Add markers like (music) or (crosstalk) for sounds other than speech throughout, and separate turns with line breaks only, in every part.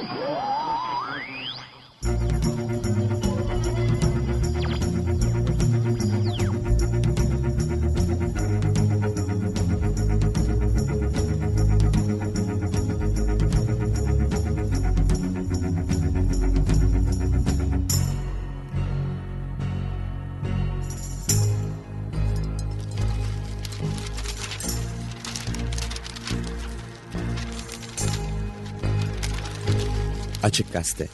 Uhul! Açık Gazete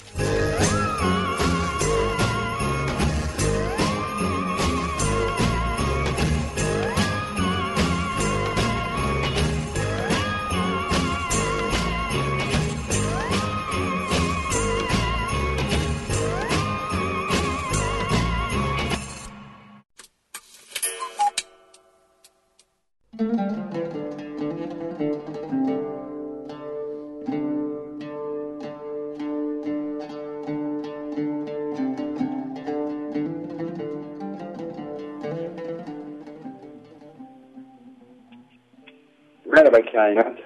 Kainat.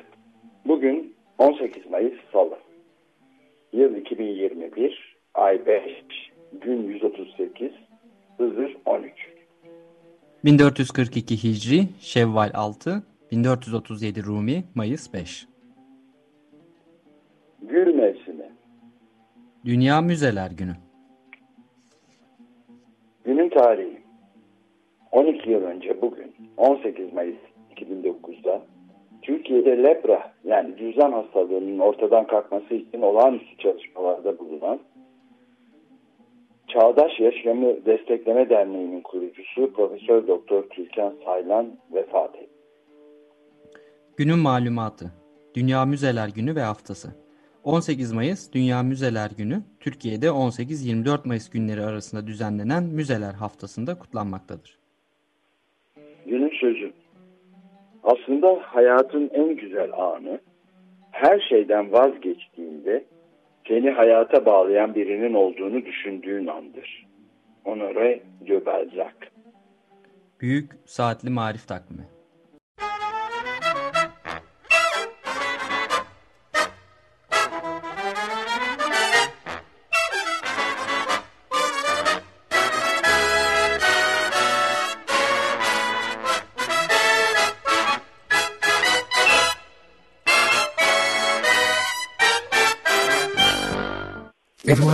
Bugün 18 Mayıs Salı. Yıl 2021, ay 5, gün 138, Hızır 13.
1442 Hicri, Şevval 6, 1437 Rumi, Mayıs 5.
Gül mevsimi.
Dünya Müzeler Günü.
Günün tarihi. 12 yıl önce bugün 18 Mayıs 2009'da Türkiye'de lepra yani cüzdan hastalığının ortadan kalkması için olağanüstü çalışmalarda bulunan Çağdaş Yaşamı Destekleme Derneği'nin kurucusu Profesör Doktor Türkan Saylan vefat etti.
Günün malumatı. Dünya Müzeler Günü ve Haftası. 18 Mayıs Dünya Müzeler Günü, Türkiye'de 18-24 Mayıs günleri arasında düzenlenen Müzeler Haftası'nda kutlanmaktadır.
Günün sözü. Aslında hayatın en güzel anı her şeyden vazgeçtiğinde seni hayata bağlayan birinin olduğunu düşündüğün andır. Honoré de Balzac.
Büyük Saatli Marif Takvimi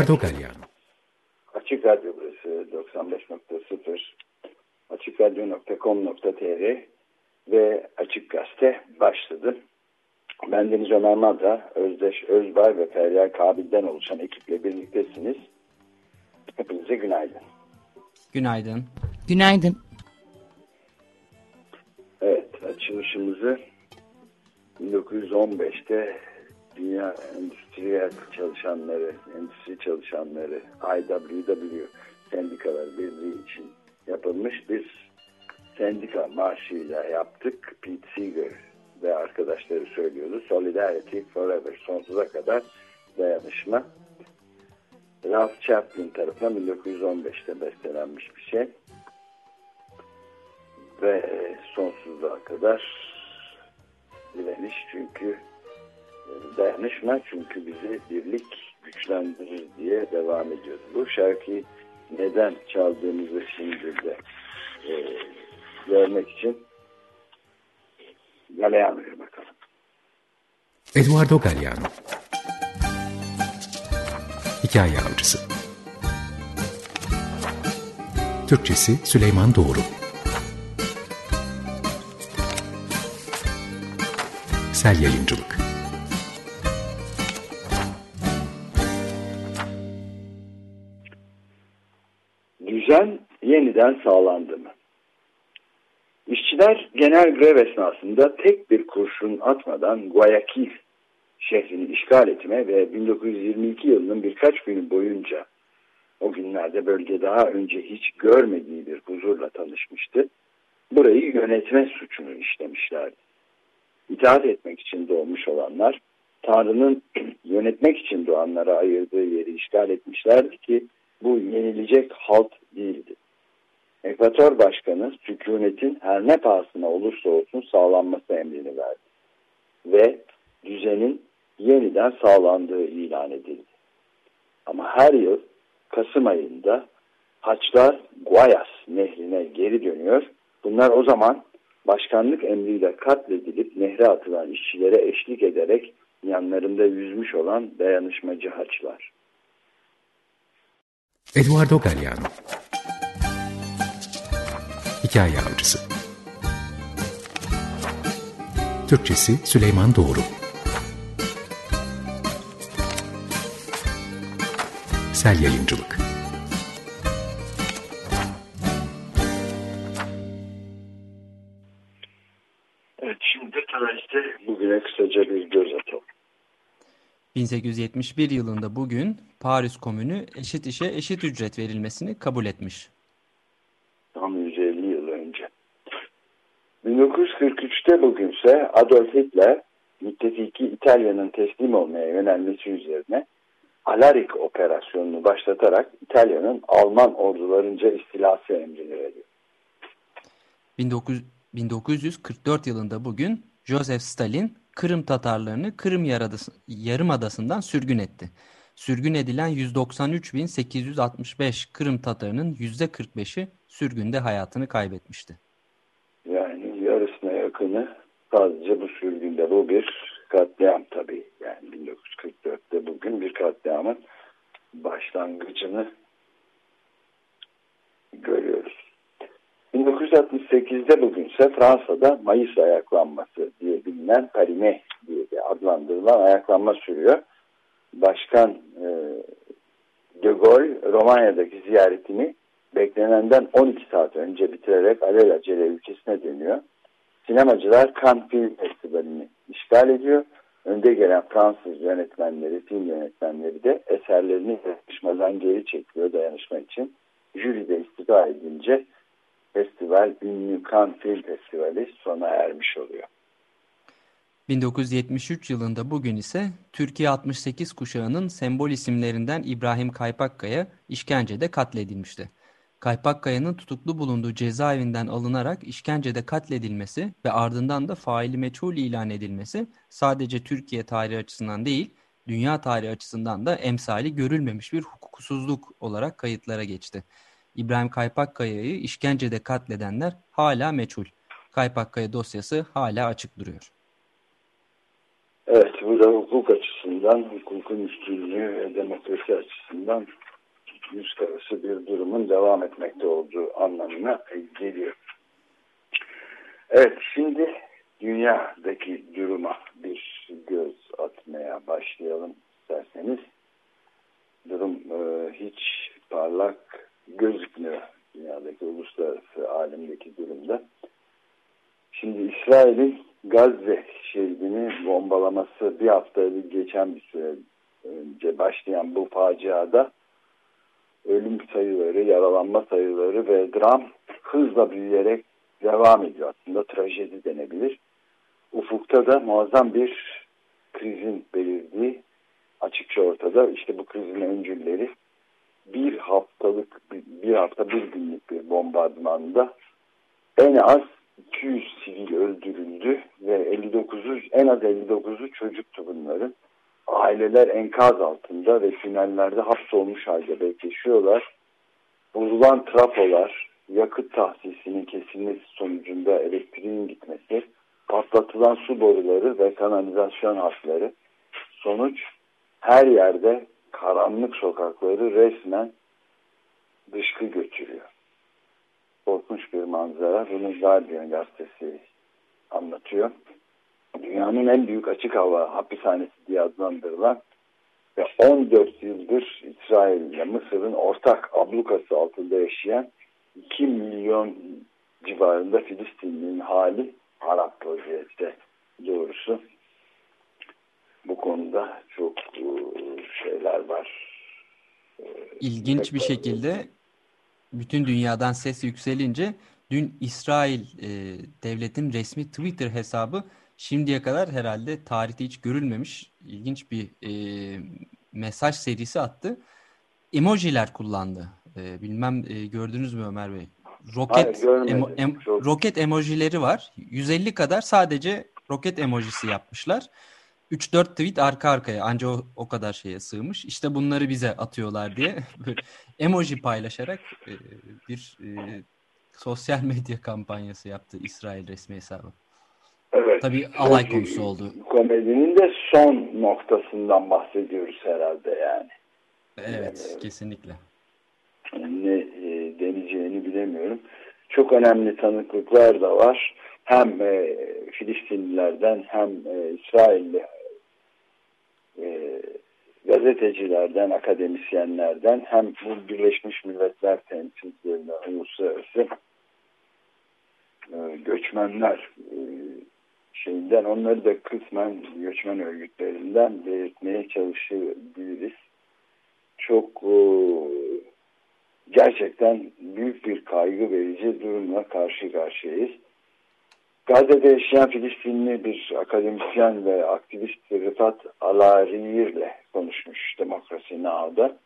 Eduardo Galliano.
Açık Radyo burası 95.0 açıkradyo.com.tr ve Açık Gazete başladı. Ben Deniz Ömer Madra, Özdeş Özbay ve Feryal Kabil'den oluşan ekiple birliktesiniz. Hepinize günaydın.
Günaydın.
Günaydın.
Evet, açılışımızı 1915'te Dünya Endüstriyel Çalışanları, Endüstri Çalışanları, IWW Sendikalar Birliği için yapılmış bir sendika marşıyla yaptık. Pete Seeger ve arkadaşları söylüyordu. Solidarity Forever, sonsuza kadar dayanışma. Ralph Chaplin tarafından 1915'te bestelenmiş bir şey. Ve sonsuzluğa kadar direniş çünkü dayanışma çünkü bizi birlik güçlendirir diye devam ediyoruz. Bu şarkıyı neden çaldığımızı şimdi de e, görmek için Galeano'ya bakalım.
Eduardo Galliano Hikaye Avcısı Türkçesi Süleyman Doğru Sel Yayıncılık
yeniden sağlandı mı? İşçiler genel grev esnasında tek bir kurşun atmadan Guayaquil şehrini işgal etme ve 1922 yılının birkaç günü boyunca o günlerde bölge daha önce hiç görmediği bir huzurla tanışmıştı. Burayı yönetme suçunu işlemişlerdi. İtaat etmek için doğmuş olanlar Tanrı'nın (clears throat) yönetmek için doğanlara ayırdığı yeri işgal etmişlerdi ki bu yenilecek halt değildi. Ekvator Başkanı sükunetin her ne pahasına olursa olsun sağlanması emrini verdi. Ve düzenin yeniden sağlandığı ilan edildi. Ama her yıl Kasım ayında haçlar Guayas nehrine geri dönüyor. Bunlar o zaman başkanlık emriyle katledilip nehre atılan işçilere eşlik ederek yanlarında yüzmüş olan dayanışmacı haçlar.
Eduardo Galeano Hikaye Avcısı Türkçesi Süleyman Doğru Sel Yayıncılık
Evet şimdi tarihte bugüne kısaca bir göz atalım.
1871 yılında bugün Paris Komünü eşit işe eşit ücret verilmesini kabul etmiş.
Tam 150 yıl önce. 1943'te bugünse Adolf Hitler müttefiki İtalya'nın teslim olmaya yönelmesi üzerine Alaric operasyonunu başlatarak İtalya'nın Alman ordularınca istilası emrini veriyor.
19, 1944 yılında bugün Joseph Stalin Kırım Tatarlarını Kırım Yarımadası'ndan sürgün etti. Sürgün edilen 193.865 Kırım Tatarının %45'i sürgünde hayatını kaybetmişti.
Yakını sadece bu sürgünde bu bir katliam tabii. Yani 1944'te bugün bir katliamın başlangıcını görüyoruz. 1968'de bugünse Fransa'da Mayıs ayaklanması diye bilinen Parime diye de adlandırılan ayaklanma sürüyor. Başkan e, De Gaulle Romanya'daki ziyaretini beklenenden 12 saat önce bitirerek alelacele ülkesine dönüyor. Sinemacılar Cannes Film Festivali'ni işgal ediyor. Önde gelen Fransız yönetmenleri, film yönetmenleri de eserlerini yarışmadan geri çekiyor dayanışma için. Jüride istifa edince festival ünlü Cannes Film Festivali sona ermiş oluyor.
1973 yılında bugün ise Türkiye 68 kuşağının sembol isimlerinden İbrahim Kaypakkaya işkencede katledilmişti. Kaypakkaya'nın tutuklu bulunduğu cezaevinden alınarak işkencede katledilmesi ve ardından da faili meçhul ilan edilmesi sadece Türkiye tarihi açısından değil, dünya tarihi açısından da emsali görülmemiş bir hukuksuzluk olarak kayıtlara geçti. İbrahim Kaypakkaya'yı işkencede katledenler hala meçhul. Kaypakkaya dosyası hala açık duruyor.
Evet, bu da hukuk açısından, hukukun üstünlüğü ve demokrasi açısından karası bir durumun devam etmekte olduğu anlamına geliyor. Evet, şimdi dünyadaki duruma bir göz atmaya başlayalım isterseniz. Durum e, hiç parlak gözükmüyor dünyadaki uluslararası alemdeki durumda. Şimdi İsrail'in Gazze şeridini bombalaması bir hafta geçen bir süre önce başlayan bu faciada ölüm sayıları, yaralanma sayıları ve dram hızla büyüyerek devam ediyor. Aslında trajedi denebilir. Ufukta da muazzam bir krizin belirdiği açıkça ortada. İşte bu krizin öncülleri bir haftalık, bir hafta bir günlük bir bombardımanda en az 200 sivil öldürüldü ve 59'u en az 59'u çocuktu bunların. Aileler enkaz altında ve tünellerde hapsolmuş halde bekleşiyorlar. Bozulan trafolar, yakıt tahsisinin kesilmesi sonucunda elektriğin gitmesi, patlatılan su boruları ve kanalizasyon hatları. Sonuç her yerde karanlık sokakları resmen dışkı götürüyor. Korkunç bir manzara. Bunu Guardian gazetesi anlatıyor. Dünyanın en büyük açık hava hapishanesi diye adlandırılan ve 14 yıldır İsrail ile Mısır'ın ortak ablukası altında yaşayan 2 milyon civarında Filistinli'nin hali harap vaziyette doğrusu. Bu konuda çok e, şeyler var.
E, İlginç bir şekilde bütün dünyadan ses yükselince dün İsrail e, devletin resmi Twitter hesabı şimdiye kadar herhalde tarihte hiç görülmemiş ilginç bir e, mesaj serisi attı. Emojiler kullandı. E, bilmem e, gördünüz mü Ömer Bey? Roket Hayır, emo, em, roket emojileri var. 150 kadar sadece roket emojisi yapmışlar. 3-4 tweet arka arkaya anca o, o kadar şeye sığmış. İşte bunları bize atıyorlar diye (laughs) emoji paylaşarak e, bir e, sosyal medya kampanyası yaptı İsrail resmi hesabı.
Evet.
Tabii alay konusu oldu.
Komedinin de son noktasından bahsediyoruz herhalde yani.
Evet, yani, kesinlikle.
Ne e, deneyeceğini bilemiyorum. Çok önemli tanıklıklar da var. Hem e, Filistinlilerden hem e, İsrailli e, gazetecilerden, akademisyenlerden hem bu Birleşmiş Milletler temsilcilerinden, uluslararası e, göçmenler şeyinden onları da kısmen göçmen örgütlerinden belirtmeye çalışabiliriz. Çok e, gerçekten büyük bir kaygı verici durumla karşı karşıyayız. Gazze'de yaşayan Filistinli bir akademisyen ve aktivist Rıfat Alarir ile konuşmuş Demokrasi Now'da.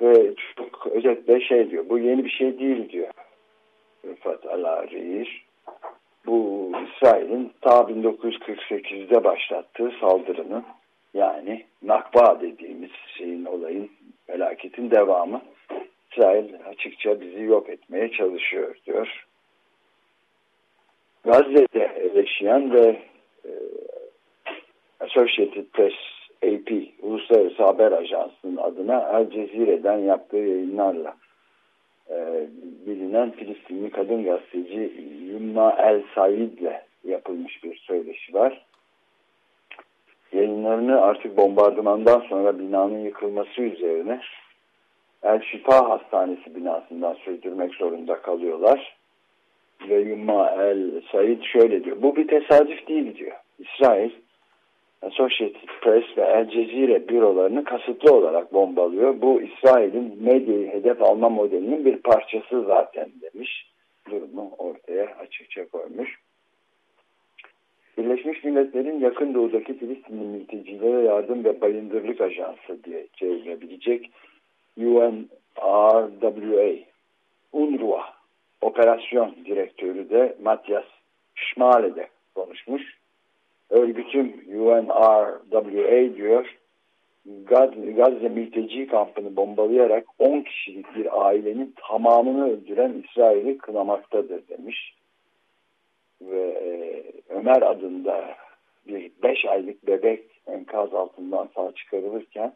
Ve çok özetle şey diyor, bu yeni bir şey değil diyor Rıfat Alarir. Bu İsrail'in ta 1948'de başlattığı saldırının yani Nakba dediğimiz şeyin olayın felaketin devamı. İsrail açıkça bizi yok etmeye çalışıyor diyor. Gazze'de yaşayan ve e, Associated Press AP Uluslararası Haber Ajansı'nın adına El Cezire'den yaptığı yayınlarla e, bilinen Filistinli kadın gazeteci Yumna El Said ile yapılmış bir söyleşi var. Yayınlarını artık bombardımandan sonra binanın yıkılması üzerine El Şifa Hastanesi binasından sürdürmek zorunda kalıyorlar ve Yumma El Said şöyle diyor. Bu bir tesadüf değil diyor. İsrail Associated Press ve El Cezire bürolarını kasıtlı olarak bombalıyor. Bu İsrail'in medyayı hedef alma modelinin bir parçası zaten demiş. Durumu ortaya açıkça koymuş. Birleşmiş Milletler'in yakın doğudaki Filistinli mültecilere yardım ve bayındırlık ajansı diye çevrilebilecek UNRWA, UNRWA operasyon direktörü de Matias Schmale'de konuşmuş. Örgütüm UNRWA diyor Gazze mülteci kampını bombalayarak 10 kişilik bir ailenin tamamını öldüren İsrail'i kınamaktadır demiş. Ve e, Ömer adında bir 5 aylık bebek enkaz altından sağ çıkarılırken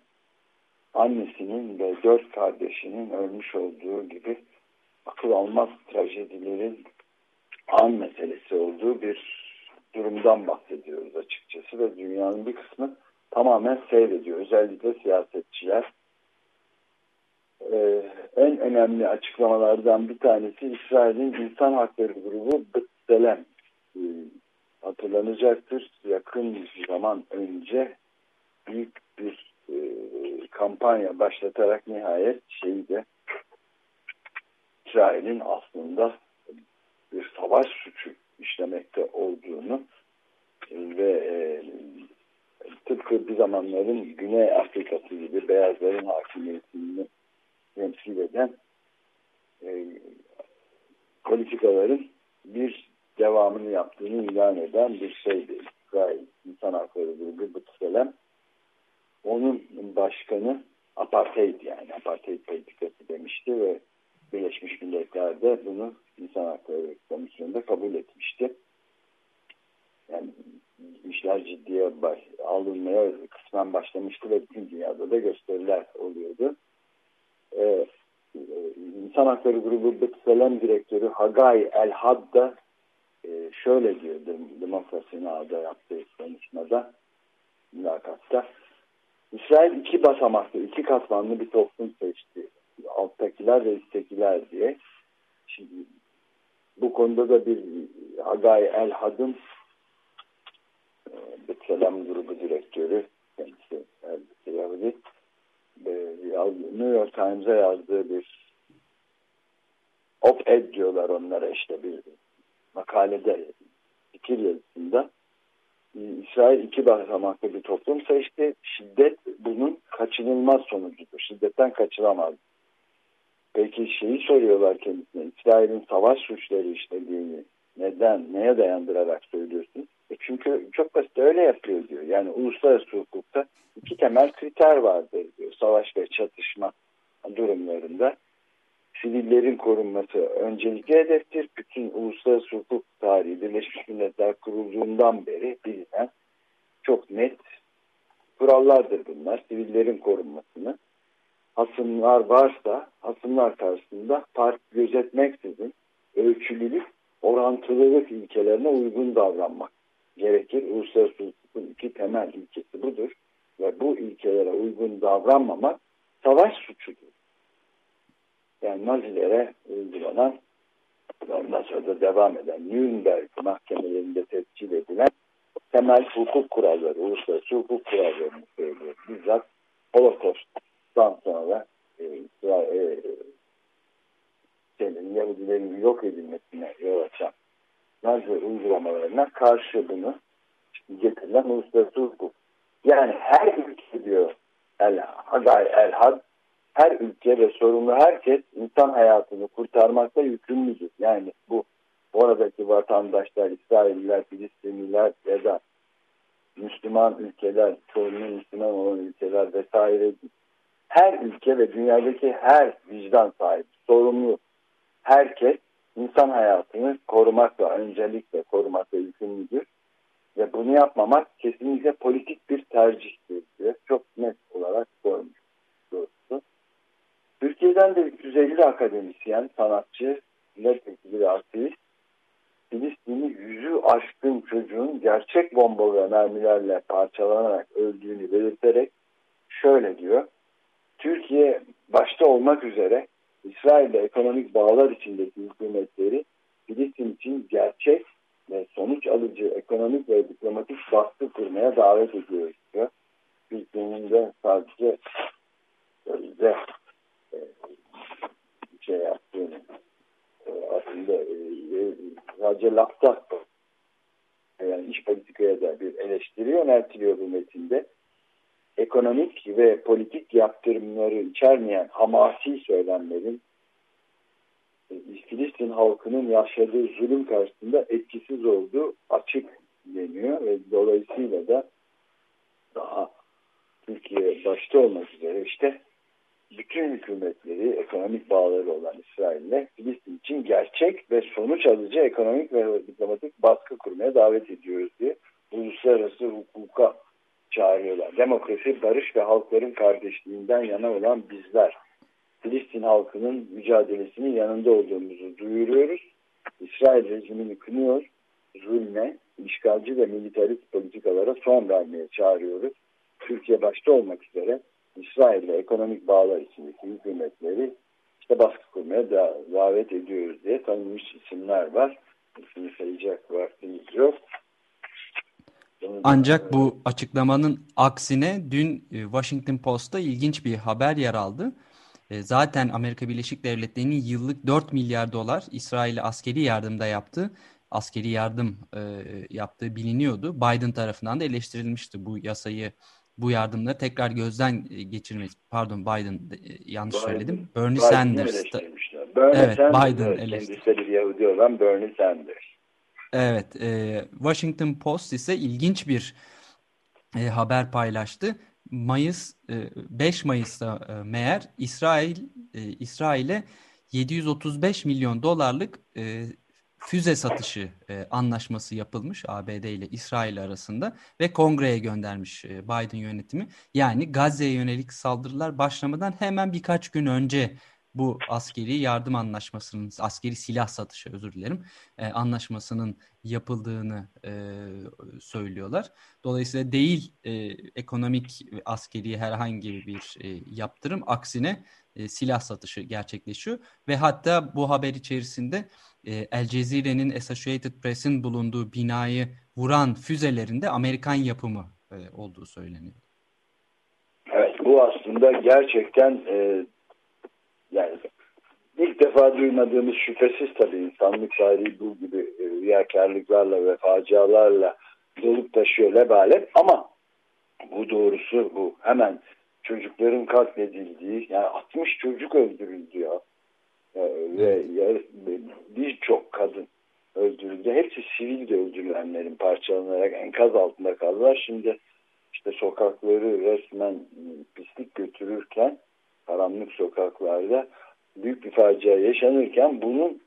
annesinin ve 4 kardeşinin ölmüş olduğu gibi akıl almaz trajedilerin an meselesi olduğu bir durumdan bahsediyoruz açıkçası ve dünyanın bir kısmı tamamen seyrediyor. Özellikle siyasetçiler. Ee, en önemli açıklamalardan bir tanesi İsrail'in insan hakları grubu B'Tselem. Ee, hatırlanacaktır. Yakın bir zaman önce büyük bir e, kampanya başlatarak nihayet şeyi de İsrail'in aslında bir savaş suçu işlemekte olduğunu ve e, tıpkı bir zamanların Güney Afrika'sı gibi beyazların hakimiyetini temsil eden e, politikaların bir devamını yaptığını ilan eden bir şeydi. İsrail İnsan Hakları Grubu Bıtselem. Onun başkanı apartheid yani apartheid politikası demişti ve Birleşmiş Milletler de bunu İnsan Hakları Komisyonu'nda kabul etmişti. Yani işler ciddiye baş, alınmaya kısmen başlamıştı ve bütün dünyada da gösteriler oluyordu. Ee, İnsan Hakları Grubu Bıtselem Direktörü Hagay El-Had da e, şöyle diyor Demokrasi Nağ'da yaptığı konuşmada mülakatta İsrail iki basamaklı, iki katmanlı bir toplum seçti alttakiler ve üsttekiler diye. Şimdi bu konuda da bir Agay El Had'ın e, Betlehem grubu direktörü kendisi elbette Yahudi New York Times'a yazdığı bir op-ed diyorlar onlara işte bir makalede fikir yazısında İsrail iki basamaklı bir toplum seçti. Şiddet bunun kaçınılmaz sonucudur. Şiddetten kaçılamaz Peki şeyi soruyorlar kendisine. İsrail'in savaş suçları işlediğini neden, neye dayandırarak söylüyorsun? E çünkü çok basit öyle yapıyor diyor. Yani uluslararası hukukta iki temel kriter vardır diyor. Savaş ve çatışma durumlarında sivillerin korunması öncelikli hedeftir. Bütün uluslararası hukuk tarihi Birleşmiş Milletler kurulduğundan beri bilinen çok net kurallardır bunlar. Sivillerin korunmasını. Hasımlar varsa hasımlar karşısında parti gözetmeksizin ölçülülük, orantılılık ilkelerine uygun davranmak gerekir. Uluslararası hukukun iki temel ilkesi budur. Ve bu ilkelere uygun davranmamak savaş suçudur. Yani Nazilere uygulanan ondan sonra da devam eden Nürnberg mahkemelerinde tescil edilen temel hukuk kuralları, uluslararası hukuk kurallarını söylüyor. Bizzat Holocaust'tan sonra e, e, senin Yahudilerin yok edilmesine yol açan Nazi uygulamalarına karşı bunu getirilen uluslararası hukuk. Yani her ülke diyor El Haday El Had her ülke ve sorumlu herkes insan hayatını kurtarmakta yükümlüdür. Yani bu oradaki vatandaşlar, İsrailliler, Filistinliler ya da Müslüman ülkeler, çoğunluğu Müslüman olan ülkeler vesaire her ülke ve dünyadaki her vicdan sahibi, sorumlu herkes insan hayatını korumakla, öncelikle korumakla yükümlüdür. Ve bunu yapmamak kesinlikle politik bir tercihtir diye çok net olarak koymuş doğrusu. Türkiye'den de 350 akademisyen, sanatçı, milletvekili ve aktivist Filistin'i yüzü aşkın çocuğun gerçek bomba ve mermilerle parçalanarak öldüğünü belirterek şöyle diyor. Türkiye başta olmak üzere İsrail'de ekonomik bağlar içindeki hükümetleri Filistin için gerçek ve sonuç alıcı ekonomik ve diplomatik baskı kurmaya davet ediyoruz diyor. Filistin'in de sadece sözde e, şey yaptığını e, aslında e, sadece lafta yani iş politikaya da bir eleştiri yöneltiliyor bu metinde ekonomik ve politik yaptırımları içermeyen hamasi söylemlerin e, Filistin halkının yaşadığı zulüm karşısında etkisiz olduğu açık deniyor ve dolayısıyla da daha Türkiye başta olmak üzere işte bütün hükümetleri ekonomik bağları olan İsrail'le Filistin için gerçek ve sonuç alıcı ekonomik ve diplomatik baskı kurmaya davet ediyoruz diye uluslararası hukuka çağırıyorlar. Demokrasi, barış ve halkların kardeşliğinden yana olan bizler. Filistin halkının mücadelesinin yanında olduğumuzu duyuruyoruz. İsrail rejimini kınıyor, zulme, işgalci ve militarist politikalara son vermeye çağırıyoruz. Türkiye başta olmak üzere İsrail ile ekonomik bağlar içindeki hükümetleri işte baskı kurmaya da davet ediyoruz diye tanınmış isimler var. İsmini sayacak vaktimiz yok.
Ancak bu açıklamanın aksine dün e, Washington Post'ta ilginç bir haber yer aldı. E, zaten Amerika Birleşik Devletleri'nin yıllık 4 milyar dolar İsrail'e askeri yardımda yaptığı askeri yardım e, yaptığı biliniyordu. Biden tarafından da eleştirilmişti bu yasayı bu yardımları tekrar gözden geçirmesi. Pardon Biden yanlış Biden, söyledim. Bernie Biden Sanders.
Bernie evet Sanders, Biden eleştirdi. Kendisi bir Yahudi olan Bernie Sanders.
Evet, e, Washington Post ise ilginç bir e, haber paylaştı. Mayıs e, 5 Mayıs'ta e, meğer İsrail e, İsrail'e 735 milyon dolarlık e, füze satışı e, anlaşması yapılmış ABD ile İsrail arasında ve kongreye göndermiş e, Biden yönetimi. Yani Gazze'ye yönelik saldırılar başlamadan hemen birkaç gün önce bu askeri yardım anlaşmasının, askeri silah satışı özür dilerim, e, anlaşmasının yapıldığını e, söylüyorlar. Dolayısıyla değil e, ekonomik askeri herhangi bir e, yaptırım, aksine e, silah satışı gerçekleşiyor. Ve hatta bu haber içerisinde e, El Cezire'nin Associated Press'in bulunduğu binayı vuran füzelerinde Amerikan yapımı e, olduğu söyleniyor.
Evet bu aslında gerçekten e, yani ilk defa duymadığımız şüphesiz tabii insanlık tarihi bu gibi e, riyakarlıklarla ve facialarla dolup taşıyor lebalep ama bu doğrusu bu. Hemen çocukların katledildiği yani 60 çocuk öldürüldü ya. Ee, ve birçok kadın öldürüldü öldürüldü. Hepsi sivil de öldürülenlerin parçalanarak enkaz altında kaldılar. Şimdi işte sokakları resmen pislik götürürken karanlık sokaklarda büyük bir facia yaşanırken bunun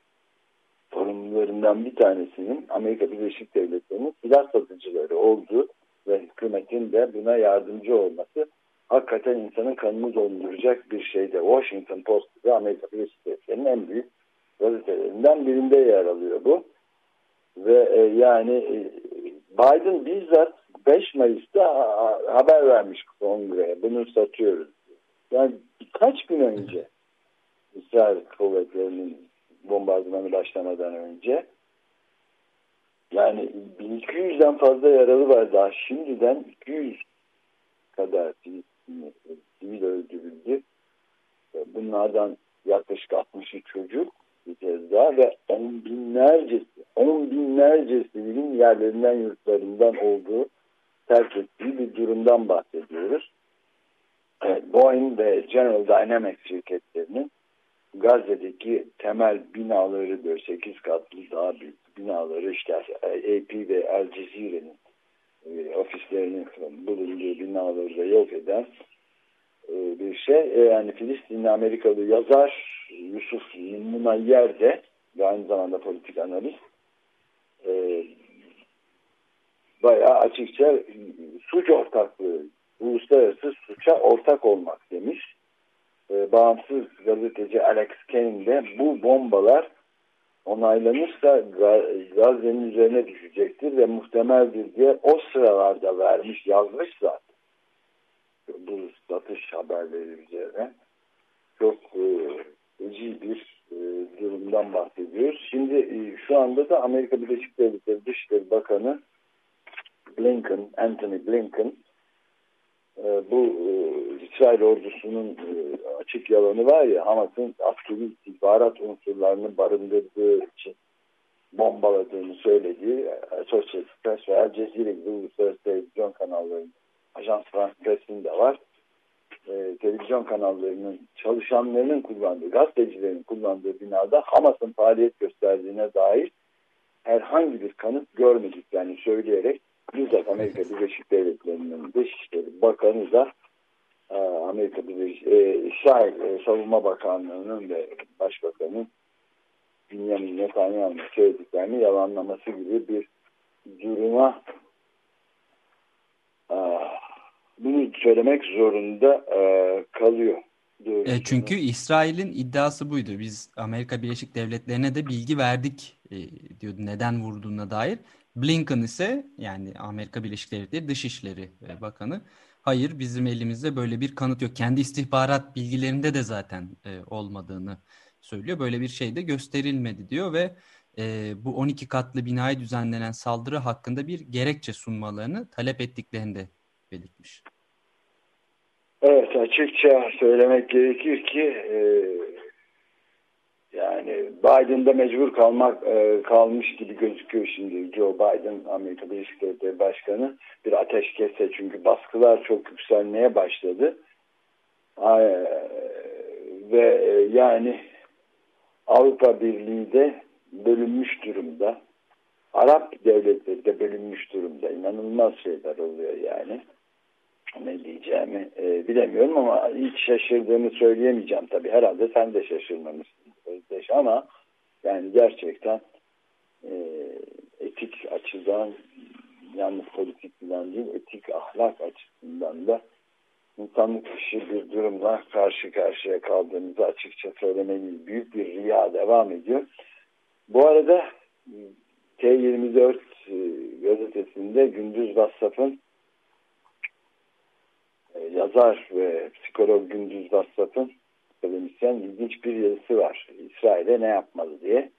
sorumlularından bir tanesinin Amerika Birleşik Devletleri'nin silah satıcıları olduğu ve hükümetin de buna yardımcı olması hakikaten insanın kanını donduracak bir şeyde. Washington Post ve Amerika Birleşik Devletleri'nin en büyük gazetelerinden birinde yer alıyor bu. Ve e, yani e, Biden bizzat 5 Mayıs'ta haber vermiş kongreye bunu satıyoruz. Yani birkaç gün önce İsrail kuvvetlerinin bombardımanı başlamadan önce yani 1200'den fazla yaralı var daha şimdiden 200 kadar sivil öldürüldü. Bunlardan yaklaşık 60'ı çocuk bir kez daha ve on binlercesi, on binlerce sivilin yerlerinden yurtlarından olduğu terk ettiği bir durumdan bahsediyoruz. Evet, Boeing ve General Dynamics şirketlerinin Gazze'deki temel binaları böyle 8 katlı daha büyük binaları işte AP ve El Cezire'nin e, ofislerinin bulunduğu binaları da yok eden e, bir şey. E, yani Filistinli Amerikalı yazar Yusuf Munayyer de ve aynı zamanda politik analist e, bayağı açıkça suç ortaklığı, uluslararası suça ortak olmak demiş. E, bağımsız gazeteci Alex Kane de bu bombalar onaylanırsa Gazze'nin üzerine düşecektir ve muhtemeldir diye o sıralarda vermiş yazmış zaten. Bu satış haberleri üzerine çok e, bir e, durumdan bahsediyoruz. Şimdi e, şu anda da Amerika Birleşik Devletleri Dışişleri Bakanı Blinken, Anthony Blinken bu e, İsrail ordusunun e, açık yalanı var ya Hamas'ın askeri istihbarat unsurlarını barındırdığı için bombaladığını söylediği Associated Press veya Cezire gibi uluslararası televizyon kanallarının Ajans France Press'in de var. E, televizyon kanallarının çalışanlarının kullandığı, gazetecilerin kullandığı binada Hamas'ın faaliyet gösterdiğine dair herhangi bir kanıt görmedik yani söyleyerek bizzat Amerika Birleşik Devletleri'nin Dışişleri Bakanı da e, Amerika Birleşik e, İsrail e, Savunma Bakanlığı'nın ve Başbakan'ın Benjamin Netanyahu'nun söylediklerini yalanlaması gibi bir duruma bunu söylemek zorunda kalıyor.
E, çünkü İsrail'in iddiası buydu. Biz Amerika Birleşik Devletleri'ne de bilgi verdik e, diyordu neden vurduğuna dair. Blinken ise yani Amerika Birleşik Devletleri Dışişleri e, Bakanı hayır bizim elimizde böyle bir kanıt yok. Kendi istihbarat bilgilerinde de zaten e, olmadığını söylüyor. Böyle bir şey de gösterilmedi diyor ve e, bu 12 katlı binaya düzenlenen saldırı hakkında bir gerekçe sunmalarını talep ettiklerini de belirtmiş.
Evet açıkça söylemek gerekir ki e, yani Biden'da mecbur kalmak e, kalmış gibi gözüküyor şimdi. Joe Biden Amerika Birleşik Devletleri Başkanı bir ateşkese. Çünkü baskılar çok yükselmeye başladı. E, ve e, yani Avrupa Birliği de bölünmüş durumda. Arap devletleri de bölünmüş durumda. İnanılmaz şeyler oluyor yani. Ne diyeceğimi e, bilemiyorum ama hiç şaşırdığımı söyleyemeyeceğim tabii. Herhalde sen de şaşırmamışsın Özdeş ama yani gerçekten e, etik açıdan yalnız politik plan değil etik ahlak açısından da insanlık dışı bir durumla karşı karşıya kaldığımızı açıkça söylemeliyiz. Büyük bir riya devam ediyor. Bu arada T24 e, gazetesinde Gündüz Vassaf'ın e, yazar ve psikolog Gündüz Vassaf'ın akademisyen ilginç bir yazısı var. İsrail'e ne yapmalı diye.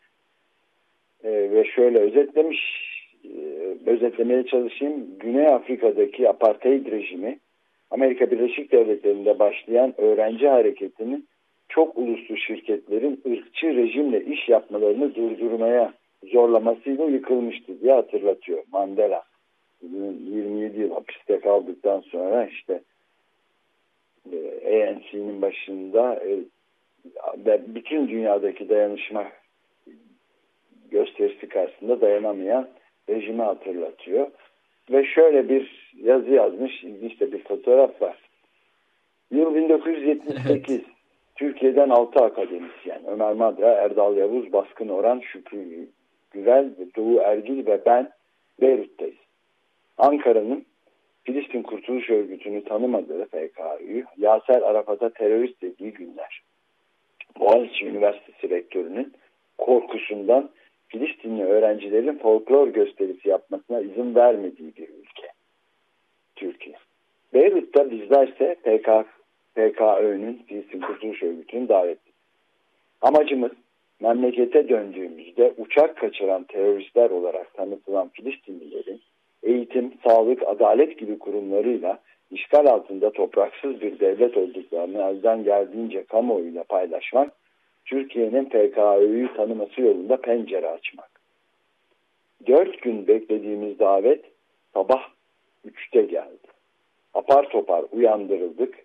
E, ve şöyle özetlemiş, e, özetlemeye çalışayım. Güney Afrika'daki apartheid rejimi Amerika Birleşik Devletleri'nde başlayan öğrenci hareketinin çok uluslu şirketlerin ırkçı rejimle iş yapmalarını durdurmaya zorlamasıyla yıkılmıştı diye hatırlatıyor Mandela. 27 yıl hapiste kaldıktan sonra işte ANC'nin başında e, ve bütün dünyadaki dayanışma gösterisi karşısında dayanamayan rejimi hatırlatıyor. Ve şöyle bir yazı yazmış, ilginç de bir fotoğraf var. Yıl 1978, evet. Türkiye'den 6 akademisyen, Ömer Madra, Erdal Yavuz, Baskın Oran, Şükrü Güvel, Doğu Ergil ve ben Beyrut'tayız. Ankara'nın Filistin Kurtuluş Örgütü'nü tanımadığı PKÜ, Yaser Arafat'a terörist dediği günler. Boğaziçi Üniversitesi Rektörü'nün korkusundan Filistinli öğrencilerin folklor gösterisi yapmasına izin vermediği bir ülke. Türkiye. Beyrut'ta bizlerse PK, PKÖ'nün, Filistin Kurtuluş Örgütü'nün davetli. Amacımız memlekete döndüğümüzde uçak kaçıran teröristler olarak tanıtılan Filistinlilerin eğitim, sağlık, adalet gibi kurumlarıyla işgal altında topraksız bir devlet olduklarını elden geldiğince kamuoyuyla paylaşmak, Türkiye'nin PKÖ'yü tanıması yolunda pencere açmak. Dört gün beklediğimiz davet sabah üçte geldi. Apar topar uyandırıldık,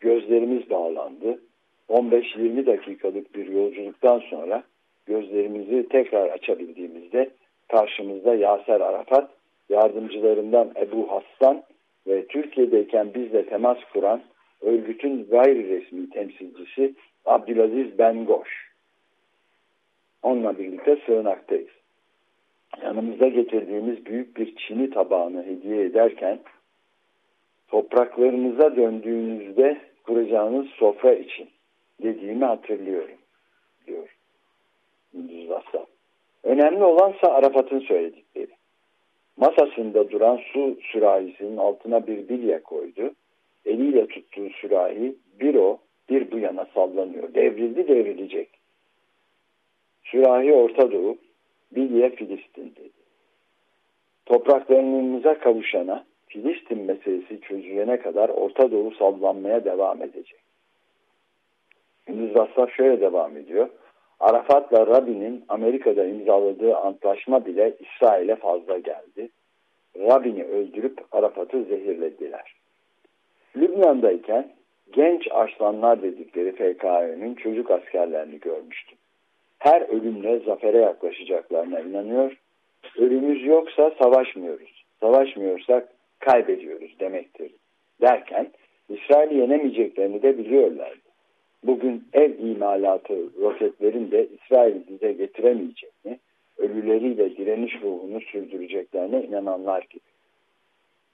gözlerimiz bağlandı. 15-20 dakikalık bir yolculuktan sonra gözlerimizi tekrar açabildiğimizde karşımızda Yaser Arafat, yardımcılarından Ebu Hassan ve Türkiye'deyken bizle temas kuran örgütün gayri resmi temsilcisi Abdülaziz Bengoş. Onunla birlikte sığınaktayız. Yanımıza getirdiğimiz büyük bir çini tabağını hediye ederken topraklarınıza döndüğünüzde kuracağınız sofra için dediğimi hatırlıyorum diyor Gündüz Vassal. Önemli olansa Arafat'ın söyledikleri. Masasında duran su sürahisinin altına bir bilye koydu. Eliyle tuttuğu sürahi bir o bir bu yana sallanıyor. Devrildi devrilecek. Sürahi Orta Doğu, bilye Filistin dedi. Topraklarımıza kavuşana Filistin meselesi çözülene kadar Orta Doğu sallanmaya devam edecek. Gündüz Vassaf şöyle devam ediyor. Arafat'la Rabin'in Amerika'da imzaladığı antlaşma bile İsrail'e fazla geldi. Rabin'i öldürüp Arafat'ı zehirlediler. Lübnan'dayken genç arslanlar dedikleri FKÖ'nün çocuk askerlerini görmüştüm. Her ölümle zafere yaklaşacaklarına inanıyor. Ölümümüz yoksa savaşmıyoruz. Savaşmıyorsak kaybediyoruz demektir. Derken İsrail'i yenemeyeceklerini de biliyorlardı. Bugün ev imalatı roketlerin de İsrail'i dize getiremeyeceğini, ölüleriyle direniş ruhunu sürdüreceklerine inananlar gibi.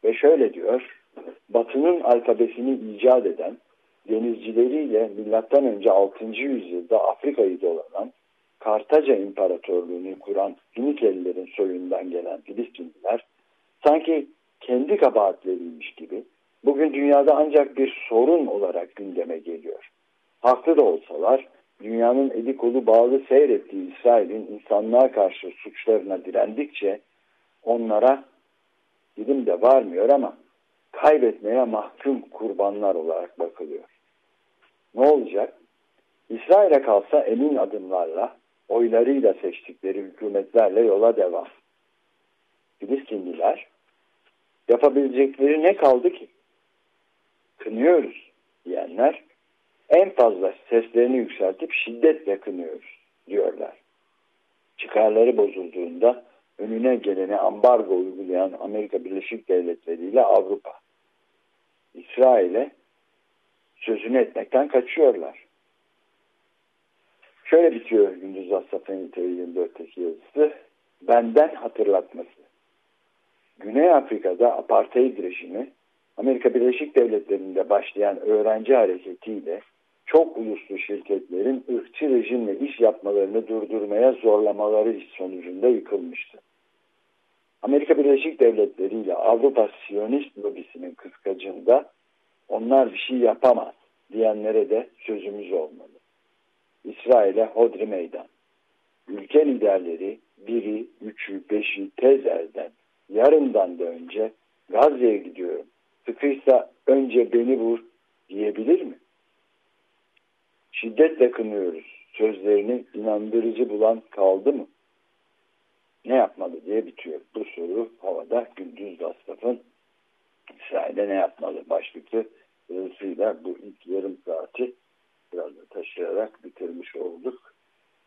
Ve şöyle diyor, Batı'nın alfabesini icat eden, denizcileriyle milattan önce 6. yüzyılda Afrika'yı dolanan, Kartaca İmparatorluğunu kuran Finikelilerin soyundan gelen Filistinliler, sanki kendi kabahatleriymiş gibi bugün dünyada ancak bir sorun olarak gündeme geliyor. Haklı da olsalar dünyanın eli kolu bağlı seyrettiği İsrail'in insanlığa karşı suçlarına direndikçe onlara dilim de varmıyor ama kaybetmeye mahkum kurbanlar olarak bakılıyor. Ne olacak? İsrail'e kalsa emin adımlarla, oylarıyla seçtikleri hükümetlerle yola devam. Filistinliler yapabilecekleri ne kaldı ki? Kınıyoruz diyenler en fazla seslerini yükseltip şiddetle kınıyoruz diyorlar. Çıkarları bozulduğunda önüne gelene ambargo uygulayan Amerika Birleşik Devletleri ile Avrupa, İsrail'e sözünü etmekten kaçıyorlar. Şöyle bitiyor Gündüz Asaf'ın 24'teki yazısı. Benden hatırlatması. Güney Afrika'da apartheid rejimi Amerika Birleşik Devletleri'nde başlayan öğrenci hareketiyle çok uluslu şirketlerin ırkçı rejimle iş yapmalarını durdurmaya zorlamaları sonucunda yıkılmıştı. Amerika Birleşik Devletleri ile Avrupa Siyonist lobisinin kıskacında onlar bir şey yapamaz diyenlere de sözümüz olmalı. İsrail'e hodri meydan. Ülke liderleri biri, üçü, beşi tez elden, yarından da önce Gazze'ye gidiyorum. Sıkıysa önce beni vur diyebilir mi? Şiddetle kınıyoruz. Sözlerini inandırıcı bulan kaldı mı? Ne yapmalı diye bitiyor. Bu soru havada Gündüz Gastaf'ın İsrail'de ne yapmalı başlıklı yazısıyla bu ilk yarım saati biraz da taşıyarak bitirmiş olduk.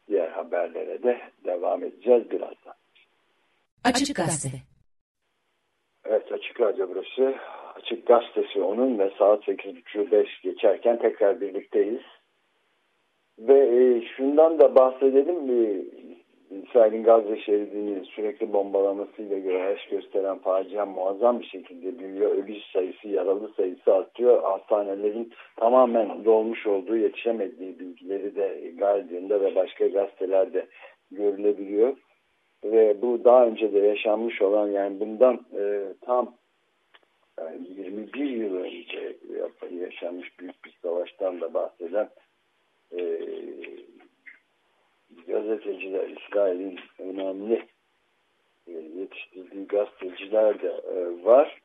Diğer haberlere de devam edeceğiz. birazdan.
Açık Gazete
Evet Açık Radyo burası. Açık Gazetesi onun ve saat 8.30-5 geçerken tekrar birlikteyiz. Ve e, şundan da bahsedelim. E, İsrail'in Gazze şeridini sürekli bombalamasıyla göğeş gösteren facia muazzam bir şekilde büyüyor. Ölü sayısı, yaralı sayısı artıyor. Hastanelerin tamamen dolmuş olduğu, yetişemediği bilgileri de Guardian'da ve başka gazetelerde görülebiliyor. Ve bu daha önce de yaşanmış olan yani bundan e, tam yani 21 yıl önce yaşanmış büyük bir savaştan da bahseden e, gazeteciler, İsrail'in önemli e, yetiştirdiği gazeteciler de e, var.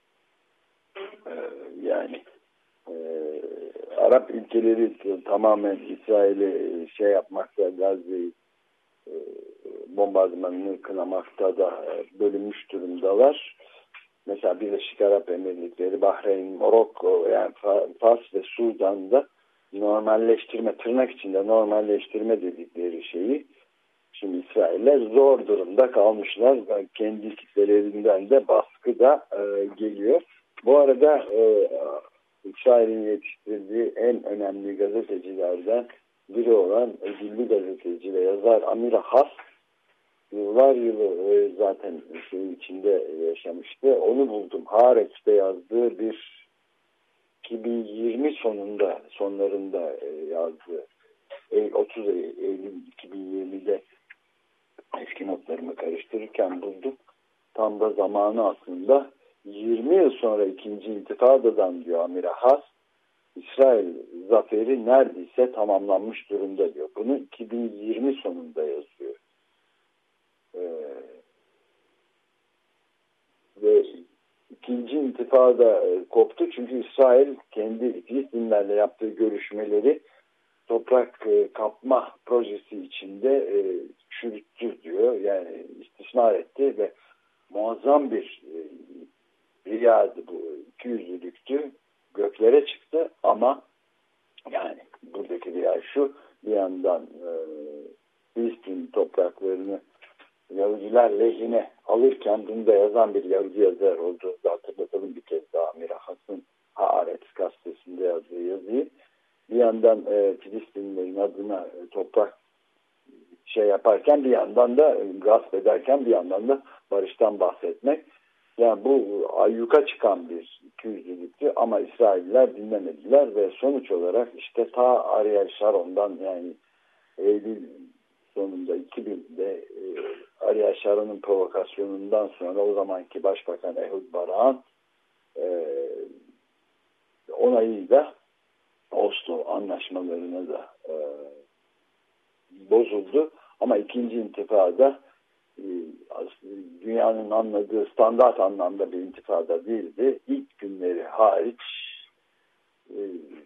E, yani e, Arap ülkeleri tamamen İsrail'e şey yapmakta, Gazze'yi e, bombardımanını kınamakta da e, bölünmüş durumdalar. Mesela Birleşik Arap Emirlikleri, Bahreyn, Morokko, yani Fas ve Sudan'da normalleştirme, tırnak içinde normalleştirme dedikleri şeyi şimdi İsrail'ler zor durumda kalmışlar. Kendi kitlelerinden de baskı da e, geliyor. Bu arada e, İsrail'in yetiştirdiği en önemli gazetecilerden biri olan ödüllü gazeteci ve yazar Amira Has yıllar yılı e, zaten şeyin içinde yaşamıştı. Onu buldum. Haaretz'te yazdığı bir 2020 sonunda sonlarında e, yazdığı 30 Eylül 2020'de eski notlarımı karıştırırken buldum. Tam da zamanı aslında 20 yıl sonra ikinci intifadadan diyor Amira Has İsrail zaferi neredeyse tamamlanmış durumda diyor. Bunu 2020 sonunda yazıyor. Ee, ve ikinci intifada e, koptu çünkü İsrail kendi Filistinlerle yaptığı görüşmeleri toprak e, kapma projesi içinde e, çürüttü diyor. Yani istismar etti ve muazzam bir riyadı bu ikiyüzlülüktü. Göklere çıktı ama yani buradaki riya şu bir yandan Filistin topraklarını Yahudiler lehine alırken bunu da yazan bir Yahudi yazar da hatırlatalım bir kez daha Amir Has'ın Haaretz gazetesinde yazdığı yazıyı. Bir yandan e, Filistinlerin adına e, toprak şey yaparken bir yandan da e, gasp ederken bir yandan da barıştan bahsetmek. Yani bu ayyuka çıkan bir ikiyüzlülüktü ama İsrailler dinlemediler ve sonuç olarak işte ta Ariel Sharon'dan yani Eylül sonunda 2000'de e, Ariel Sharon'un provokasyonundan sonra o zamanki Başbakan Ehud Barak'ın e, onayıyla Oslo anlaşmalarına da e, bozuldu. Ama ikinci intifada e, dünyanın anladığı standart anlamda bir intifada değildi. İlk günleri hariç e,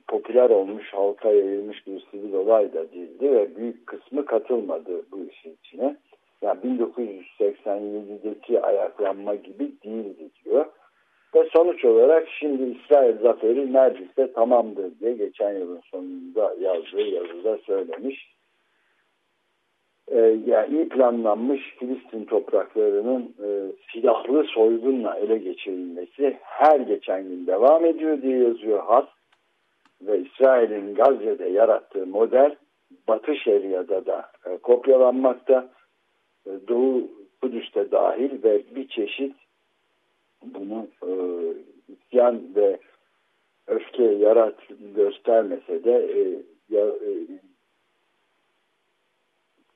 popüler olmuş, halka yayılmış bir sivil olay da değildi ve büyük kısmı katılmadı bu işin içine. Yani 1987'deki ayaklanma gibi değildi diyor. Ve sonuç olarak şimdi İsrail zaferi neredeyse tamamdır diye geçen yılın sonunda yazdığı yazıda söylemiş. Ee, yani iyi planlanmış Filistin topraklarının e, silahlı soygunla ele geçirilmesi her geçen gün devam ediyor diye yazıyor Has. Ve İsrail'in Gazze'de yarattığı model Batı Şeria'da da e, kopyalanmakta. E, Doğu Kudüs'te dahil ve bir çeşit bunu e, ve öfke yarat göstermese de e, ya, e,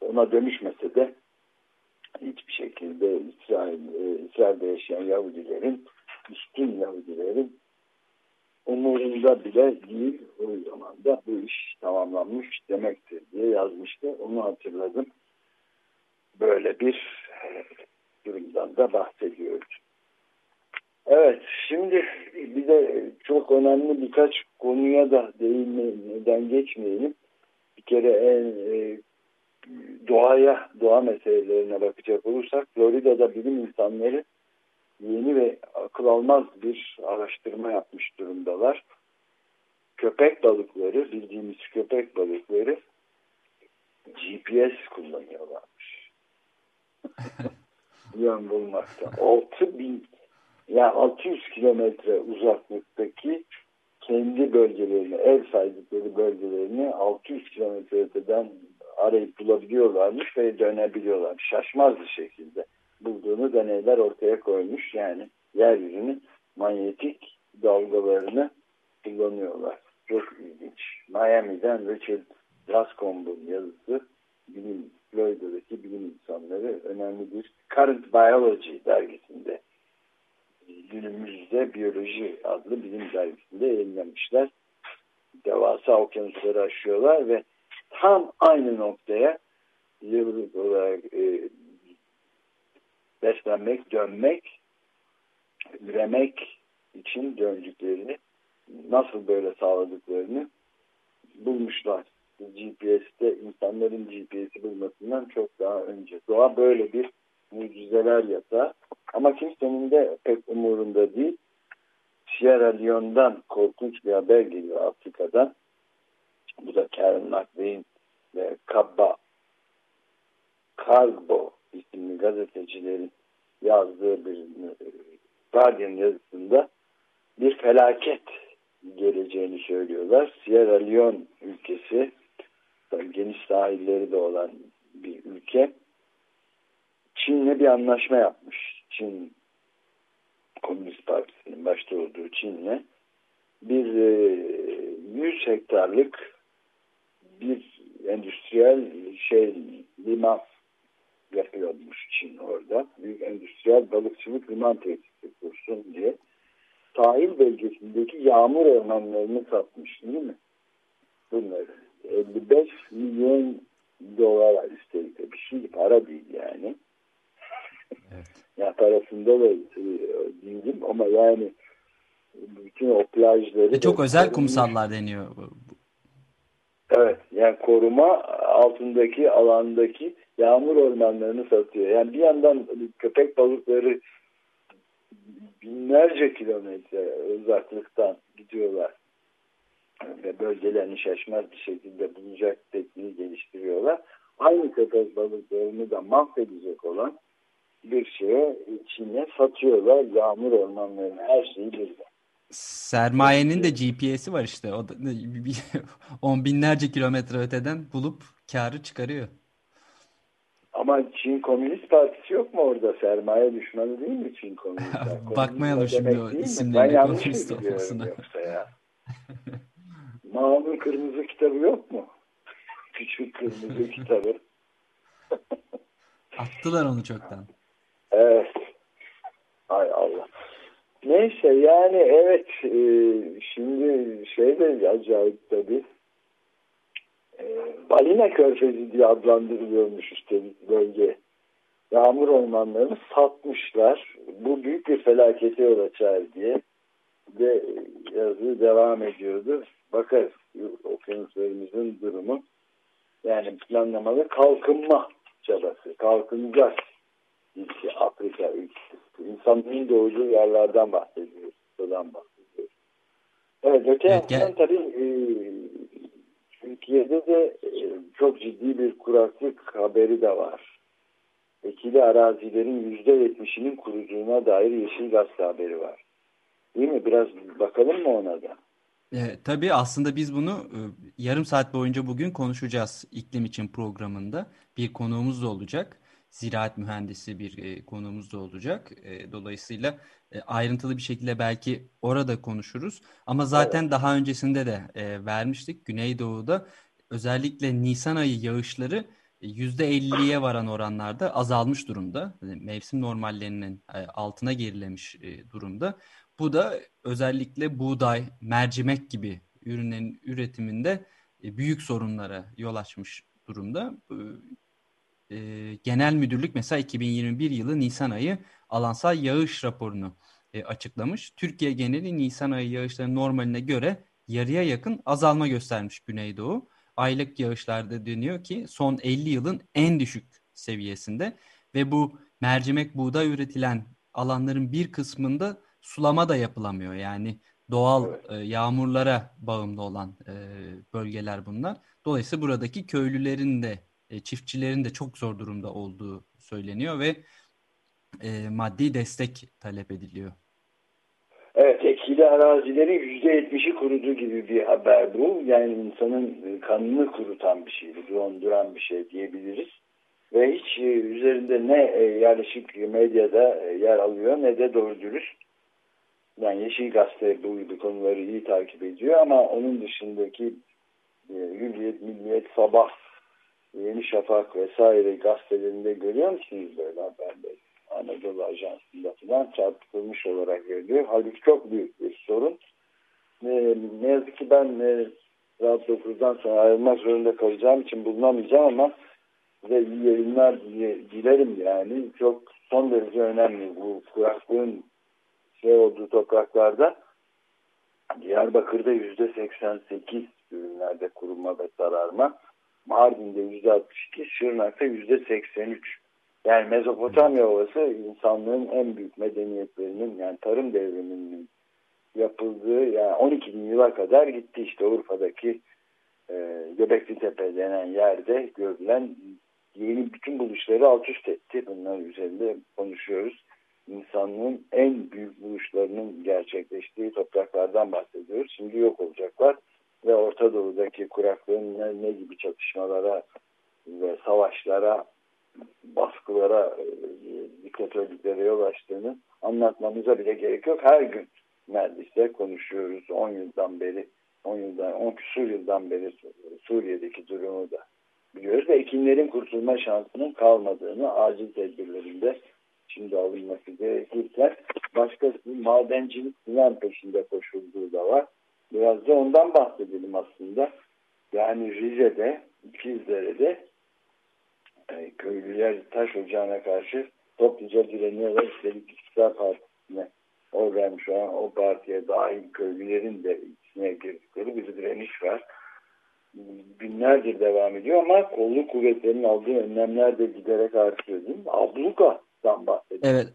ona dönüşmese de hiçbir şekilde İsrail, e, İsrail'de yaşayan Yahudilerin, üstün Yahudilerin umurunda bile değil. O zaman da bu iş tamamlanmış demektir diye yazmıştı. Onu hatırladım. Böyle bir durumdan da bahsediyoruz. Evet, şimdi bir de çok önemli birkaç konuya da değinmeden geçmeyelim. Bir kere en e, doğaya, doğa meselelerine bakacak olursak Florida'da bilim insanları yeni ve akıl almaz bir araştırma yapmış durumdalar. Köpek balıkları, bildiğimiz köpek balıkları GPS kullanıyorlarmış. (laughs) yön bulmakta. 6 bin yani 600 kilometre uzaklıktaki kendi bölgelerini, ev saydıkları bölgelerini 600 kilometre öteden arayıp bulabiliyorlarmış ve dönebiliyorlarmış. Şaşmaz bir şekilde bulduğunu deneyler ortaya koymuş. Yani yeryüzünün manyetik dalgalarını kullanıyorlar. Çok ilginç. Miami'den Richard Lascomb'un yazısı bilim, Florida'daki bilim insanları önemli bir Current Biology dergisinde günümüzde biyoloji adlı bilim dergisinde yayınlamışlar. Devasa okyanusları aşıyorlar ve tam aynı noktaya yıllık olarak e, beslenmek, dönmek, üremek için döndüklerini nasıl böyle sağladıklarını bulmuşlar. GPS'te insanların GPS'i bulmasından çok daha önce. Doğa böyle bir mucizeler yatağı. Ama kimsenin de pek umurunda değil. Sierra Leone'dan korkunç bir haber geliyor Afrika'dan. Bu da Karen McVeigh ve Kabba Karbo isimli gazetecilerin yazdığı bir Guardian yazısında bir felaket geleceğini söylüyorlar. Sierra Leone ülkesi geniş sahilleri de olan bir ülke Çin'le bir anlaşma yapmış. Çin Komünist Partisi'nin başta olduğu Çin'le bir 100 e, hektarlık bir endüstriyel şey liman yapıyormuş Çin orada. Büyük endüstriyel balıkçılık liman tesisi kursun diye. Sahil bölgesindeki yağmur ormanlarını satmış değil mi? Bunları. 55 milyon dolar üstelik bir şey para değil yani. Evet. (laughs) Yani parasında da e, değilim ama yani bütün o plajları...
Ve çok özel kumsallar deniyor.
Evet yani koruma altındaki alandaki yağmur ormanlarını satıyor. Yani bir yandan köpek balıkları binlerce kilometre uzaklıktan gidiyorlar ve bölgelerini şaşmaz bir şekilde bulacak tekniği geliştiriyorlar. Aynı köpek balıklarını da mahvedecek olan bir şeye içine satıyorlar. Yağmur ormanlarını her şeyi birden.
Sermayenin de GPS'i var işte. O da, (laughs) on binlerce kilometre öteden bulup karı çıkarıyor.
Ama Çin Komünist Partisi yok mu orada? Sermaye düşmanı değil mi Çin Komünist (laughs) Partisi?
Bakmayalım şimdi o isimlerine komünist olmasına.
Yoksa ya. (laughs) Mao'nun kırmızı kitabı yok mu? (laughs) Küçük kırmızı kitabı.
Attılar onu çoktan.
Evet. Ay Allah. Neyse yani evet e, şimdi şey de acayip tabii. E, Balina Körfezi diye adlandırılıyormuş üstelik bölge. Yağmur ormanlarını satmışlar. Bu büyük bir felakete yol açar diye de yazı devam ediyordu. Bakarız okyanuslarımızın durumu. Yani planlamalı kalkınma çabası. Kalkınacağız ülke, Afrika ülkesi. İnsanların doğduğu yerlerden bahsediyoruz. Sudan bahsediyoruz. Evet, öte evet, yandan tabii e, Türkiye'de de e, çok ciddi bir kuraklık haberi de var. Ekili arazilerin yüzde yetmişinin kuruduğuna dair Yeşil Gazete haberi var. Değil mi? Biraz bakalım mı ona da?
E, tabii aslında biz bunu e, yarım saat boyunca bugün konuşacağız iklim için programında. Bir konuğumuz da olacak ziraat mühendisi bir e, konumuz da olacak. E, dolayısıyla e, ayrıntılı bir şekilde belki orada konuşuruz. Ama zaten evet. daha öncesinde de e, vermiştik. Güneydoğu'da özellikle Nisan ayı yağışları %50'ye e, varan oranlarda azalmış durumda. Mevsim normallerinin e, altına gerilemiş e, durumda. Bu da özellikle buğday, mercimek gibi ürünlerin üretiminde büyük sorunlara yol açmış durumda e, genel müdürlük mesela 2021 yılı Nisan ayı alansal yağış raporunu e, açıklamış. Türkiye geneli Nisan ayı yağışları normaline göre yarıya yakın azalma göstermiş Güneydoğu. Aylık yağışlarda deniyor ki son 50 yılın en düşük seviyesinde ve bu mercimek buğday üretilen alanların bir kısmında sulama da yapılamıyor. Yani doğal evet. e, yağmurlara bağımlı olan e, bölgeler bunlar. Dolayısıyla buradaki köylülerin de e, çiftçilerin de çok zor durumda olduğu söyleniyor ve e, maddi destek talep ediliyor.
Evet, ekili arazilerin %70'i kurudu gibi bir haber bu. Yani insanın kanını kurutan bir şey, donduran bir şey diyebiliriz. Ve hiç üzerinde ne yerleşik medyada yer alıyor ne de doğru dürüst. Yani Yeşil Gazete bu gibi konuları iyi takip ediyor ama onun dışındaki Hürriyet, Milliyet, Sabah, Yeni Şafak vesaire gazetelerinde görüyor musunuz böyle haberleri? Anadolu Ajansı'nda falan çarpıtılmış olarak veriliyor. Halbuki çok büyük bir sorun. Ne yazık ki ben e, Rahat 9'dan sonra ayrılmak zorunda kalacağım için bulunamayacağım ama size iyi yayınlar dilerim yani. Çok son derece önemli bu kuraklığın şey olduğu topraklarda. Diyarbakır'da %88 ürünlerde kuruma ve sararma. Mardin'de %62, Şırnak'ta %83. Yani Mezopotamya Ovası insanlığın en büyük medeniyetlerinin yani tarım devriminin yapıldığı yani 12 bin yıla kadar gitti işte Urfa'daki e, Göbekli Tepe denen yerde görülen yeni bütün buluşları alt üst etti. Bunlar üzerinde konuşuyoruz. İnsanlığın en büyük buluşlarının gerçekleştiği topraklardan bahsediyoruz. Şimdi yok olacaklar ve Orta Doğu'daki kuraklığın ne, ne gibi çatışmalara ve savaşlara baskılara, e, diktatörlüklere yol açtığını anlatmamıza bile gerek yok. Her gün neredeyse konuşuyoruz 10 yıldan beri, 10 yıldan, 10 küsur yıldan beri Suriye'deki durumu da biliyoruz ve ekinlerin kurtulma şansının kalmadığını acil tedbirlerinde şimdi alınması gerekirken başkası madencilik filan peşinde koşulduğu da var. Biraz da ondan bahsedelim aslında. Yani Rize'de, İkizdere'de e, köylüler taş ocağına karşı topluca direniyorlar. Üstelik İktidar Partisi'ne o vermiş olan o partiye dahil köylülerin de içine girdikleri bir direniş var. Günlerdir devam ediyor ama kolluk kuvvetlerinin aldığı önlemler de giderek artıyor değil mi? Abluka'dan bahsediyor.
Evet.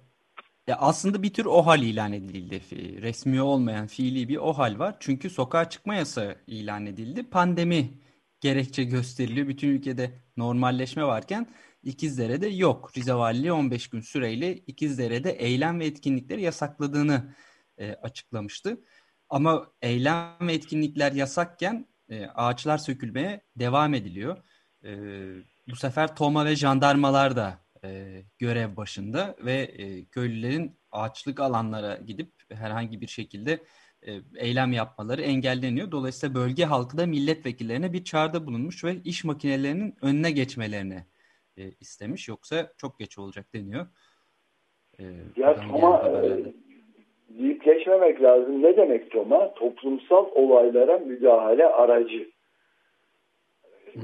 Ya aslında bir tür OHAL ilan edildi. Resmi olmayan fiili bir OHAL var. Çünkü sokağa çıkma yasağı ilan edildi. Pandemi gerekçe gösteriliyor. Bütün ülkede normalleşme varken İkizdere'de yok. Rize Valiliği 15 gün süreyle İkizdere'de eylem ve etkinlikleri yasakladığını e, açıklamıştı. Ama eylem ve etkinlikler yasakken e, ağaçlar sökülmeye devam ediliyor. E, bu sefer TOMA ve jandarmalar da e, görev başında ve e, köylülerin ağaçlık alanlara gidip herhangi bir şekilde e, eylem yapmaları engelleniyor. Dolayısıyla bölge halkı da milletvekillerine bir çağrıda bulunmuş ve iş makinelerinin önüne geçmelerini e, istemiş. Yoksa çok geç olacak deniyor.
E, ya Toma deyip geçmemek lazım. Ne demek Toma? Toplumsal olaylara müdahale aracı.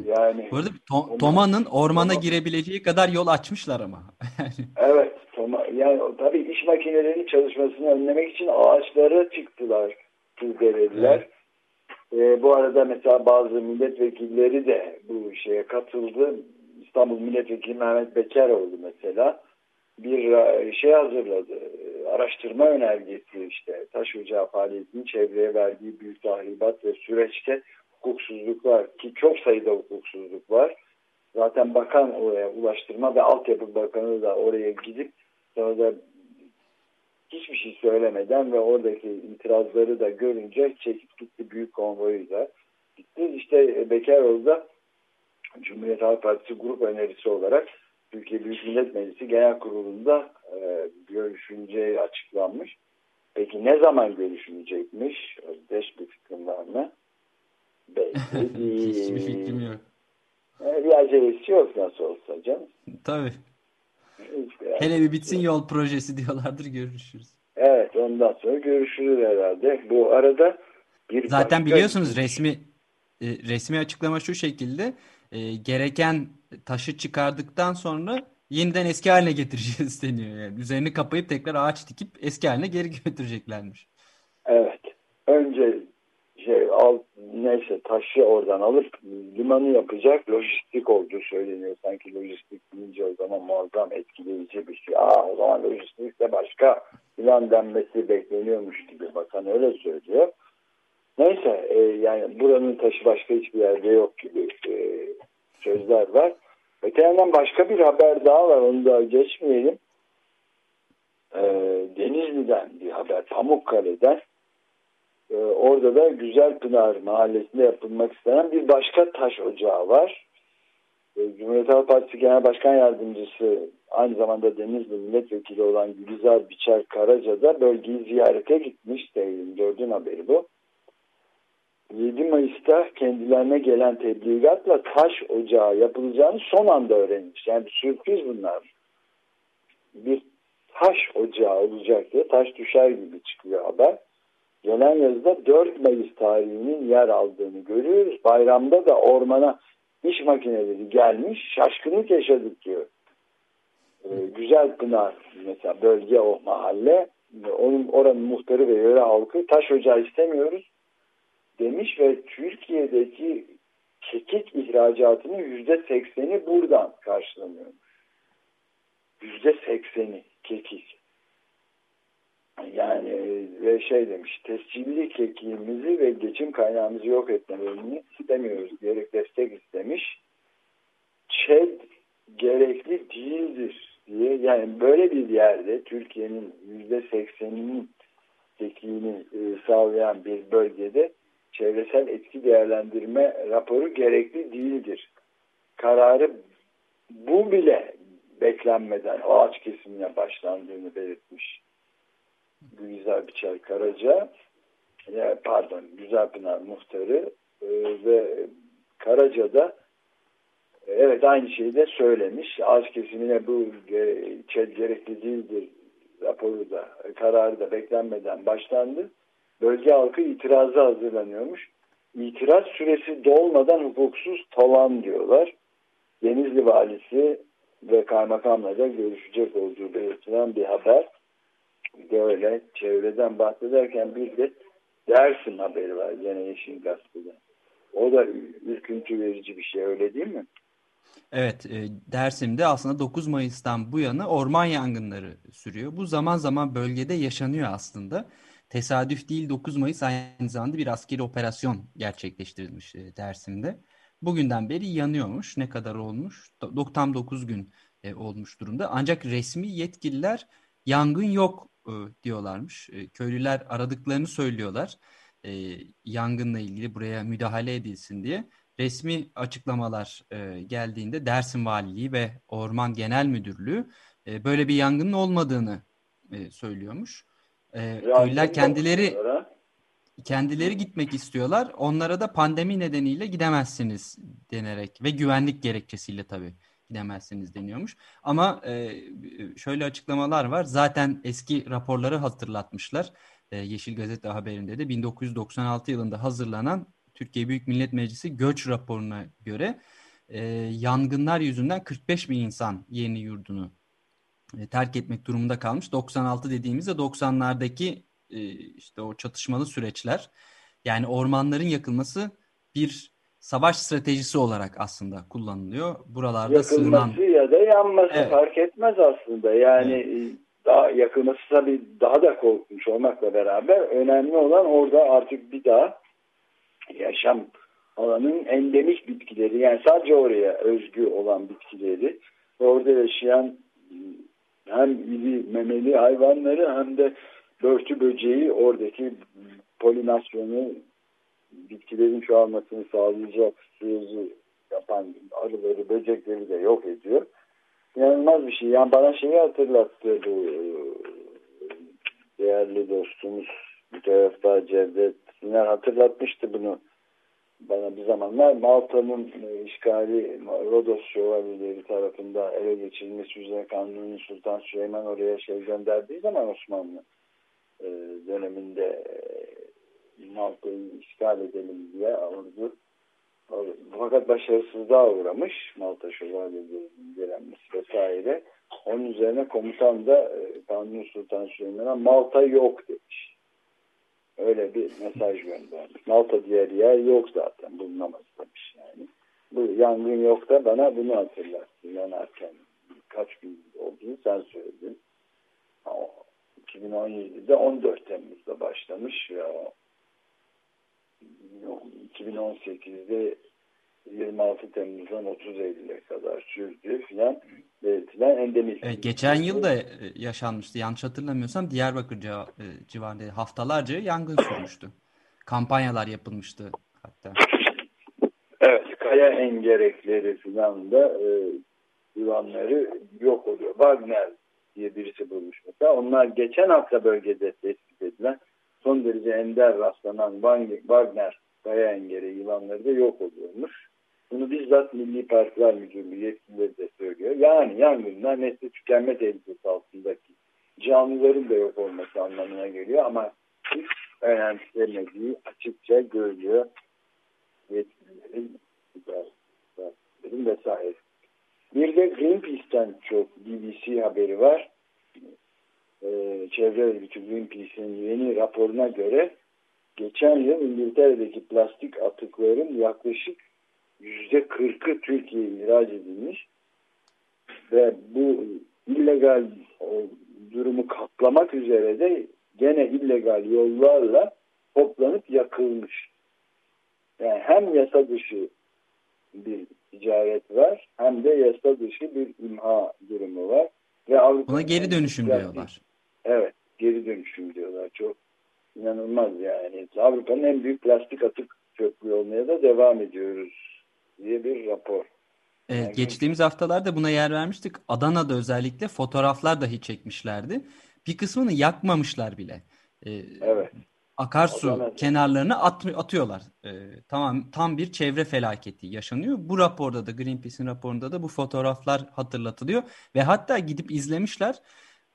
Yani Bu arada to Toma'nın ormana Toma. girebileceği kadar yol açmışlar ama. (laughs)
evet. Toma, yani tabii iş makinelerinin çalışmasını önlemek için ağaçlara çıktılar. Tüzdelediler. Evet. E, bu arada mesela bazı milletvekilleri de bu şeye katıldı. İstanbul Milletvekili Mehmet Bekeroğlu mesela bir e, şey hazırladı. Araştırma önergesi işte taş ocağı faaliyetinin çevreye verdiği büyük tahribat ve süreçte hukuksuzluklar ki çok sayıda hukuksuzluk var. Zaten bakan oraya Ulaştırma ve Altyapı Bakanı da oraya gidip sonra da hiçbir şey söylemeden ve oradaki itirazları da görünce çekip gitti büyük konvoyuyla. Gitti işte Bekaroğlu da Cumhuriyet Halk Partisi grup önerisi olarak Türkiye Büyük Millet Meclisi Genel Kurulu'nda e, görüşüleceği açıklanmış. Peki ne zaman görüşülecekmiş? Özdeş bir fikrim var mı?
Belki (laughs) değil. Hiçbir fikrim yok.
E, bir acelesi yok nasıl olsa canım.
Tabii. Hele bir bitsin yol projesi (laughs) diyorlardır görüşürüz.
Evet ondan sonra görüşürüz herhalde. Bu arada
bir Zaten biliyorsunuz resmi e, resmi açıklama şu şekilde e, gereken taşı çıkardıktan sonra yeniden eski haline getireceğiz (laughs) deniyor. Yani üzerini kapayıp tekrar ağaç dikip eski haline geri götüreceklermiş.
Evet. Önce şey al neyse taşı oradan alıp limanı yapacak lojistik olduğu söyleniyor. Sanki lojistik deyince o zaman muazzam etkileyici bir şey. Aa o zaman lojistik de başka plan denmesi bekleniyormuş gibi bakan öyle söylüyor. Neyse e, yani buranın taşı başka hiçbir yerde yok gibi e, sözler var. Öte yandan başka bir haber daha var onu da geçmeyelim. Ee, Denizli'den bir haber Pamukkale'den ee, orada da Güzelpınar mahallesinde yapılmak istenen bir başka taş ocağı var. Ee, Cumhuriyet Halk Partisi Genel Başkan Yardımcısı aynı zamanda Denizli Milletvekili olan Gülizar Biçer Karaca da bölgeyi ziyarete gitmiş. 4'ün haberi bu. 7 Mayıs'ta kendilerine gelen tebligatla taş ocağı yapılacağını son anda öğrenmiş. Yani bir sürpriz bunlar. Bir taş ocağı olacak diye taş düşer gibi çıkıyor haber. Gelen yazıda 4 Mayıs tarihinin yer aldığını görüyoruz. Bayramda da ormana iş makineleri gelmiş. Şaşkınlık yaşadık diyor. Ee, Güzel Pınar mesela bölge o mahalle. Onun oranın muhtarı ve yöre halkı taş ocağı istemiyoruz demiş ve Türkiye'deki kekik ihracatının yüzde sekseni buradan karşılanıyor. Yüzde sekseni kekik. Yani ve şey demiş tescilli kekiğimizi ve geçim kaynağımızı yok etmelerini istemiyoruz diyerek destek istemiş. ÇED gerekli değildir diye yani böyle bir yerde Türkiye'nin yüzde sekseninin kekiğini e, sağlayan bir bölgede çevresel etki değerlendirme raporu gerekli değildir. Kararı bu bile beklenmeden ağaç kesimine başlandığını belirtmiş. Gülizar Biçer Karaca pardon Güzelpınar muhtarı e, ve Karaca da evet aynı şeyi de söylemiş. Ağaç kesimine bu gerekli değildir raporu da kararı da beklenmeden başlandı bölge halkı itirazı hazırlanıyormuş. İtiraz süresi dolmadan hukuksuz talan diyorlar. Denizli valisi ve kaymakamla da görüşecek olduğu belirtilen bir haber. Böyle çevreden bahsederken bir de Dersim haberi var gene Yeşil Gazete'de. O da ürküntü verici bir şey öyle değil mi?
Evet, e, Dersim'de aslında 9 Mayıs'tan bu yana orman yangınları sürüyor. Bu zaman zaman bölgede yaşanıyor aslında. Tesadüf değil 9 Mayıs aynı zamanda bir askeri operasyon gerçekleştirilmiş e, Dersim'de. Bugünden beri yanıyormuş. Ne kadar olmuş? Tam 9 gün e, olmuş durumda. Ancak resmi yetkililer yangın yok e, diyorlarmış. E, köylüler aradıklarını söylüyorlar. E, yangınla ilgili buraya müdahale edilsin diye. Resmi açıklamalar e, geldiğinde Dersim Valiliği ve Orman Genel Müdürlüğü e, böyle bir yangının olmadığını e, söylüyormuş. E, köylüler kendileri kendileri gitmek istiyorlar. Onlara da pandemi nedeniyle gidemezsiniz denerek ve güvenlik gerekçesiyle tabii gidemezsiniz deniyormuş. Ama e, şöyle açıklamalar var. Zaten eski raporları hatırlatmışlar. E, Yeşil Gazete haberinde de 1996 yılında hazırlanan Türkiye Büyük Millet Meclisi göç raporuna göre e, yangınlar yüzünden 45 bin insan yeni yurdunu e, terk etmek durumunda kalmış. 96 dediğimizde 90'lardaki e, işte o çatışmalı süreçler yani ormanların yakılması bir savaş stratejisi olarak aslında kullanılıyor. Buralarda
yakılması
sığınan...
ya da yanması evet. fark etmez aslında. Yani evet. daha yakılması tabii daha da korkmuş olmakla beraber önemli olan orada artık bir daha yaşam alanın endemik bitkileri yani sadece oraya özgü olan bitkileri ve orada yaşayan hem iri memeli hayvanları hem de börtü böceği oradaki polinasyonu bitkilerin çoğalmasını sağlayacak suyuzu yapan arıları, böcekleri de yok ediyor. İnanılmaz bir şey. Yani bana şeyi hatırlattı bu e, değerli dostumuz mütevaffı Cevdet Siner hatırlatmıştı bunu bana bir zamanlar Malta'nın e, işgali Rodos şövalyeleri tarafından ele geçirilmesi üzerine Kanuni Sultan Süleyman oraya şey gönderdiği zaman Osmanlı e, döneminde Malta'yı işgal edelim diye ordu fakat başarısızlığa uğramış Malta şövalyelerinin gelenmesi vesaire. Onun üzerine komutan da Kanuni Sultan Süleyman'a Malta yok demiş. Öyle bir mesaj göndermiş. Malta diğer yer yok zaten bulunamaz demiş yani. Bu yangın yok da bana bunu hatırlattı yanarken. Kaç gün olduğunu sen söyledin. 2017'de 14 Temmuz'da başlamış ya 2018'de 20 26 Temmuz'dan 30 Eylül'e kadar sürdü filan belirtilen endemik.
Evet, geçen yıl da e, yaşanmıştı. Yanlış hatırlamıyorsam Diyarbakır e, civarında haftalarca yangın (coughs) sürmüştü. Kampanyalar yapılmıştı hatta.
Evet, kaya engerekleri filan da e, yılanları yok oluyor. Wagner diye birisi bulmuş mesela. Onlar geçen hafta bölgede tespit edilen son derece ender rastlanan Wagner kaya engeri yılanları da yok oluyormuş. Bunu bizzat Milli Parklar Müdürlüğü yetkilileri de söylüyor. Yani yangınlar nesli tükenme tehlikesi altındaki canlıların da yok olması anlamına geliyor ama hiç önemsemediği açıkça görülüyor yetkililerin, vesaire. Bir de Greenpeace'ten çok BBC haberi var. Ee, çevre örgütü Greenpeace'in yeni raporuna göre geçen yıl İngiltere'deki plastik atıkların yaklaşık yüzde kırkı Türkiye'ye ihraç edilmiş ve bu illegal durumu katlamak üzere de gene illegal yollarla toplanıp yakılmış. Yani hem yasa dışı bir ticaret var hem de yasa dışı bir imha durumu var.
Ve Avrupa Buna geri dönüşüm diyorlar.
Evet geri dönüşüm diyorlar. Çok inanılmaz yani. Avrupa'nın en büyük plastik atık çöplüğü olmaya da devam ediyoruz diye bir rapor.
Evet, yani geçtiğimiz haftalarda buna yer vermiştik. Adana'da özellikle fotoğraflar dahi çekmişlerdi. Bir kısmını yakmamışlar bile.
Ee, evet.
Akarsu Adana. kenarlarına at, atıyorlar. Ee, tamam tam bir çevre felaketi yaşanıyor. Bu raporda da Greenpeace'in raporunda da bu fotoğraflar hatırlatılıyor ve hatta gidip izlemişler.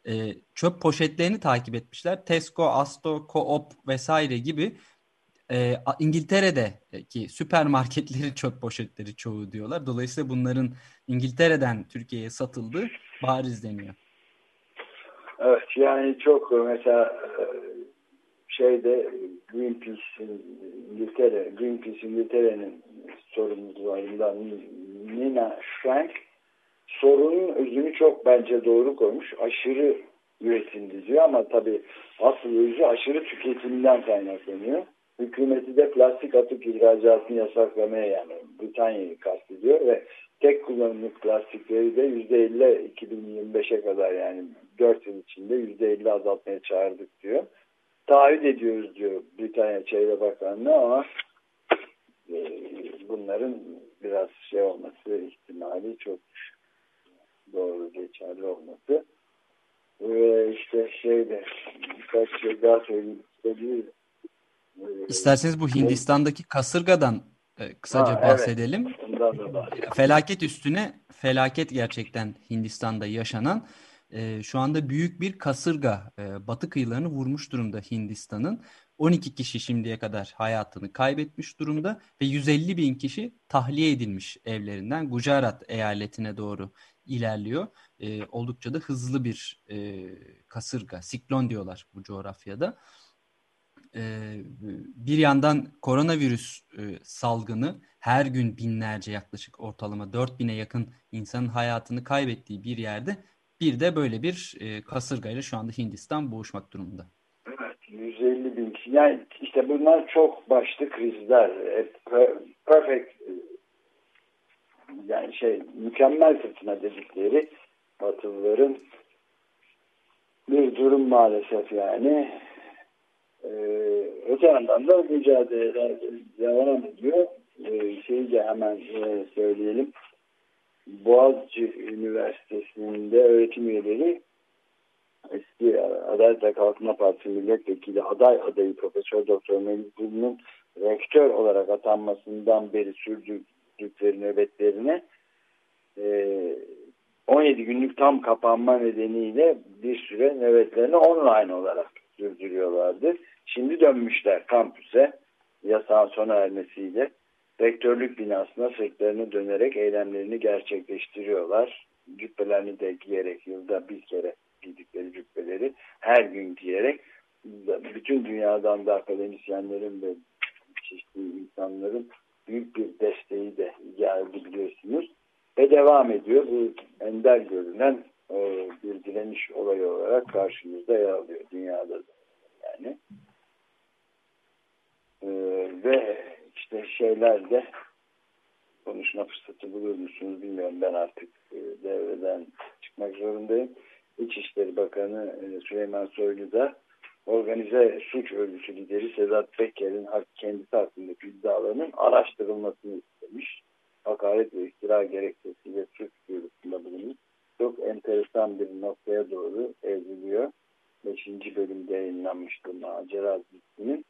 Ee, çöp poşetlerini takip etmişler. Tesco, Asto, Coop vesaire gibi e, İngiltere'deki süpermarketleri (laughs) çöp poşetleri çoğu diyorlar. Dolayısıyla bunların İngiltere'den Türkiye'ye satıldığı barizleniyor.
Evet yani çok mesela e, şeyde Greenpeace'in İngiltere, Greenpeace İngiltere'nin sorumlularından Nina Frank sorunun özünü çok bence doğru koymuş. Aşırı üretimdi diyor ama tabii asıl özü aşırı tüketimden kaynaklanıyor. Hükümeti de plastik atık ihracatını yasaklamaya yani Britanya'yı kastediyor ve tek kullanımlık plastikleri de %50 2025'e kadar yani 4 yıl içinde %50 azaltmaya çağırdık diyor. Taahhüt ediyoruz diyor Britanya Çevre Bakanlığı ama e, bunların biraz şey olması ihtimali çok doğru geçerli olması ve işte şeyde birkaç şey daha söyleyeyim istediğim
İsterseniz bu Hindistan'daki kasırgadan e, kısaca ha, bahsedelim. Evet. Felaket üstüne felaket gerçekten Hindistan'da yaşanan e, şu anda büyük bir kasırga e, batı kıyılarını vurmuş durumda Hindistan'ın. 12 kişi şimdiye kadar hayatını kaybetmiş durumda ve 150 bin kişi tahliye edilmiş evlerinden Gujarat eyaletine doğru ilerliyor. E, oldukça da hızlı bir e, kasırga, siklon diyorlar bu coğrafyada. E, bir yandan koronavirüs e, salgını her gün binlerce yaklaşık ortalama 4000'e yakın insanın hayatını kaybettiği bir yerde bir de böyle bir e, kasırgayla şu anda Hindistan boğuşmak durumunda.
Evet 150 bin. Yani işte bunlar çok başlı krizler. Perfect yani şey mükemmel fırtına dedikleri Batılıların bir durum maalesef yani. Ee, öte yandan da mücadeleler devam ediyor. Ee, şeyi de hemen e, söyleyelim. Boğaziçi Üniversitesi'nde öğretim üyeleri eski Adalet ve Kalkınma Partisi milletvekili aday adayı Profesör Doktor Melih Bulu'nun rektör olarak atanmasından beri sürdürdükleri nöbetlerine 17 günlük tam kapanma nedeniyle bir süre nöbetlerini online olarak sürdürüyorlardı. Şimdi dönmüşler kampüse yasağın sona ermesiyle rektörlük binasına sırtlarını dönerek eylemlerini gerçekleştiriyorlar. Cübbelerini de giyerek yılda bir kere giydikleri cübbeleri her gün giyerek bütün dünyadan da akademisyenlerin ve çeşitli insanların büyük bir desteği de geldi biliyorsunuz. Ve devam ediyor. Bu ender görünen e, bir direniş olayı olarak karşımızda yer alıyor dünyada da yani. E, ve işte şeyler de konuşma fırsatı bulur musunuz bilmiyorum. Ben artık e, devreden çıkmak zorundayım. İçişleri Bakanı e, Süleyman Soylu da organize suç örgütü lideri Sedat Peker'in kendisi hakkındaki iddialarının araştırılmasını istemiş. Hakaret ve iftira gerekçesiyle suç duyurusunda bulunmuş. Çok enteresan bir noktaya doğru evriliyor. Beşinci bölümde yayınlanmıştı Macera dizisinin.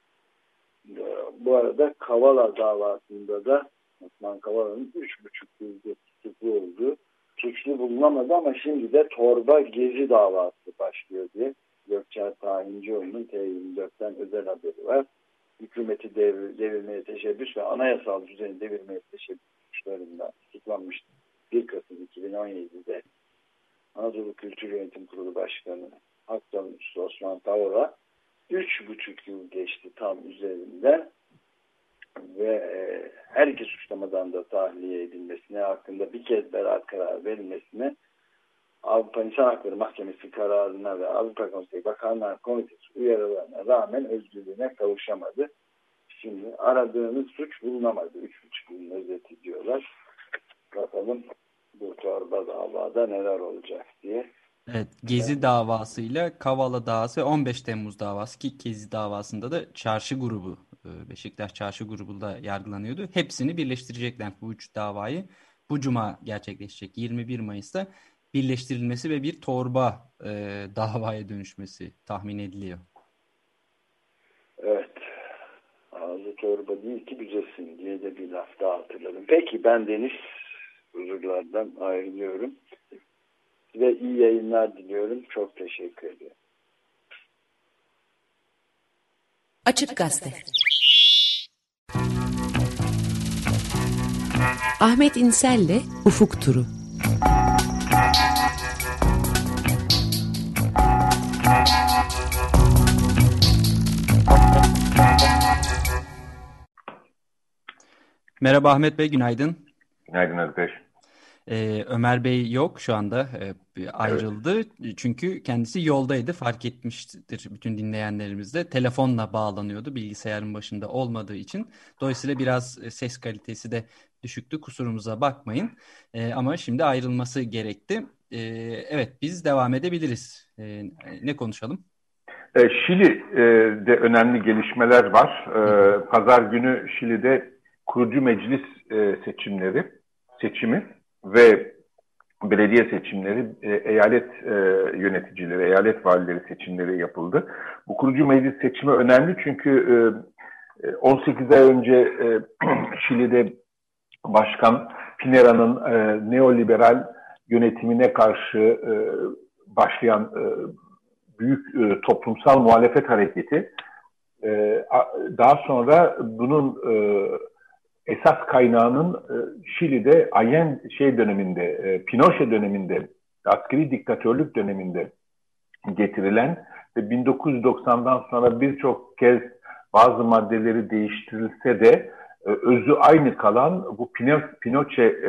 Bu arada Kavala davasında da Osman Kavala'nın üç buçuk yılda tutuklu olduğu suçlu bulunamadı ama şimdi de torba gezi davası başlıyor diye Gökçer Tahincioğlu'nun T24'ten özel haberi var. Hükümeti devir, devirmeye teşebbüs ve anayasal düzeni devirmeye teşebbüs suçlarından tutuklanmıştı. 1 Kasım 2017'de Anadolu Kültür Yönetim Kurulu Başkanı Hak Savunucusu Osman Kavala 3,5 yıl geçti tam üzerinden ve e, her iki suçlamadan da tahliye edilmesine hakkında bir kez beraat kararı verilmesine Avrupa İnsan Hakları Mahkemesi kararına ve Avrupa Konseyi Bakanlar Komitesi uyarılarına rağmen özgürlüğüne kavuşamadı. Şimdi aradığınız suç bulunamadı. Üç buçuk yılın özeti diyorlar. Bakalım bu torba davada neler olacak diye.
Evet, Gezi davasıyla Kavala davası 15 Temmuz davası ki Gezi davasında da çarşı grubu e, Beşiktaş çarşı grubunda yargılanıyordu. Hepsini birleştirecekler bu üç davayı. Bu cuma gerçekleşecek 21 Mayıs'ta birleştirilmesi ve bir torba e, davaya dönüşmesi tahmin ediliyor.
Evet. Ağzı torba değil ki büzesin diye de bir laf daha hatırladım. Peki ben Deniz huzurlardan ayrılıyorum. Size iyi yayınlar diliyorum. Çok teşekkür ederim.
Açık Gazete Ahmet İnsel'le Ufuk Turu
Merhaba Ahmet Bey, günaydın.
Günaydın Özdeş.
Ee, Ömer Bey yok şu anda ee, ayrıldı evet. çünkü kendisi yoldaydı fark etmiştir bütün dinleyenlerimiz de telefonla bağlanıyordu bilgisayarın başında olmadığı için dolayısıyla biraz e, ses kalitesi de düşüktü kusurumuza bakmayın ee, ama şimdi ayrılması gerekti ee, evet biz devam edebiliriz ee, ne konuşalım?
Ee, Şili'de önemli gelişmeler var pazar günü Şili'de kurucu meclis e, seçimleri seçimi ve belediye seçimleri, e, eyalet e, yöneticileri, eyalet valileri seçimleri yapıldı. Bu kurucu meclis seçimi önemli çünkü e, 18 ay önce e, (clears throat) Şili'de Başkan Pinera'nın e, neoliberal yönetimine karşı e, başlayan e, büyük e, toplumsal muhalefet hareketi e, daha sonra bunun e, esas kaynağının e, Şili'de Ayen şey döneminde, e, Pinochet döneminde, askeri diktatörlük döneminde getirilen ve 1990'dan sonra birçok kez bazı maddeleri değiştirilse de e, özü aynı kalan bu Pinochet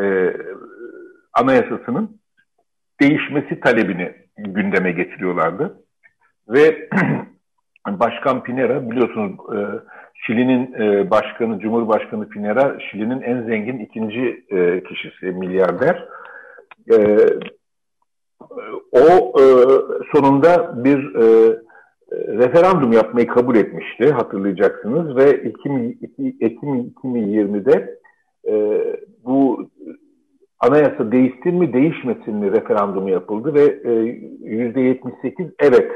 anayasasının değişmesi talebini gündeme getiriyorlardı. Ve (clears throat) Başkan Pinera biliyorsunuz e, Şili'nin e, başkanı, Cumhurbaşkanı Pinera, Şili'nin en zengin ikinci e, kişisi, milyarder. E, o e, sonunda bir e, referandum yapmayı kabul etmişti, hatırlayacaksınız. Ve Ekim, Ekim 2020'de e, bu anayasa değişsin mi, değişmesin mi referandumu yapıldı ve e, %78 evet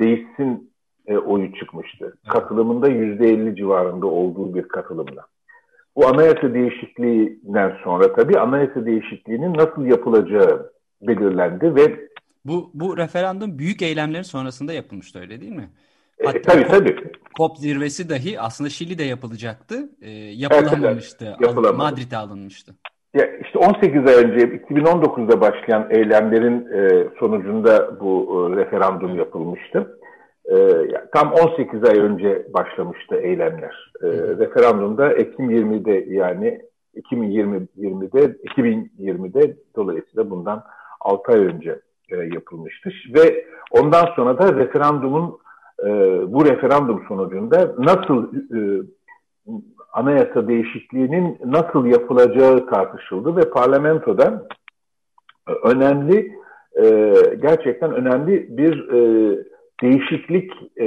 değişsin e, oyu çıkmıştı. Evet. Katılımında %50 civarında olduğu bir katılımla. Bu anayasa değişikliğinden sonra tabii anayasa değişikliğinin nasıl yapılacağı belirlendi ve
bu bu referandum büyük eylemlerin sonrasında yapılmıştı öyle değil mi?
E, Hatta e, tabii COP, tabii.
COP zirvesi dahi aslında Şili'de yapılacaktı. E, yapılamamıştı. Evet, yapılamadı. Madrid'e alınmıştı.
Ya işte 18 ay önce 2019'da başlayan eylemlerin e, sonucunda bu e, referandum yapılmıştı. E, tam 18 ay önce başlamıştı eylemler. E, referandumda Ekim 20'de yani 2020'de 2020'de dolayısıyla bundan 6 ay önce e, yapılmıştı ve ondan sonra da referandumun e, bu referandum sonucunda nasıl e, anayasa değişikliğinin nasıl yapılacağı tartışıldı ve parlamentoda önemli e, gerçekten önemli bir e, değişiklik e,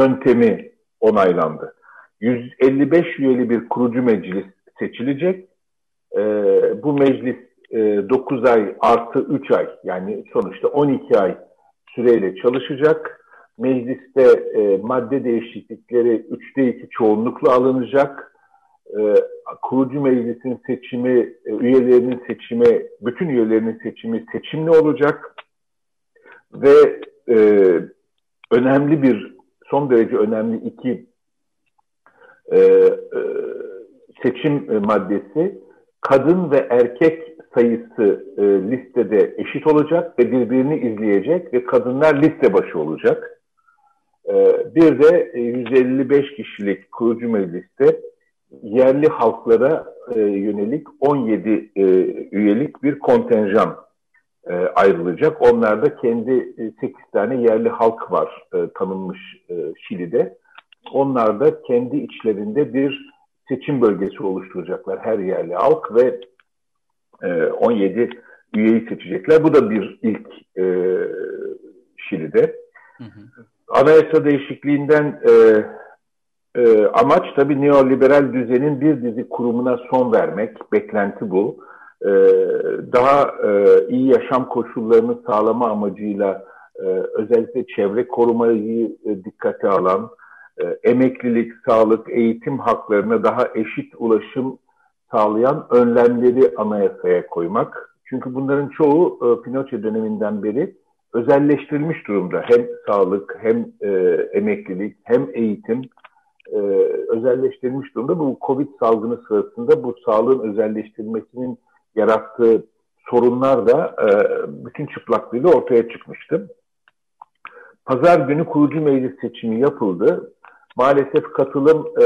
yöntemi onaylandı. 155 üyeli bir kurucu meclis seçilecek. E, bu meclis e, 9 ay artı 3 ay yani sonuçta 12 ay süreyle çalışacak. Mecliste e, madde değişiklikleri 3'te 2 çoğunlukla alınacak. E, kurucu meclisin seçimi, e, üyelerinin seçimi, bütün üyelerinin seçimi seçimli olacak. Ve e, önemli bir, son derece önemli iki e, e, seçim maddesi kadın ve erkek sayısı e, listede eşit olacak ve birbirini izleyecek ve kadınlar liste başı olacak. E, bir de 155 e, kişilik kurucu mecliste yerli halklara e, yönelik 17 e, üyelik bir kontenjan e, ayrılacak. Onlarda kendi e, 8 tane yerli halk var e, tanınmış e, Şili'de. Onlar da kendi içlerinde bir seçim bölgesi oluşturacaklar her yerli halk ve e, 17 üyeyi seçecekler. Bu da bir ilk e, Şili'de. Hı hı. Anayasa değişikliğinden e, e, amaç tabii neoliberal düzenin bir dizi kurumuna son vermek. Beklenti bu. E, daha e, iyi yaşam koşullarını sağlama amacıyla e, özellikle çevre korumayı e, dikkate alan, e, emeklilik, sağlık, eğitim haklarına daha eşit ulaşım sağlayan önlemleri anayasaya koymak. Çünkü bunların çoğu e, Pinochet döneminden beri özelleştirilmiş durumda. Hem sağlık, hem e, emeklilik, hem eğitim e, özelleştirilmiş durumda. Bu Covid salgını sırasında bu sağlığın özelleştirilmesinin yarattığı sorunlar da e, bütün çıplaklığıyla ortaya çıkmıştı. Pazar günü kurucu meclis seçimi yapıldı. Maalesef katılım e,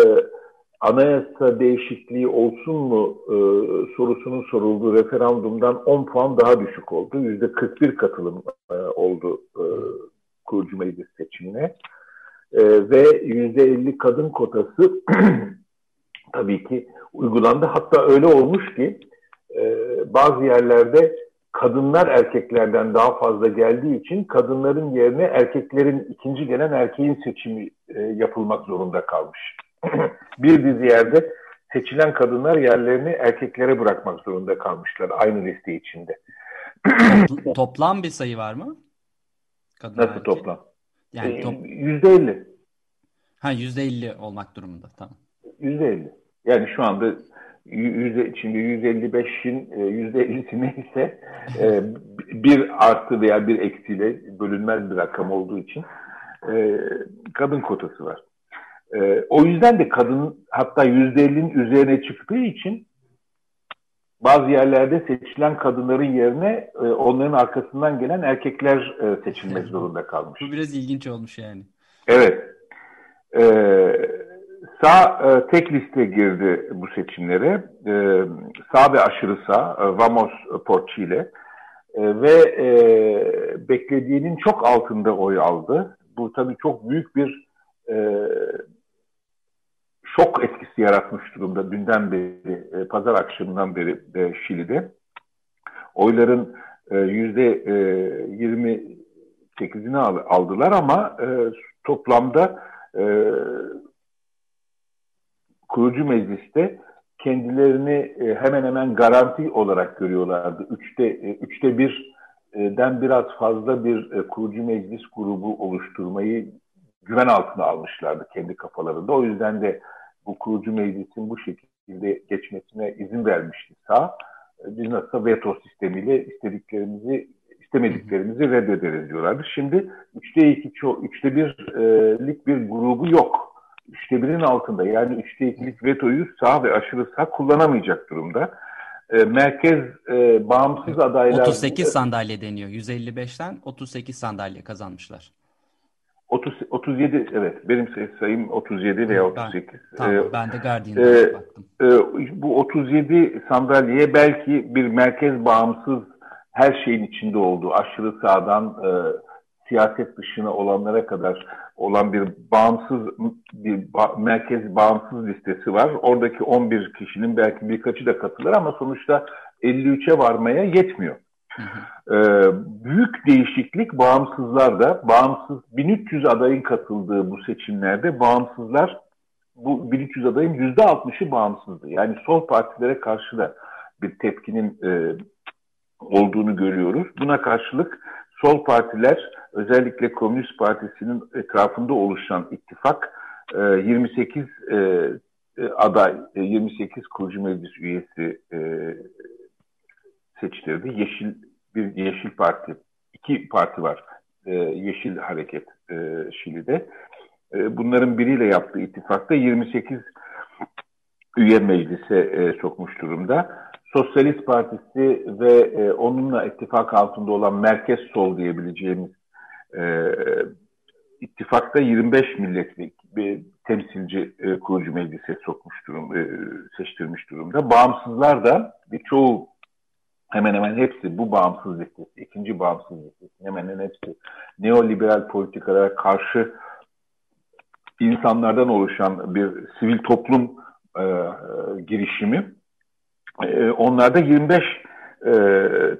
anayasa değişikliği olsun mu e, sorusunun sorulduğu referandumdan 10 puan daha düşük oldu. %41 katılım e, oldu e, kurucu meclis seçimine. E, ve %50 kadın kotası (clears throat) tabii ki uygulandı. Hatta öyle olmuş ki e, bazı yerlerde kadınlar erkeklerden daha fazla geldiği için kadınların yerine erkeklerin ikinci gelen erkeğin seçimi e, yapılmak zorunda kalmış. (clears throat) bir dizi yerde seçilen kadınlar yerlerini erkeklere bırakmak zorunda kalmışlar aynı liste içinde.
toplam bir sayı var mı?
Kadın Nasıl erkek? toplam?
Yani ee, top...
Yüzde elli.
Ha yüzde elli olmak durumunda tamam.
Yüzde elli. Yani şu anda yüzde şimdi 155'in e, yüzde 50'si neyse e, bir artı veya bir eksiyle bölünmez bir rakam olduğu için e, kadın kotası var. E, o yüzden de kadın hatta yüzde ellinin üzerine çıktığı için bazı yerlerde seçilen kadınların yerine e, onların arkasından gelen erkekler e, seçilmek zorunda kalmış.
Bu biraz ilginç olmuş yani.
Evet. E, sağ e, tek liste girdi bu seçimlere. E, sağ ve aşırı sağ, e, Vamos Porçile e, ve e, beklediğinin çok altında oy aldı. Bu tabii çok büyük bir e, şok etkisi yaratmış durumda dünden beri, e, pazar akşamından beri e, Şili'de. Oyların e, yüzde e, 28'ini aldılar ama e, toplamda e, kurucu mecliste kendilerini e, hemen hemen garanti olarak görüyorlardı. Üçte, e, üçte birden biraz fazla bir e, kurucu meclis grubu oluşturmayı güven altına almışlardı kendi kafalarında. O yüzden de bu kurucu meclisin bu şekilde geçmesine izin vermişti sağ. Biz nasıl veto sistemiyle istediklerimizi istemediklerimizi reddederiz diyorlardı. Şimdi üçte iki, üçte birlik bir grubu yok. Üçte birin altında yani üçte ikilik vetoyu sağ ve aşırı sağ kullanamayacak durumda. merkez bağımsız adaylar...
38 sandalye deniyor. 155'ten 38 sandalye kazanmışlar.
30, 37 evet benim sayım 37 veya 38. Ben,
tamam ee, ben de Guardian'da e, baktım.
E, bu 37 sandalyeye belki bir merkez bağımsız her şeyin içinde olduğu aşırı sağdan e, siyaset dışına olanlara kadar olan bir bağımsız bir ba merkez bağımsız listesi var. Oradaki 11 kişinin belki birkaçı da katılır ama sonuçta 53'e varmaya yetmiyor. Ee, büyük değişiklik bağımsızlar da bağımsız 1300 adayın katıldığı bu seçimlerde bağımsızlar bu 1300 adayın %60'ı bağımsızdı. Yani sol partilere karşı da bir tepkinin e, olduğunu görüyoruz. Buna karşılık sol partiler özellikle Komünist Partisi'nin etrafında oluşan ittifak 28 e, e, aday, 28 kurucu meclis üyesi seçtirdi. Yeşil bir Yeşil Parti, iki parti var. Yeşil Hareket Şili'de. Bunların biriyle yaptığı ittifakta 28 üye meclise sokmuş durumda. Sosyalist Partisi ve e, onunla ittifak altında olan merkez sol diyebileceğimiz e, ittifakta 25 milletvekili temsilci e, kurucu meclise sokmuş durum, e, seçtirmiş durumda. Bağımsızlar da birçoğu hemen hemen hepsi bu bağımsız listesi, ikinci bağımsız listesi hemen hemen hepsi neoliberal politikalara karşı insanlardan oluşan bir sivil toplum e, girişimi e, onlar da 25 e,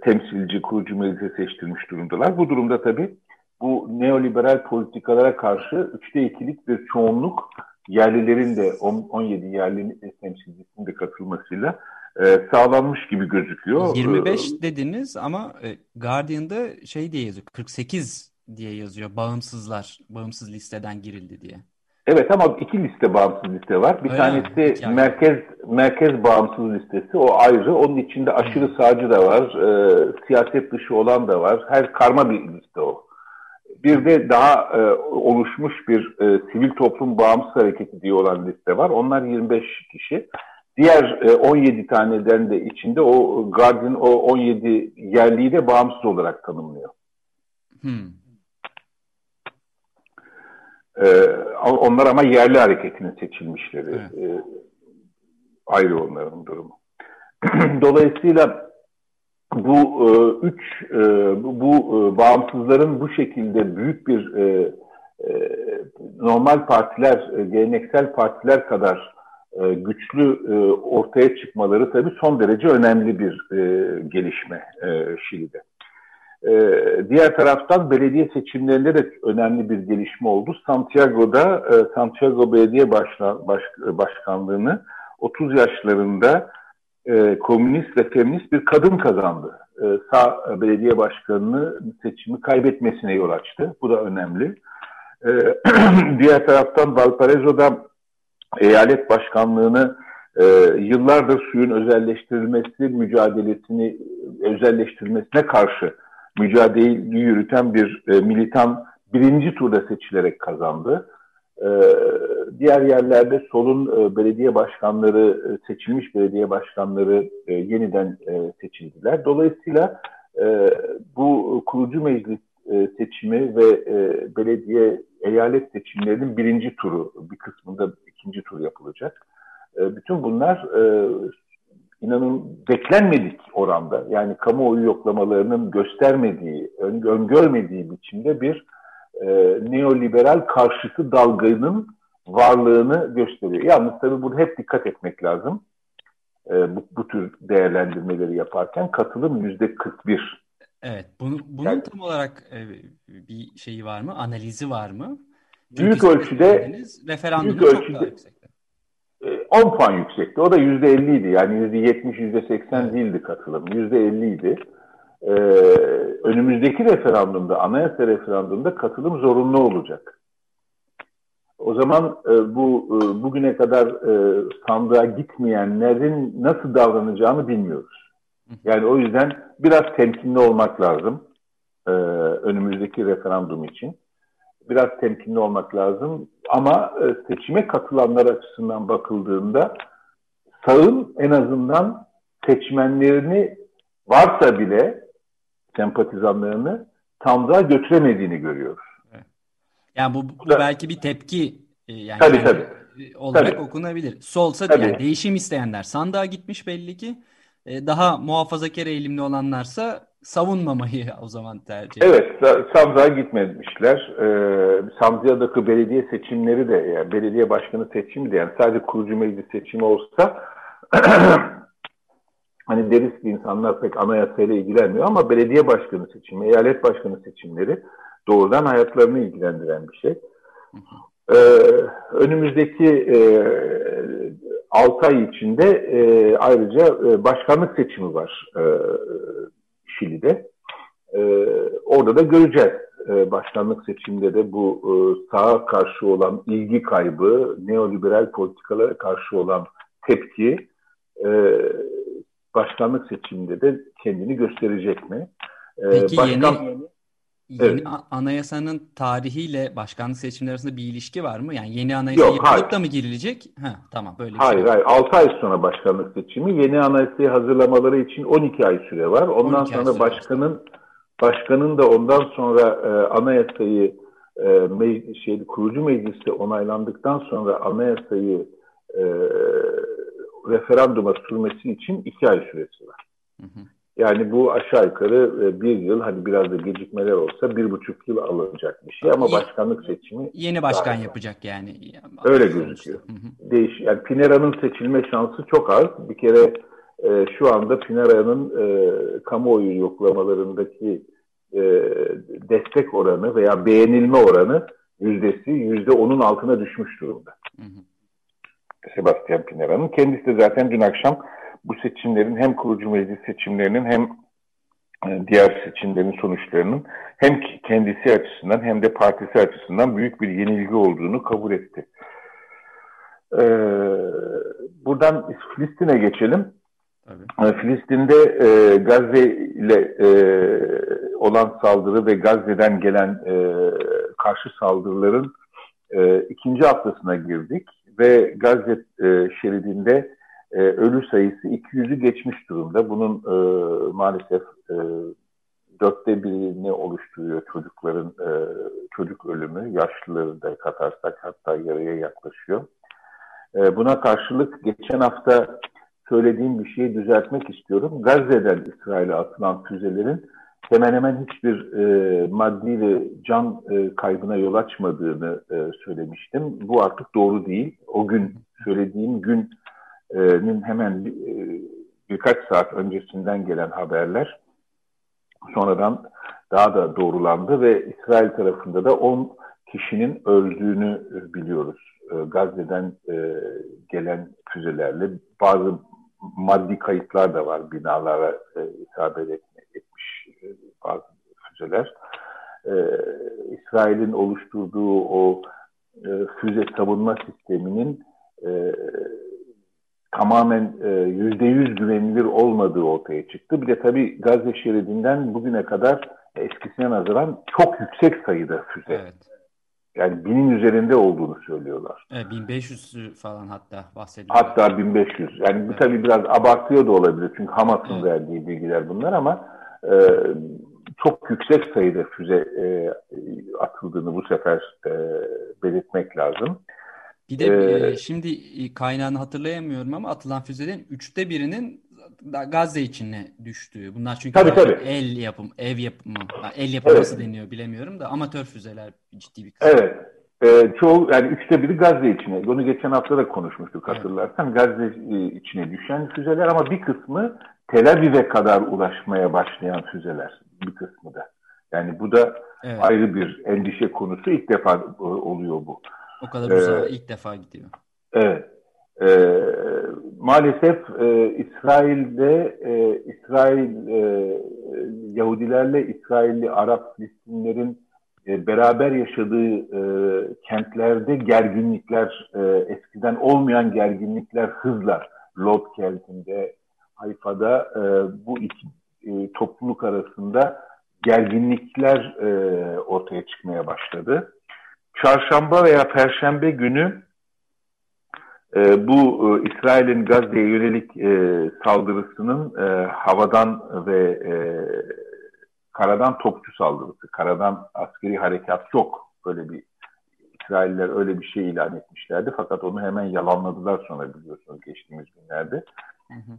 temsilci kurucu meclise seçtirmiş durumdalar. Bu durumda tabii bu neoliberal politikalara karşı üçte ikilik bir çoğunluk yerlilerin de 17 yerli temsilcisinin de katılmasıyla e, sağlanmış gibi gözüküyor.
25 ee, dediniz ama e, Guardian'da şey diye yazıyor 48 diye yazıyor bağımsızlar bağımsız listeden girildi diye.
Evet ama iki liste bağımsız liste var. Bir Öyle tanesi yani. merkez merkez bağımsız listesi. O ayrı. Onun içinde aşırı sağcı da var. E, siyaset dışı olan da var. Her karma bir liste o. Bir de daha e, oluşmuş bir e, sivil toplum bağımsız hareketi diye olan liste var. Onlar 25 kişi. Diğer e, 17 taneden de içinde o Guardian o 17 yerliyi de bağımsız olarak tanımlıyor. Hmm. Ee, onlar ama yerli hareketinin seçilmişleri. Evet. E, ayrı onların durumu. (clears throat) Dolayısıyla bu e, üç e, bu, e, bağımsızların bu şekilde büyük bir e, e, normal partiler, e, geleneksel partiler kadar e, güçlü e, ortaya çıkmaları tabii son derece önemli bir e, gelişme e, Şili'de. Ee, diğer taraftan belediye seçimlerinde de önemli bir gelişme oldu. Santiago'da e, Santiago Belediye Başla, Baş, Başkanlığı'nı 30 yaşlarında e, komünist ve feminist bir kadın kazandı. E, sağ belediye başkanını seçimi kaybetmesine yol açtı. Bu da önemli. E, (clears throat) diğer taraftan Valparaiso'da eyalet başkanlığını e, yıllardır suyun özelleştirilmesi mücadelesini özelleştirilmesine karşı mücadeleyi yürüten bir e, militan birinci turda seçilerek kazandı. E, diğer yerlerde solun e, belediye başkanları, e, seçilmiş belediye başkanları e, yeniden seçildiler. Dolayısıyla bu kurucu meclis seçimi ve belediye eyalet seçimlerinin birinci turu, bir kısmında ikinci tur yapılacak. Bütün bunlar inanın beklenmedik oranda yani kamuoyu yoklamalarının göstermediği, öngörmediği biçimde bir e, neoliberal karşıtı dalganın varlığını gösteriyor. Yalnız tabii bunu hep dikkat etmek lazım. E, bu, bu tür değerlendirmeleri yaparken katılım yüzde 41.
Evet. Bunu, bunun yani, tam olarak e, bir şeyi var mı? Analizi var mı?
Büyük ölçüde
referandum çok ölçüde, daha yüksek.
10 puan yüksekti. O da %50 idi. Yani %70, %80 değildi katılım. %50 idi. Ee, önümüzdeki referandumda, anayasa referandumda katılım zorunlu olacak. O zaman e, bu e, bugüne kadar e, sandığa gitmeyenlerin nasıl davranacağını bilmiyoruz. Yani o yüzden biraz temkinli olmak lazım e, önümüzdeki referandum için biraz temkinli olmak lazım. Ama e, seçime katılanlar açısından bakıldığında sağın en azından seçmenlerini varsa bile sempatizanlarını sandığa götüremediğini görüyoruz.
Yani bu, bu belki bir tepki e, yani tabii, tabii. olarak tabii. okunabilir. Solsa tabii. yani değişim isteyenler sandığa gitmiş belli ki. E, daha muhafazakar eğilimli olanlarsa savunmamayı (laughs) o zaman tercih
Evet, Samza'ya gitmemişler. Ee, belediye seçimleri de, yani belediye başkanı seçimi de yani sadece kurucu meclis seçimi olsa (clears throat) hani deriz ki insanlar pek anayasayla ilgilenmiyor ama belediye başkanı seçimi, eyalet başkanı seçimleri doğrudan hayatlarını ilgilendiren bir şey. Ee, önümüzdeki e, 6 ay içinde e, ayrıca e, başkanlık seçimi var e, Şili'de. E, orada da göreceğiz. E, başkanlık seçiminde de bu e, sağa karşı olan ilgi kaybı, neoliberal politikalara karşı olan tepki e, başkanlık seçiminde de kendini gösterecek mi?
E, Peki başkan... yeni Yeni evet. anayasanın tarihiyle başkanlık seçimleri arasında bir ilişki var mı? Yani yeni anayasa Yok, yapılıp hayır. da mı girilecek? Ha, tamam böyle bir
Hayır şey. hayır 6 ay sonra başkanlık seçimi. Yeni anayasayı hazırlamaları için 12 ay süre var. Ondan sonra başkanın var. başkanın da ondan sonra e, anayasayı e, me şey, kurucu mecliste onaylandıktan sonra anayasayı e, referanduma sürmesi için 2 ay süresi var. Hı hı. Yani bu aşağı yukarı e, bir yıl hani biraz da gecikmeler olsa bir buçuk yıl alınacak bir şey ama başkanlık seçimi
yeni başkan yapacak yani.
Öyle gözüküyor. Değiş yani Pinera'nın seçilme şansı çok az. Bir kere e, şu anda Pinera'nın e, kamuoyu yoklamalarındaki e, destek oranı veya beğenilme oranı yüzdesi yüzde onun altına düşmüş durumda. Hı hı. Sebastian Pinera'nın kendisi de zaten dün akşam bu seçimlerin hem kurucu meclis seçimlerinin hem e, diğer seçimlerin sonuçlarının hem kendisi açısından hem de partisi açısından büyük bir yenilgi olduğunu kabul etti. Ee, buradan Filistin'e geçelim. Tabii. E, Filistin'de e, Gazze ile e, olan saldırı ve Gazze'den gelen e, karşı saldırıların e, ikinci haftasına girdik ve Gazze e, şeridinde e, ölü sayısı 200'ü geçmiş durumda. Bunun e, maalesef e, dörtte birini oluşturuyor çocukların e, çocuk ölümü. Yaşlıları da katarsak hatta yarıya yaklaşıyor. E, buna karşılık geçen hafta söylediğim bir şeyi düzeltmek istiyorum. Gazze'den İsrail'e atılan füzelerin hemen hemen hiçbir e, maddi ve can e, kaybına yol açmadığını e, söylemiştim. Bu artık doğru değil. O gün söylediğim gün nin hemen e, birkaç saat öncesinden gelen haberler sonradan daha da doğrulandı ve İsrail tarafında da 10 kişinin öldüğünü e, biliyoruz. E, Gazze'den gelen füzelerle bazı maddi kayıtlar da var binalara isabet bazı füzeler. İsrail'in oluşturduğu o füze savunma sisteminin tamamen e, yüzde yüz güvenilir olmadığı ortaya çıktı. Bir de tabii Gazze şeridinden bugüne kadar eskisine nazaran çok yüksek sayıda füze. Evet. Yani binin üzerinde olduğunu söylüyorlar.
Evet, 1500 falan hatta bahsediyor.
Hatta 1500. Yani evet. bu tabii biraz abartıyor da olabilir. Çünkü Hamas'ın evet. verdiği bilgiler bunlar ama e, çok yüksek sayıda füze e, atıldığını bu sefer e, belirtmek lazım.
Bir de ee, şimdi kaynağını hatırlayamıyorum ama atılan füzelerin üçte birinin Gazze içine düştüğü. Bunlar çünkü tabii, tabii. el yapım, ev yapımı, el yapımı evet. nasıl deniyor bilemiyorum da amatör füzeler ciddi bir
kısmı. Evet. Ee, çoğu yani üçte biri Gazze içine. Bunu geçen hafta da konuşmuştuk hatırlarsan. Evet. Gazze içine düşen füzeler ama bir kısmı Tel Aviv'e kadar ulaşmaya başlayan füzeler. Bir kısmı da. Yani bu da evet. ayrı bir endişe konusu. İlk defa oluyor bu.
O kadar uzağa ee, ilk defa gidiyor.
Evet. E, maalesef e, İsrail'de e, İsrail e, Yahudilerle İsrailli Arap Filistinlerin e, beraber yaşadığı e, kentlerde gerginlikler, e, eskiden olmayan gerginlikler hızla Lod kentinde, Hayfa'da e, bu iki e, topluluk arasında gerginlikler e, ortaya çıkmaya başladı çarşamba veya perşembe günü e, bu e, İsrail'in Gazze'ye yönelik e, saldırısının e, havadan ve e, karadan topçu saldırısı, karadan askeri harekat yok. Böyle bir İsrailler öyle bir şey ilan etmişlerdi fakat onu hemen yalanladılar sonra biliyorsunuz geçtiğimiz günlerde.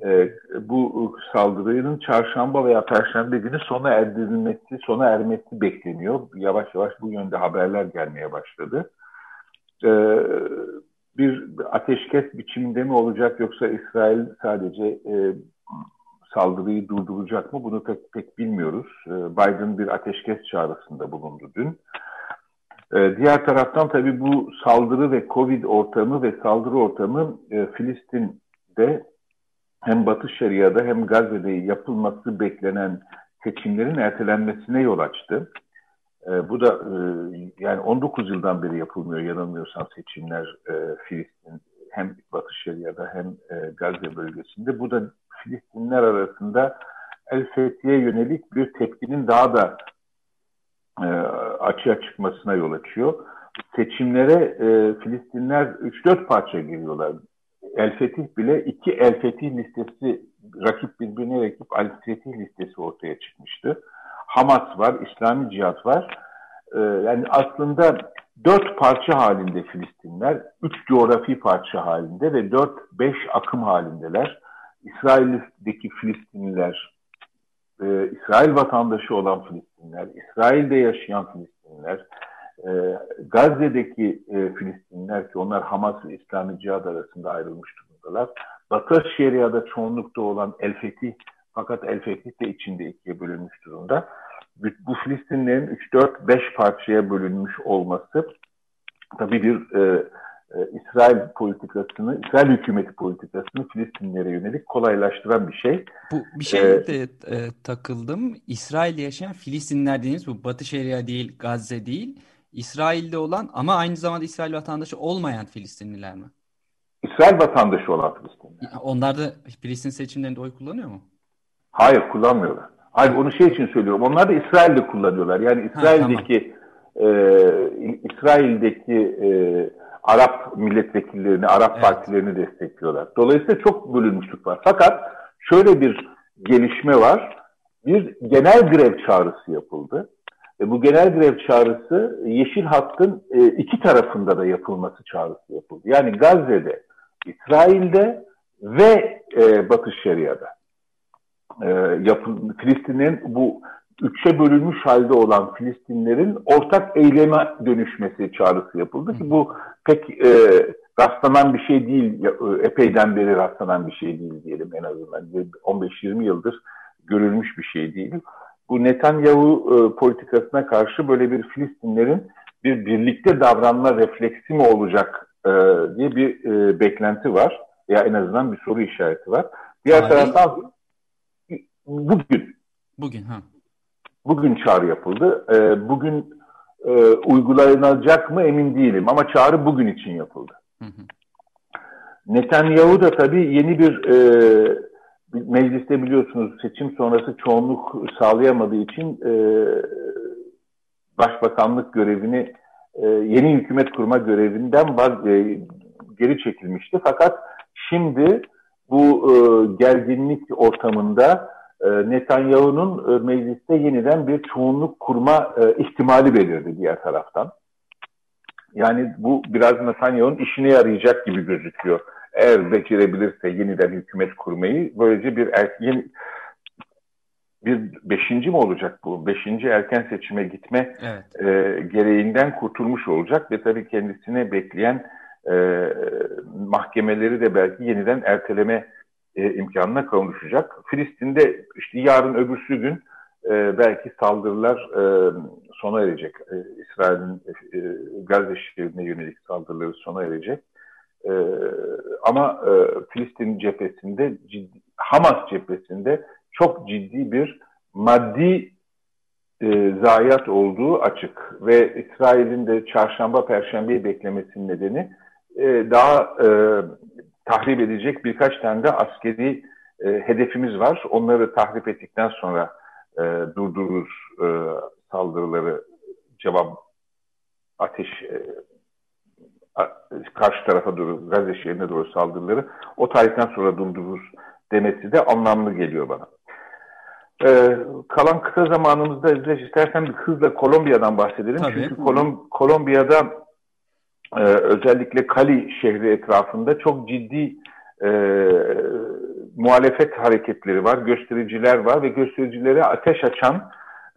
E, bu saldırının çarşamba veya perşembe günü sona erdirilmesi, sona ermesi bekleniyor. Yavaş yavaş bu yönde haberler gelmeye başladı. E, bir ateşkes biçiminde mi olacak yoksa İsrail sadece e, saldırıyı durduracak mı bunu pek pek bilmiyoruz. E, Biden bir ateşkes çağrısında bulundu dün. Diğer taraftan tabii bu saldırı ve Covid ortamı ve saldırı ortamı e, Filistin'de hem Batı Şeria'da hem Gazze'de yapılması beklenen seçimlerin ertelenmesine yol açtı. E, bu da e, yani 19 yıldan beri yapılmıyor yanılmıyorsam seçimler e, Filistin hem Batı Şeria'da hem e, Gazze bölgesinde. Bu da Filistinler arasında El Fethi'ye yönelik bir tepkinin daha da e, açığa çıkmasına yol açıyor. Seçimlere e, Filistinler 3-4 parça giriyorlar. El Fetih bile iki El Fetih listesi rakip birbirine rakip El Fetih listesi ortaya çıkmıştı. Hamas var, İslami Cihat var. Ee, yani aslında dört parça halinde Filistinler, üç coğrafi parça halinde ve dört beş akım halindeler. İsrail'deki Filistinliler, e, İsrail vatandaşı olan Filistinler, İsrail'de yaşayan Filistinliler, e, Gazze'deki e, Filistinliler ki onlar Hamas ve İslami Cihad arasında ayrılmış durumdalar. Batı Şeria'da çoğunlukta olan El Fetih fakat El Fetih de içinde ikiye bölünmüş durumda. Bu Filistinlerin 3-4-5 parçaya bölünmüş olması tabii bir e, e, İsrail politikasını, İsrail hükümeti politikasını Filistinlere yönelik kolaylaştıran bir şey.
Bu bir şey ee, de e, takıldım. İsrail'de yaşayan Filistinler dediğiniz bu Batı Şeria değil, Gazze değil. İsrail'de olan ama aynı zamanda İsrail vatandaşı olmayan Filistinliler mi?
İsrail vatandaşı olan Filistinliler.
Onlar da Filistin seçimlerinde oy kullanıyor mu?
Hayır kullanmıyorlar. Hayır onu şey için söylüyorum. Onlar da İsrail'de kullanıyorlar. Yani İsrail'deki ha, tamam. e, İsrail'deki e, Arap milletvekillerini, Arap evet. partilerini destekliyorlar. Dolayısıyla çok bölünmüşlük var. Fakat şöyle bir gelişme var. Bir genel grev çağrısı yapıldı. E, bu genel grev çağrısı Yeşil Hatt'ın e, iki tarafında da yapılması çağrısı yapıldı. Yani Gazze'de, İsrail'de ve e, Batı Şeria'da. Yapın, Filistinlerin bu üçe bölünmüş halde olan Filistinlerin ortak eyleme dönüşmesi çağrısı yapıldı ki bu pek e, rastlanan bir şey değil, epeyden beri rastlanan bir şey değil diyelim en azından. 15-20 yıldır görülmüş bir şey değil bu Netanyahu e, politikasına karşı böyle bir Filistinlerin bir birlikte davranma refleksi mi olacak e, diye bir e, beklenti var. Ya en azından bir soru işareti var. Diğer Tarih? taraftan bugün.
Bugün ha.
Bugün çağrı yapıldı. E, bugün e, uygulanacak mı emin değilim ama çağrı bugün için yapıldı. Hı hı. Netanyahu da tabii yeni bir e, mecliste biliyorsunuz seçim sonrası çoğunluk sağlayamadığı için e, başbakanlık görevini e, yeni hükümet kurma görevinden var, e, geri çekilmişti. Fakat şimdi bu e, gerginlik ortamında e, Netanyahu'nun e, mecliste yeniden bir çoğunluk kurma e, ihtimali belirdi diğer taraftan. Yani bu biraz Netanyahu'nun işine yarayacak gibi gözüküyor eğer becerebilirse yeniden hükümet kurmayı böylece bir er, yeni, bir beşinci mi olacak bu? Beşinci erken seçime gitme evet. e, gereğinden kurtulmuş olacak ve tabii kendisine bekleyen e, mahkemeleri de belki yeniden erteleme e, imkanına kavuşacak. Filistin'de işte yarın öbürsü gün e, belki saldırılar e, sona erecek. E, İsrail'in e, Gazze şehrine yönelik saldırıları sona erecek. E, ama e, Filistin cephesinde, ciddi, Hamas cephesinde çok ciddi bir maddi e, zayiat olduğu açık. Ve İsrail'in de çarşamba, perşembeyi beklemesinin nedeni e, daha e, tahrip edecek birkaç tane de askeri e, hedefimiz var. Onları tahrip ettikten sonra e, durdururuz e, saldırıları, cevap ateş e, karşı tarafa doğru, Gazze şehrine doğru saldırıları o tarihten sonra durdurur demesi de anlamlı geliyor bana. Ee, kalan kısa zamanımızda İzleş istersen bir hızla Kolombiya'dan bahsedelim. Tabii. Çünkü Kolom Kolombiya'da e, özellikle Cali şehri etrafında çok ciddi e, muhalefet hareketleri var, göstericiler var ve göstericilere ateş açan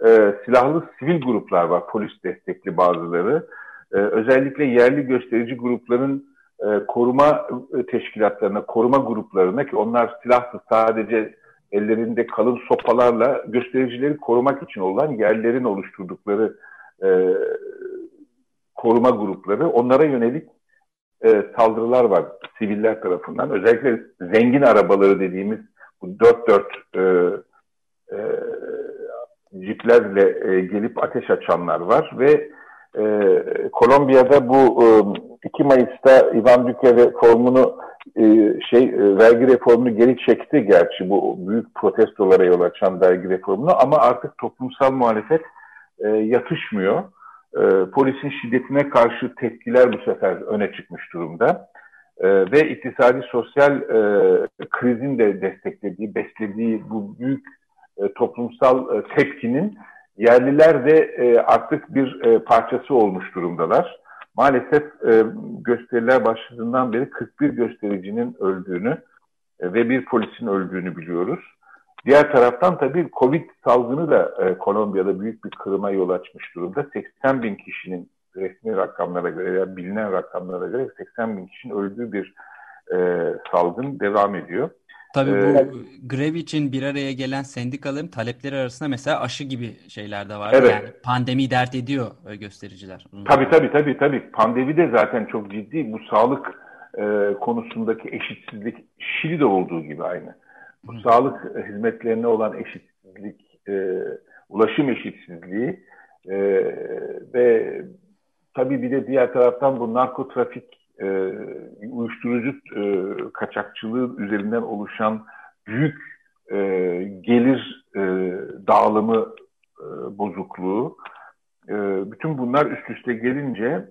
e, silahlı sivil gruplar var, polis destekli bazıları. E, özellikle yerli gösterici grupların e, koruma e, teşkilatlarına, koruma gruplarına ki onlar silahsız sadece ellerinde kalın sopalarla göstericileri korumak için olan yerlerin oluşturdukları e, koruma grupları onlara yönelik saldırılar var siviller tarafından. Özellikle zengin arabaları dediğimiz bu dört dört e, e, jiplerle e, gelip ateş açanlar var ve e, Kolombiya'da bu e, 2 Mayıs'ta Ivan Duque reformunu e, şey e, vergi reformunu geri çekti gerçi bu büyük protestolara yol açan vergi reformunu ama artık toplumsal muhalefet e, yatışmıyor. E, polisin şiddetine karşı tepkiler bu sefer öne çıkmış durumda. E, ve iktisadi sosyal e, krizin de desteklediği, beslediği bu büyük e, toplumsal e, tepkinin yerliler de e, artık bir e, parçası olmuş durumdalar. Maalesef e, gösteriler başladığından beri 41 göstericinin öldüğünü e, ve bir polisin öldüğünü biliyoruz. Diğer taraftan tabii Covid salgını da e, Kolombiya'da büyük bir kırıma yol açmış durumda. 80 bin kişinin resmi rakamlara göre ya bilinen rakamlara göre 80 bin kişinin öldüğü bir e, salgın devam ediyor.
Tabii bu ee, grev için bir araya gelen sendikaların talepleri arasında mesela aşı gibi şeyler de var. Evet. Yani pandemi dert ediyor e, göstericiler.
Tabii tabii tabii tabii. Pandemi de zaten çok ciddi. Bu sağlık e, konusundaki eşitsizlik Şili'de olduğu gibi aynı. Bu Hı. sağlık hizmetlerine olan eşitsizlik, e, ulaşım eşitsizliği e, ve tabii bir de diğer taraftan bu narkotrafik e, uyuşturucu e, kaçakçılığı üzerinden oluşan büyük e, gelir e, dağılımı e, bozukluğu. E, bütün bunlar üst üste gelince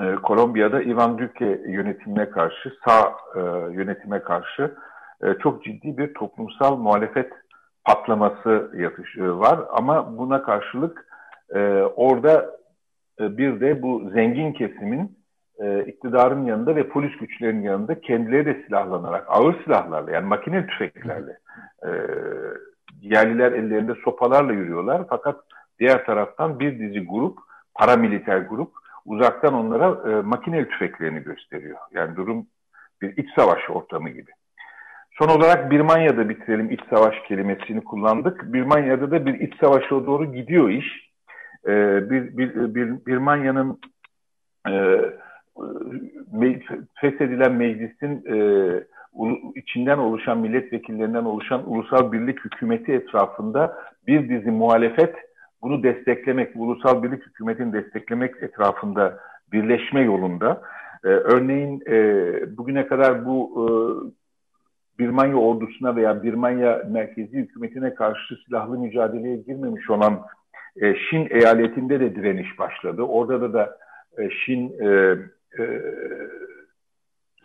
e, Kolombiya'da Ivan Duque yönetimine karşı sağ e, yönetime karşı e, çok ciddi bir toplumsal muhalefet patlaması yatış, e, var. Ama buna karşılık e, orada e, bir de bu zengin kesimin e, iktidarın yanında ve polis güçlerinin yanında kendileri de silahlanarak, ağır silahlarla yani makine tüfeklerle e, yerliler ellerinde sopalarla yürüyorlar. Fakat diğer taraftan bir dizi grup, paramiliter grup uzaktan onlara e, makineli tüfeklerini gösteriyor. Yani durum bir iç savaş ortamı gibi. Son olarak Birmanya'da bitirelim iç savaş kelimesini kullandık. Birmanya'da da bir iç savaşa doğru gidiyor iş. Ee, bir, bir, bir, Birmanya'nın e, feshedilen meclisin e, içinden oluşan milletvekillerinden oluşan ulusal birlik hükümeti etrafında bir dizi muhalefet bunu desteklemek, ulusal birlik hükümetini desteklemek etrafında birleşme yolunda. E, örneğin e, bugüne kadar bu e, Birmanya ordusuna veya Birmanya merkezi hükümetine karşı silahlı mücadeleye girmemiş olan e, Şin eyaletinde de direniş başladı. Orada da da e, Şin e, e,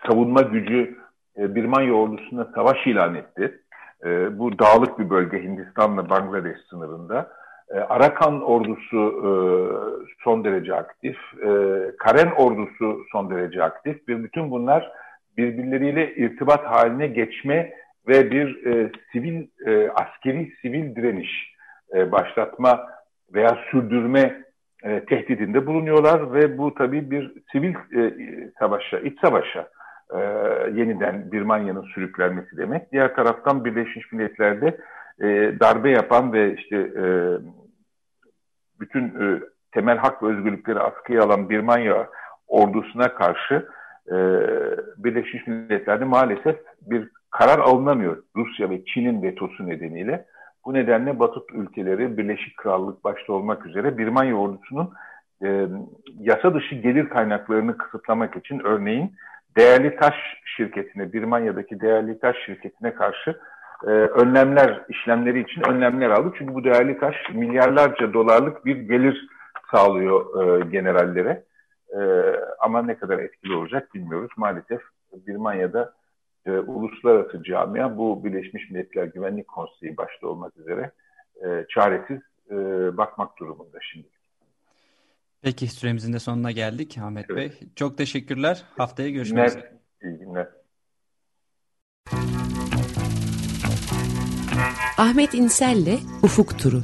savunma gücü e, Birmanya ordusuna savaş ilan etti. E, bu dağlık bir bölge Hindistan'la Bangladeş sınırında. E, Arakan ordusu e, son derece aktif. E, Karen ordusu son derece aktif. Ve bütün bunlar birbirleriyle irtibat haline geçme ve bir e, sivil, e, askeri sivil direniş e, başlatma veya sürdürme e, tehdidinde bulunuyorlar ve bu tabii bir sivil e, savaşa, iç savaşa e, yeniden Birmanya'nın sürüklenmesi demek. Diğer taraftan Birleşmiş Milletler'de e, darbe yapan ve işte e, bütün e, temel hak ve özgürlükleri askıya alan Birmanya ordusuna karşı e, Birleşmiş Milletler'de maalesef bir karar alınamıyor Rusya ve Çin'in vetosu nedeniyle. Bu nedenle Batı ülkeleri Birleşik Krallık başta olmak üzere Birmanya ordusunun e, yasa dışı gelir kaynaklarını kısıtlamak için örneğin değerli taş şirketine, Birmanya'daki değerli taş şirketine karşı e, önlemler, işlemleri için önlemler aldı. Çünkü bu değerli taş milyarlarca dolarlık bir gelir sağlıyor e, generallere. E, ama ne kadar etkili olacak bilmiyoruz. Maalesef Birmanya'da e, uluslararası camia bu Birleşmiş Milletler Güvenlik Konseyi başta olmak üzere e, çaresiz e, bakmak durumunda şimdi.
Peki süremizin de sonuna geldik Ahmet evet. Bey. Çok teşekkürler. Haftaya görüşmek üzere.
İyi günler.
Ahmet İnsel'le Ufuk Turu.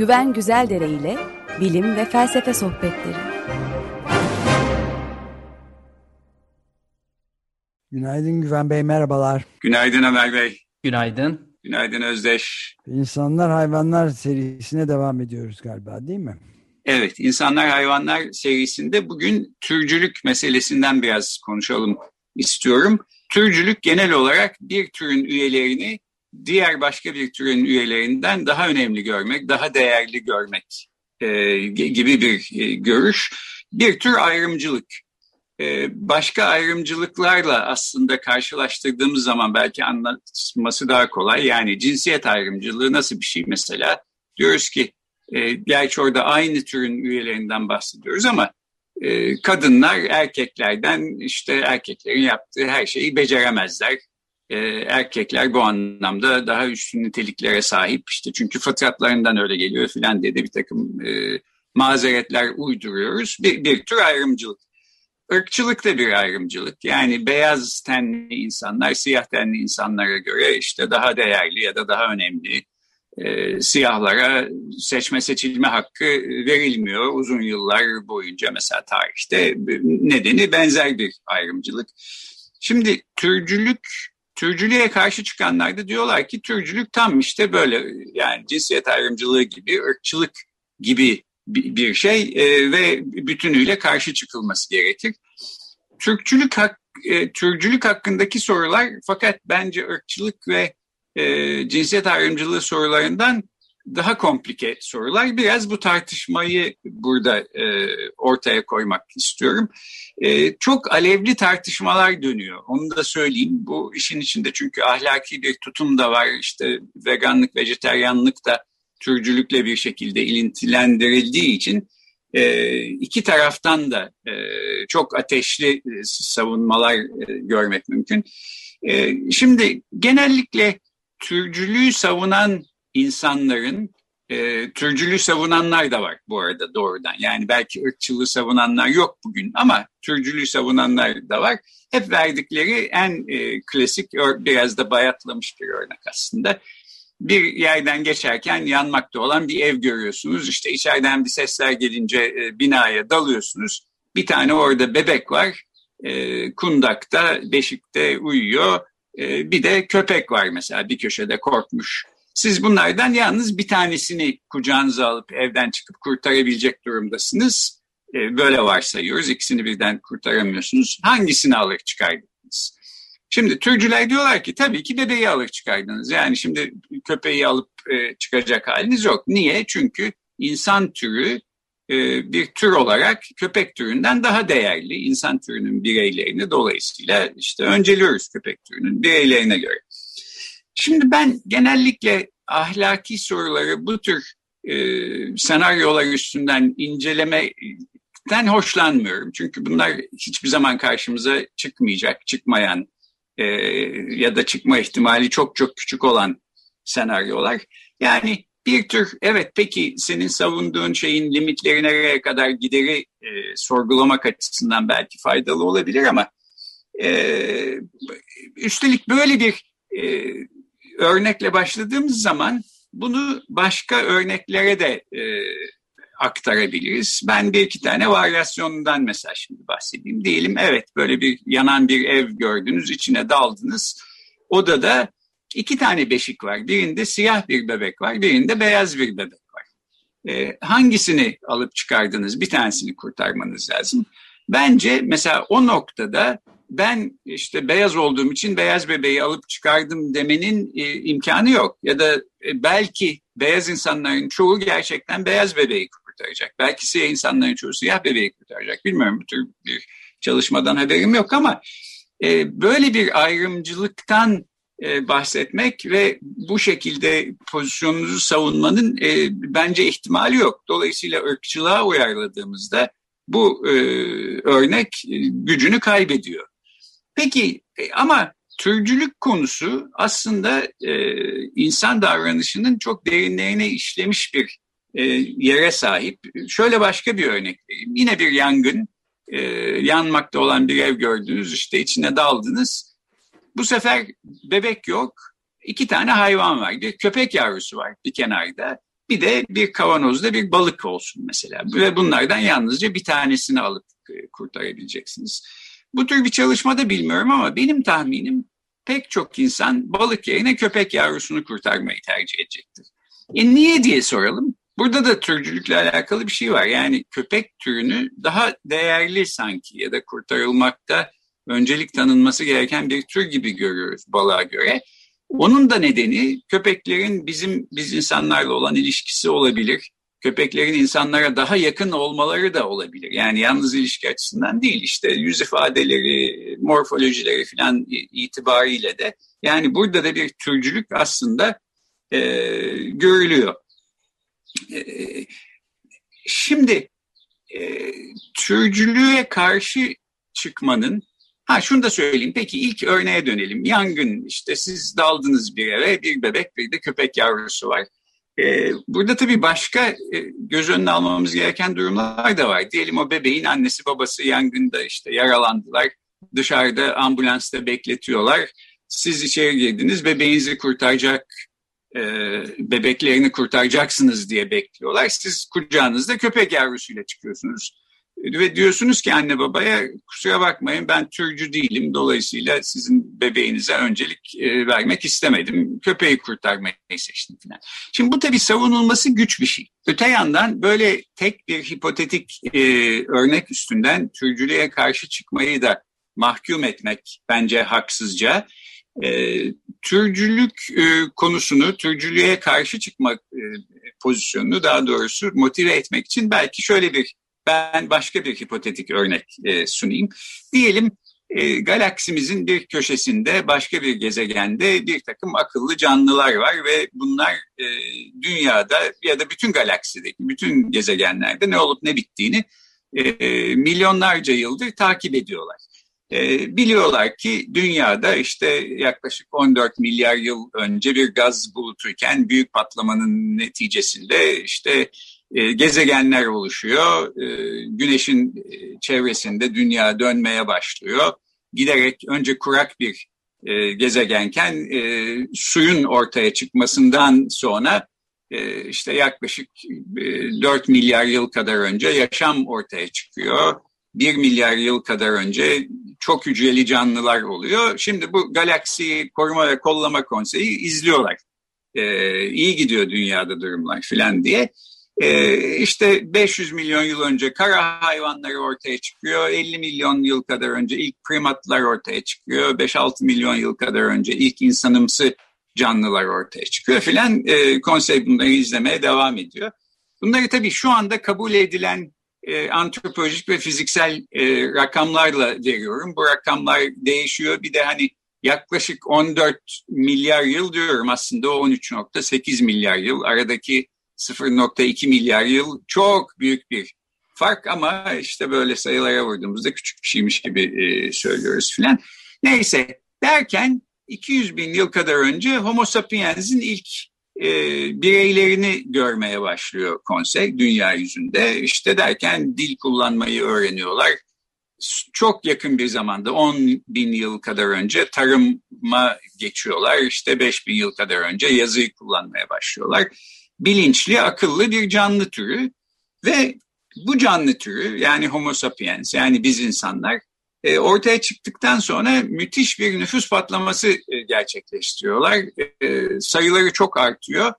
Güven Güzeldere ile bilim ve felsefe sohbetleri.
Günaydın Güven Bey, merhabalar.
Günaydın Ömer Bey.
Günaydın.
Günaydın Özdeş.
İnsanlar Hayvanlar serisine devam ediyoruz galiba değil mi?
Evet, İnsanlar Hayvanlar serisinde bugün türcülük meselesinden biraz konuşalım istiyorum. Türcülük genel olarak bir türün üyelerini diğer başka bir türün üyelerinden daha önemli görmek, daha değerli görmek e, gibi bir e, görüş. Bir tür ayrımcılık. E, başka ayrımcılıklarla aslında karşılaştırdığımız zaman belki anlatması daha kolay. Yani cinsiyet ayrımcılığı nasıl bir şey mesela? Diyoruz ki, e, gerçi orada aynı türün üyelerinden bahsediyoruz ama e, kadınlar erkeklerden işte erkeklerin yaptığı her şeyi beceremezler e, erkekler bu anlamda daha üstün niteliklere sahip işte çünkü fıtratlarından öyle geliyor filan diye de bir takım e, mazeretler uyduruyoruz. Bir, bir tür ayrımcılık. Irkçılık da bir ayrımcılık. Yani beyaz tenli insanlar siyah tenli insanlara göre işte daha değerli ya da daha önemli e, siyahlara seçme seçilme hakkı verilmiyor uzun yıllar boyunca mesela tarihte nedeni benzer bir ayrımcılık. Şimdi türcülük Türcülüğe karşı çıkanlar da diyorlar ki türcülük tam işte böyle yani cinsiyet ayrımcılığı gibi, ırkçılık gibi bir şey e, ve bütünüyle karşı çıkılması gerekir. Türkçülük hak, e, türcülük hakkındaki sorular fakat bence ırkçılık ve e, cinsiyet ayrımcılığı sorularından daha komplike sorular. Biraz bu tartışmayı burada e, ortaya koymak istiyorum. E, çok alevli tartışmalar dönüyor. Onu da söyleyeyim. Bu işin içinde çünkü ahlaki bir tutum da var. İşte veganlık, vejeteryanlık da türcülükle bir şekilde ilintilendirildiği için e, iki taraftan da e, çok ateşli e, savunmalar e, görmek mümkün. E, şimdi genellikle türcülüğü savunan insanların e, türcülüğü savunanlar da var bu arada doğrudan. Yani belki ırkçılığı savunanlar yok bugün ama türcülüğü savunanlar da var. Hep verdikleri en e, klasik biraz da bayatlamış bir örnek aslında. Bir yerden geçerken yanmakta olan bir ev görüyorsunuz. İşte içeriden bir sesler gelince e, binaya dalıyorsunuz. Bir tane orada bebek var. E, kundakta, beşikte uyuyor. E, bir de köpek var mesela bir köşede korkmuş siz bunlardan yalnız bir tanesini kucağınıza alıp evden çıkıp kurtarabilecek durumdasınız. E, böyle varsayıyoruz. İkisini birden kurtaramıyorsunuz. Hangisini alır çıkardınız? Şimdi türcüler diyorlar ki tabii ki bebeği alır çıkardınız. Yani şimdi köpeği alıp e, çıkacak haliniz yok. Niye? Çünkü insan türü e, bir tür olarak köpek türünden daha değerli. İnsan türünün bireylerini dolayısıyla işte önceliyoruz köpek türünün bireylerine göre. Şimdi ben genellikle ahlaki soruları bu tür e, senaryolar üstünden incelemekten hoşlanmıyorum. Çünkü bunlar hiçbir zaman karşımıza çıkmayacak, çıkmayan e, ya da çıkma ihtimali çok çok küçük olan senaryolar. Yani bir tür evet peki senin savunduğun şeyin limitleri nereye kadar gideri e, sorgulamak açısından belki faydalı olabilir ama e, üstelik böyle bir e, örnekle başladığımız zaman bunu başka örneklere de e, aktarabiliriz. Ben bir iki tane varyasyonundan mesela şimdi bahsedeyim. Diyelim evet böyle bir yanan bir ev gördünüz, içine daldınız. Odada iki tane beşik var. Birinde siyah bir bebek var, birinde beyaz bir bebek var. E, hangisini alıp çıkardınız? Bir tanesini kurtarmanız lazım. Bence mesela o noktada ben işte beyaz olduğum için beyaz bebeği alıp çıkardım demenin e, imkanı yok. Ya da e, belki beyaz insanların çoğu gerçekten beyaz bebeği kurtaracak. Belki siyah insanların çoğu siyah bebeği kurtaracak. Bilmiyorum bu tür bir çalışmadan haberim yok ama e, böyle bir ayrımcılıktan e, bahsetmek ve bu şekilde pozisyonunuzu savunmanın e, bence ihtimali yok. Dolayısıyla ırkçılığa uyarladığımızda bu e, örnek e, gücünü kaybediyor. Peki e, ama türcülük konusu aslında e, insan davranışının çok derinlerine işlemiş bir e, yere sahip. Şöyle başka bir örnek. Yine bir yangın, e, yanmakta olan bir ev gördünüz, işte içine daldınız. Bu sefer bebek yok, iki tane hayvan var. Bir köpek yavrusu var bir kenarda. Bir de bir kavanozda bir balık olsun mesela. Ve bunlardan yalnızca bir tanesini alıp e, kurtarabileceksiniz. Bu tür bir çalışmada bilmiyorum ama benim tahminim pek çok insan balık yerine köpek yavrusunu kurtarmayı tercih edecektir. E niye diye soralım. Burada da türcülükle alakalı bir şey var. Yani köpek türünü daha değerli sanki ya da kurtarılmakta öncelik tanınması gereken bir tür gibi görüyoruz balığa göre. Onun da nedeni köpeklerin bizim biz insanlarla olan ilişkisi olabilir. Köpeklerin insanlara daha yakın olmaları da olabilir. Yani yalnız ilişki açısından değil işte yüz ifadeleri, morfolojileri falan itibariyle de. Yani burada da bir türcülük aslında e, görülüyor. E, şimdi e, türcülüğe karşı çıkmanın Ha şunu da söyleyeyim. Peki ilk örneğe dönelim. Yangın işte siz daldınız bir eve bir bebek bir de köpek yavrusu var. Ee, burada tabii başka e, göz önüne almamız gereken durumlar da var. Diyelim o bebeğin annesi babası yangında işte yaralandılar. Dışarıda ambulansta bekletiyorlar. Siz içeri girdiniz bebeğinizi kurtaracak e, bebeklerini kurtaracaksınız diye bekliyorlar. Siz kucağınızda köpek yavrusuyla çıkıyorsunuz ve diyorsunuz ki anne babaya kusura bakmayın ben türcü değilim. Dolayısıyla sizin bebeğinize öncelik e, vermek istemedim. Köpeği kurtarmayı seçtim falan. Şimdi bu tabii savunulması güç bir şey. Öte yandan böyle tek bir hipotetik e, örnek üstünden türcülüğe karşı çıkmayı da mahkum etmek bence haksızca. E, türcülük e, konusunu, türcülüğe karşı çıkmak e, pozisyonunu daha doğrusu motive etmek için belki şöyle bir ben başka bir hipotetik örnek e, sunayım. Diyelim e, galaksimizin bir köşesinde başka bir gezegende bir takım akıllı canlılar var ve bunlar e, dünyada ya da bütün galaksideki bütün gezegenlerde ne olup ne bittiğini e, milyonlarca yıldır takip ediyorlar. E, biliyorlar ki dünyada işte yaklaşık 14 milyar yıl önce bir gaz bulutuyken büyük patlamanın neticesinde işte e, gezegenler oluşuyor. E, güneşin e, çevresinde dünya dönmeye başlıyor. Giderek önce kurak bir e, gezegenken e, suyun ortaya çıkmasından sonra e, işte yaklaşık e, 4 milyar yıl kadar önce yaşam ortaya çıkıyor. 1 milyar yıl kadar önce çok hücreli canlılar oluyor. Şimdi bu galaksi koruma ve kollama konseyi izliyorlar. E, iyi gidiyor dünyada durumlar filan diye. Ee, işte 500 milyon yıl önce kara hayvanları ortaya çıkıyor. 50 milyon yıl kadar önce ilk primatlar ortaya çıkıyor. 5-6 milyon yıl kadar önce ilk insanımsı canlılar ortaya çıkıyor filan. E, konsey bunları izlemeye devam ediyor. Bunları tabii şu anda kabul edilen e, antropolojik ve fiziksel e, rakamlarla veriyorum. Bu rakamlar değişiyor. Bir de hani yaklaşık 14 milyar yıl diyorum aslında o 13.8 milyar yıl aradaki 0.2 milyar yıl çok büyük bir fark ama işte böyle sayılara vurduğumuzda küçük bir şeymiş gibi e, söylüyoruz filan. Neyse derken 200 bin yıl kadar önce Homo sapiens'in ilk e, bireylerini görmeye başlıyor konsey dünya yüzünde. İşte derken dil kullanmayı öğreniyorlar. Çok yakın bir zamanda 10 bin yıl kadar önce tarıma geçiyorlar. İşte 5 bin yıl kadar önce yazıyı kullanmaya başlıyorlar bilinçli, akıllı bir canlı türü ve bu canlı türü yani homo sapiens yani biz insanlar e, ortaya çıktıktan sonra müthiş bir nüfus patlaması e, gerçekleştiriyorlar. E, sayıları çok artıyor.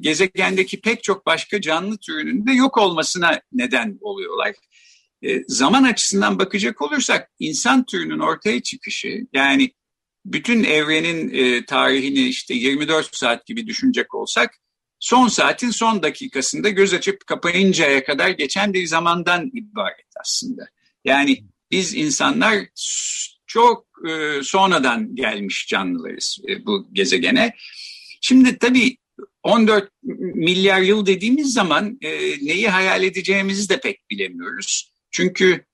Gezegendeki pek çok başka canlı türünün de yok olmasına neden oluyorlar. zaman açısından bakacak olursak insan türünün ortaya çıkışı yani bütün evrenin tarihini işte 24 saat gibi düşünecek olsak son saatin son dakikasında göz açıp kapayıncaya kadar geçen bir zamandan ibaret aslında. Yani biz insanlar çok e, sonradan gelmiş canlılarız e, bu gezegene. Şimdi tabii 14 milyar yıl dediğimiz zaman e, neyi hayal edeceğimizi de pek bilemiyoruz. Çünkü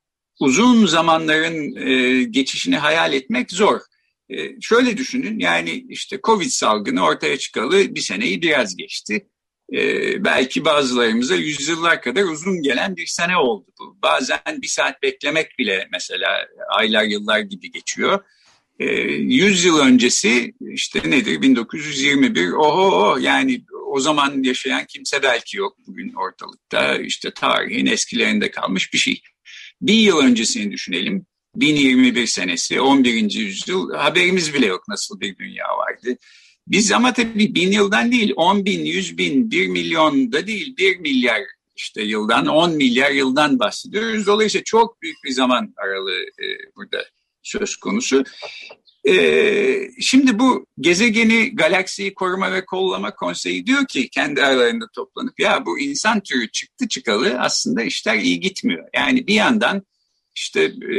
uzun zamanların e, geçişini hayal etmek zor. E, şöyle düşünün yani işte Covid salgını ortaya çıkalı bir seneyi biraz geçti. E, belki bazılarımıza yüzyıllar kadar uzun gelen bir sene oldu bu. Bazen bir saat beklemek bile mesela aylar yıllar gibi geçiyor. E, 100 yıl öncesi işte nedir 1921 oho oh, yani o zaman yaşayan kimse belki yok bugün ortalıkta işte tarihin eskilerinde kalmış bir şey. Bir yıl öncesini düşünelim 1021 senesi 11. yüzyıl haberimiz bile yok nasıl bir dünya vardı. Biz ama tabii bin yıldan değil 10 bin, 100 bin, 1 milyon da değil 1 milyar işte yıldan 10 milyar yıldan bahsediyoruz. Dolayısıyla çok büyük bir zaman aralığı e, burada söz konusu. Ee, şimdi bu gezegeni, galaksiyi koruma ve kollama konseyi diyor ki kendi aralarında toplanıp ya bu insan türü çıktı çıkalı aslında işler iyi gitmiyor. Yani bir yandan işte e,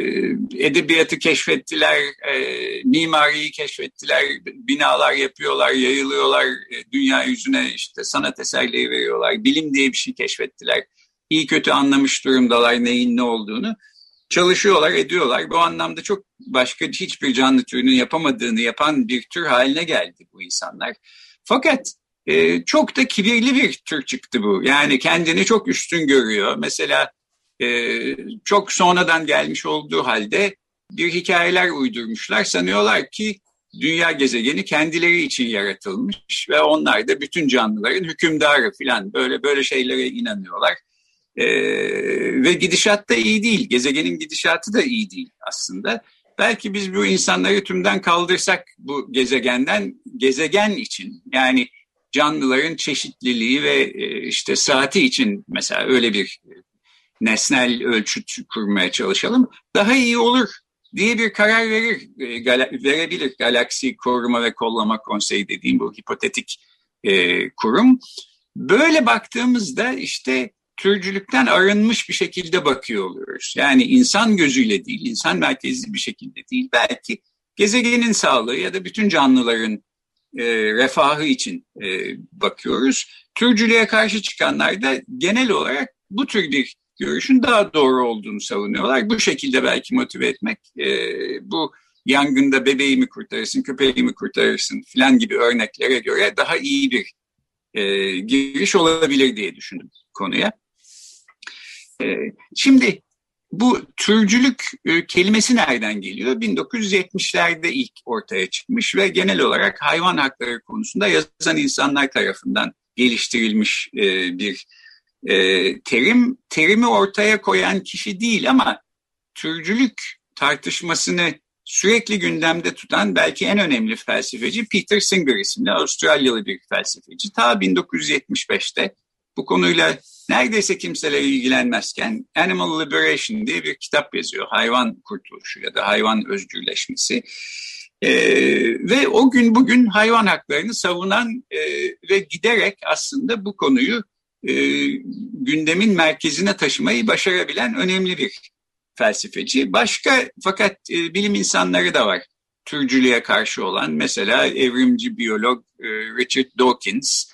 edebiyatı keşfettiler, e, mimariyi keşfettiler, binalar yapıyorlar, yayılıyorlar, e, dünya yüzüne işte sanat eserleri veriyorlar, bilim diye bir şey keşfettiler. İyi kötü anlamış durumdalar neyin ne olduğunu çalışıyorlar, ediyorlar. Bu anlamda çok başka hiçbir canlı türünün yapamadığını yapan bir tür haline geldi bu insanlar. Fakat çok da kibirli bir tür çıktı bu. Yani kendini çok üstün görüyor. Mesela e, çok sonradan gelmiş olduğu halde bir hikayeler uydurmuşlar. Sanıyorlar ki dünya gezegeni kendileri için yaratılmış ve onlar da bütün canlıların hükümdarı falan böyle böyle şeylere inanıyorlar. E, ve gidişat da iyi değil. Gezegenin gidişatı da iyi değil aslında. Belki biz bu insanları tümden kaldırsak bu gezegenden gezegen için yani canlıların çeşitliliği ve e, işte saati için mesela öyle bir nesnel ölçüt kurmaya çalışalım. Daha iyi olur diye bir karar verir, e, verebilir Galaksi Koruma ve Kollama Konseyi dediğim bu hipotetik e, kurum. Böyle baktığımızda işte türcülükten arınmış bir şekilde bakıyor oluyoruz. Yani insan gözüyle değil, insan merkezli bir şekilde değil. Belki gezegenin sağlığı ya da bütün canlıların e, refahı için e, bakıyoruz. Türcülüğe karşı çıkanlar da genel olarak bu tür bir görüşün daha doğru olduğunu savunuyorlar. Bu şekilde belki motive etmek e, bu yangında bebeğimi kurtarırsın, köpeğimi kurtarırsın filan gibi örneklere göre daha iyi bir e, giriş olabilir diye düşündüm konuya. E, şimdi bu türcülük e, kelimesi nereden geliyor? 1970'lerde ilk ortaya çıkmış ve genel olarak hayvan hakları konusunda yazan insanlar tarafından geliştirilmiş e, bir e, terim. Terimi ortaya koyan kişi değil ama türcülük tartışmasını sürekli gündemde tutan belki en önemli felsefeci Peter Singer isimli Avustralyalı bir felsefeci. Ta 1975'te bu konuyla neredeyse kimseler ilgilenmezken Animal Liberation diye bir kitap yazıyor. Hayvan kurtuluşu ya da hayvan özgürleşmesi. Ee, ve o gün bugün hayvan haklarını savunan e, ve giderek aslında bu konuyu e, gündemin merkezine taşımayı başarabilen önemli bir felsefeci. Başka fakat e, bilim insanları da var türcülüğe karşı olan. Mesela evrimci biyolog e, Richard Dawkins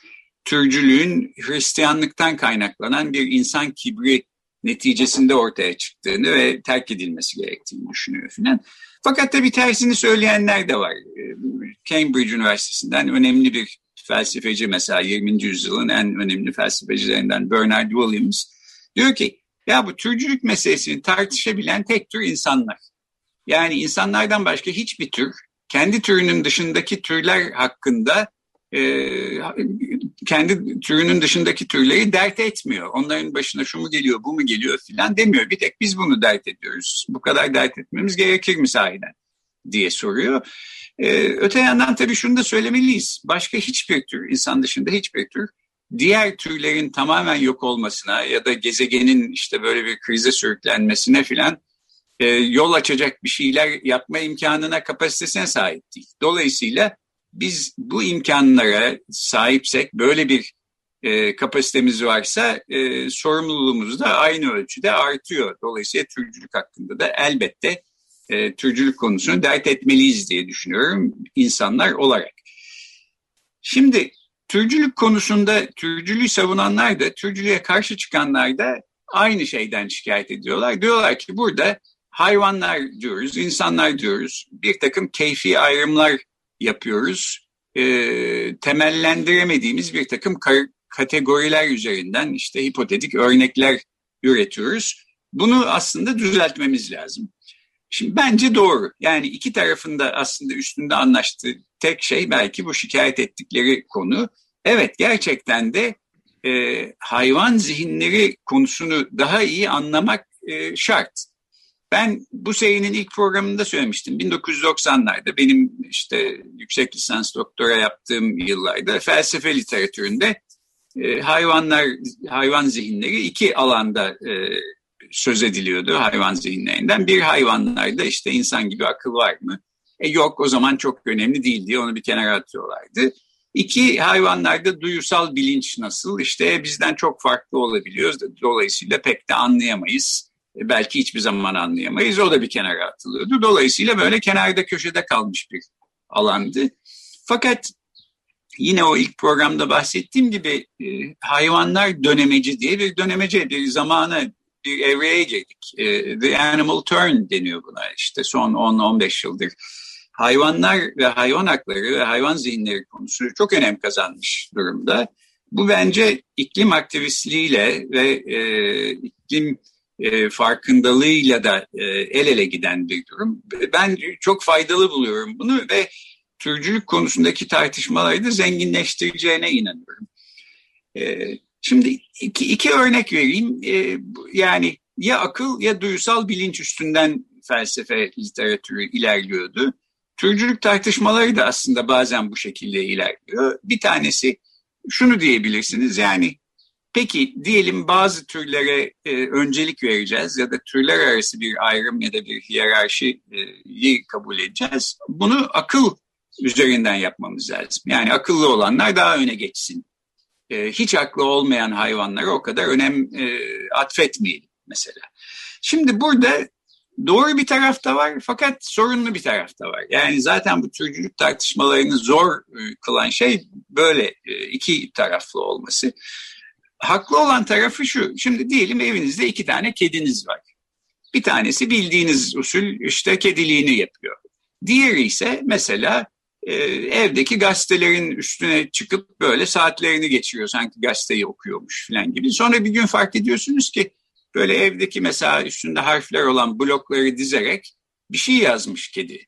türcülüğün Hristiyanlıktan kaynaklanan bir insan kibri neticesinde ortaya çıktığını ve terk edilmesi gerektiğini düşünüyor filan. Fakat tabii tersini söyleyenler de var. E, Cambridge Üniversitesi'nden önemli bir felsefeci mesela 20. yüzyılın en önemli felsefecilerinden Bernard Williams diyor ki ya bu türcülük meselesini tartışabilen tek tür insanlar. Yani insanlardan başka hiçbir tür kendi türünün dışındaki türler hakkında e, kendi türünün dışındaki türleri dert etmiyor. Onların başına şu mu geliyor, bu mu geliyor filan demiyor. Bir tek biz bunu dert ediyoruz. Bu kadar dert etmemiz gerekir mi sahiden diye soruyor. Ee, öte yandan tabii şunu da söylemeliyiz. Başka hiçbir tür, insan dışında hiçbir tür diğer türlerin tamamen yok olmasına ya da gezegenin işte böyle bir krize sürüklenmesine filan e, yol açacak bir şeyler yapma imkanına, kapasitesine sahip değil. Dolayısıyla biz bu imkanlara sahipsek, böyle bir e, kapasitemiz varsa e, sorumluluğumuz da aynı ölçüde artıyor. Dolayısıyla türcülük hakkında da elbette e, türcülük konusunu dert etmeliyiz diye düşünüyorum insanlar olarak. Şimdi türcülük konusunda türcülüğü savunanlar da türcülüğe karşı çıkanlar da aynı şeyden şikayet ediyorlar. Diyorlar ki burada hayvanlar diyoruz, insanlar diyoruz. Bir takım keyfi ayrımlar yapıyoruz. E, temellendiremediğimiz bir takım kategoriler üzerinden işte hipotetik örnekler üretiyoruz. Bunu aslında düzeltmemiz lazım. Şimdi bence doğru. Yani iki tarafında aslında üstünde anlaştığı tek şey belki bu şikayet ettikleri konu. Evet gerçekten de e, hayvan zihinleri konusunu daha iyi anlamak e, şart. Ben bu serinin ilk programında söylemiştim. 1990'larda benim işte yüksek lisans doktora yaptığım yıllarda felsefe literatüründe e, hayvanlar, hayvan zihinleri iki alanda e, söz ediliyordu hayvan zihinlerinden. Bir hayvanlarda işte insan gibi akıl var mı? E yok o zaman çok önemli değil diye onu bir kenara atıyorlardı. İki hayvanlarda duyusal bilinç nasıl? İşte bizden çok farklı olabiliyoruz. Dolayısıyla pek de anlayamayız. E, belki hiçbir zaman anlayamayız. O da bir kenara atılıyordu. Dolayısıyla böyle kenarda köşede kalmış bir alandı. Fakat yine o ilk programda bahsettiğim gibi e, hayvanlar dönemeci diye bir dönemeci bir zamana bir evreye girdik. E, the animal turn deniyor buna işte son 10-15 yıldır. Hayvanlar ve hayvan hakları ve hayvan zihinleri konusu çok önem kazanmış durumda. Bu bence iklim aktivistliğiyle ve e, iklim e, farkındalığıyla da e, el ele giden bir durum. Ben çok faydalı buluyorum bunu ve türcülük konusundaki tartışmaları da zenginleştireceğine inanıyorum. E, şimdi iki, iki örnek vereyim. E, yani ya akıl ya duysal bilinç üstünden felsefe literatürü ilerliyordu. Türcülük tartışmaları da aslında bazen bu şekilde ilerliyor. Bir tanesi şunu diyebilirsiniz yani peki diyelim bazı türlere e, öncelik vereceğiz ya da türler arası bir ayrım ya da bir hiyerarşiyi kabul edeceğiz. Bunu akıl üzerinden yapmamız lazım. Yani akıllı olanlar daha öne geçsin. E, hiç aklı olmayan hayvanlara o kadar önem e, atfetmeyelim mesela. Şimdi burada doğru bir tarafta var fakat sorunlu bir tarafta var. Yani zaten bu türcülük tartışmalarını zor e, kılan şey böyle e, iki taraflı olması. Haklı olan tarafı şu. Şimdi diyelim evinizde iki tane kediniz var. Bir tanesi bildiğiniz usul işte kediliğini yapıyor. Diğeri ise mesela e, evdeki gazetelerin üstüne çıkıp böyle saatlerini geçiriyor sanki gazeteyi okuyormuş falan gibi. Sonra bir gün fark ediyorsunuz ki böyle evdeki mesela üstünde harfler olan blokları dizerek bir şey yazmış kedi.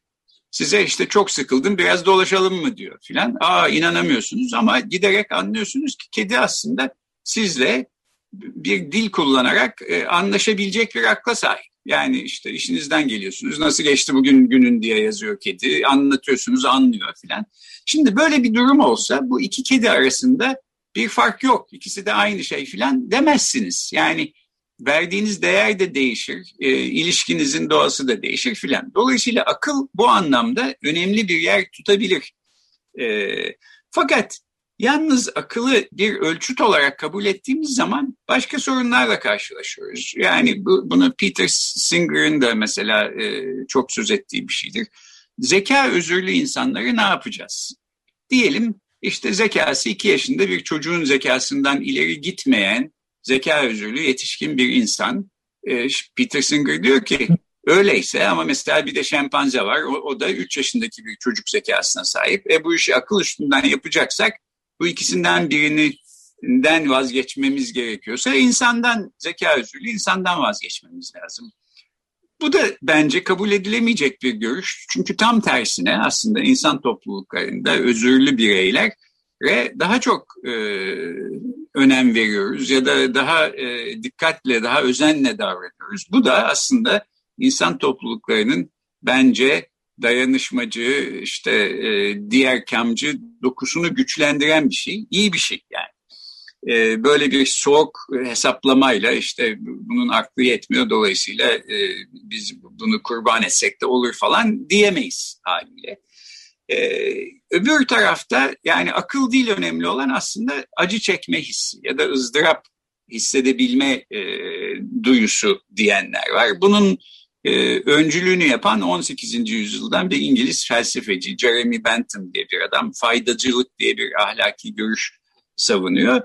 Size işte çok sıkıldım biraz dolaşalım mı diyor filan. Aa inanamıyorsunuz ama giderek anlıyorsunuz ki kedi aslında sizle bir dil kullanarak e, anlaşabilecek bir akla sahip. Yani işte işinizden geliyorsunuz. Nasıl geçti bugün günün diye yazıyor kedi. Anlatıyorsunuz anlıyor filan. Şimdi böyle bir durum olsa bu iki kedi arasında bir fark yok. İkisi de aynı şey filan demezsiniz. Yani verdiğiniz değer de değişir. E, ilişkinizin doğası da değişir filan. Dolayısıyla akıl bu anlamda önemli bir yer tutabilir. E, fakat Yalnız akıllı bir ölçüt olarak kabul ettiğimiz zaman başka sorunlarla karşılaşıyoruz. Yani bu, bunu Peter Singer'ın da mesela e, çok söz ettiği bir şeydir. Zeka özürlü insanları ne yapacağız? Diyelim işte zekası iki yaşında bir çocuğun zekasından ileri gitmeyen zeka özürlü yetişkin bir insan. E, Peter Singer diyor ki öyleyse ama mesela bir de şempanze var o, o da üç yaşındaki bir çocuk zekasına sahip. E bu işi akıl üstünden yapacaksak bu ikisinden birinden vazgeçmemiz gerekiyorsa insandan zeka özürlü insandan vazgeçmemiz lazım. Bu da bence kabul edilemeyecek bir görüş. Çünkü tam tersine aslında insan topluluklarında özürlü bireylere daha çok e, önem veriyoruz ya da daha e, dikkatle, daha özenle davranıyoruz. Bu da aslında insan topluluklarının bence dayanışmacı, işte e, diğer kamcı dokusunu güçlendiren bir şey, iyi bir şey yani. e, böyle bir soğuk hesaplamayla işte bunun aklı yetmiyor dolayısıyla e, biz bunu kurban etsek de olur falan diyemeyiz haliyle. E, öbür tarafta yani akıl değil önemli olan aslında acı çekme hissi ya da ızdırap hissedebilme e, duyusu diyenler var. Bunun e, öncülüğünü yapan 18. yüzyıldan bir İngiliz felsefeci Jeremy Bentham diye bir adam faydacılık diye bir ahlaki görüş savunuyor.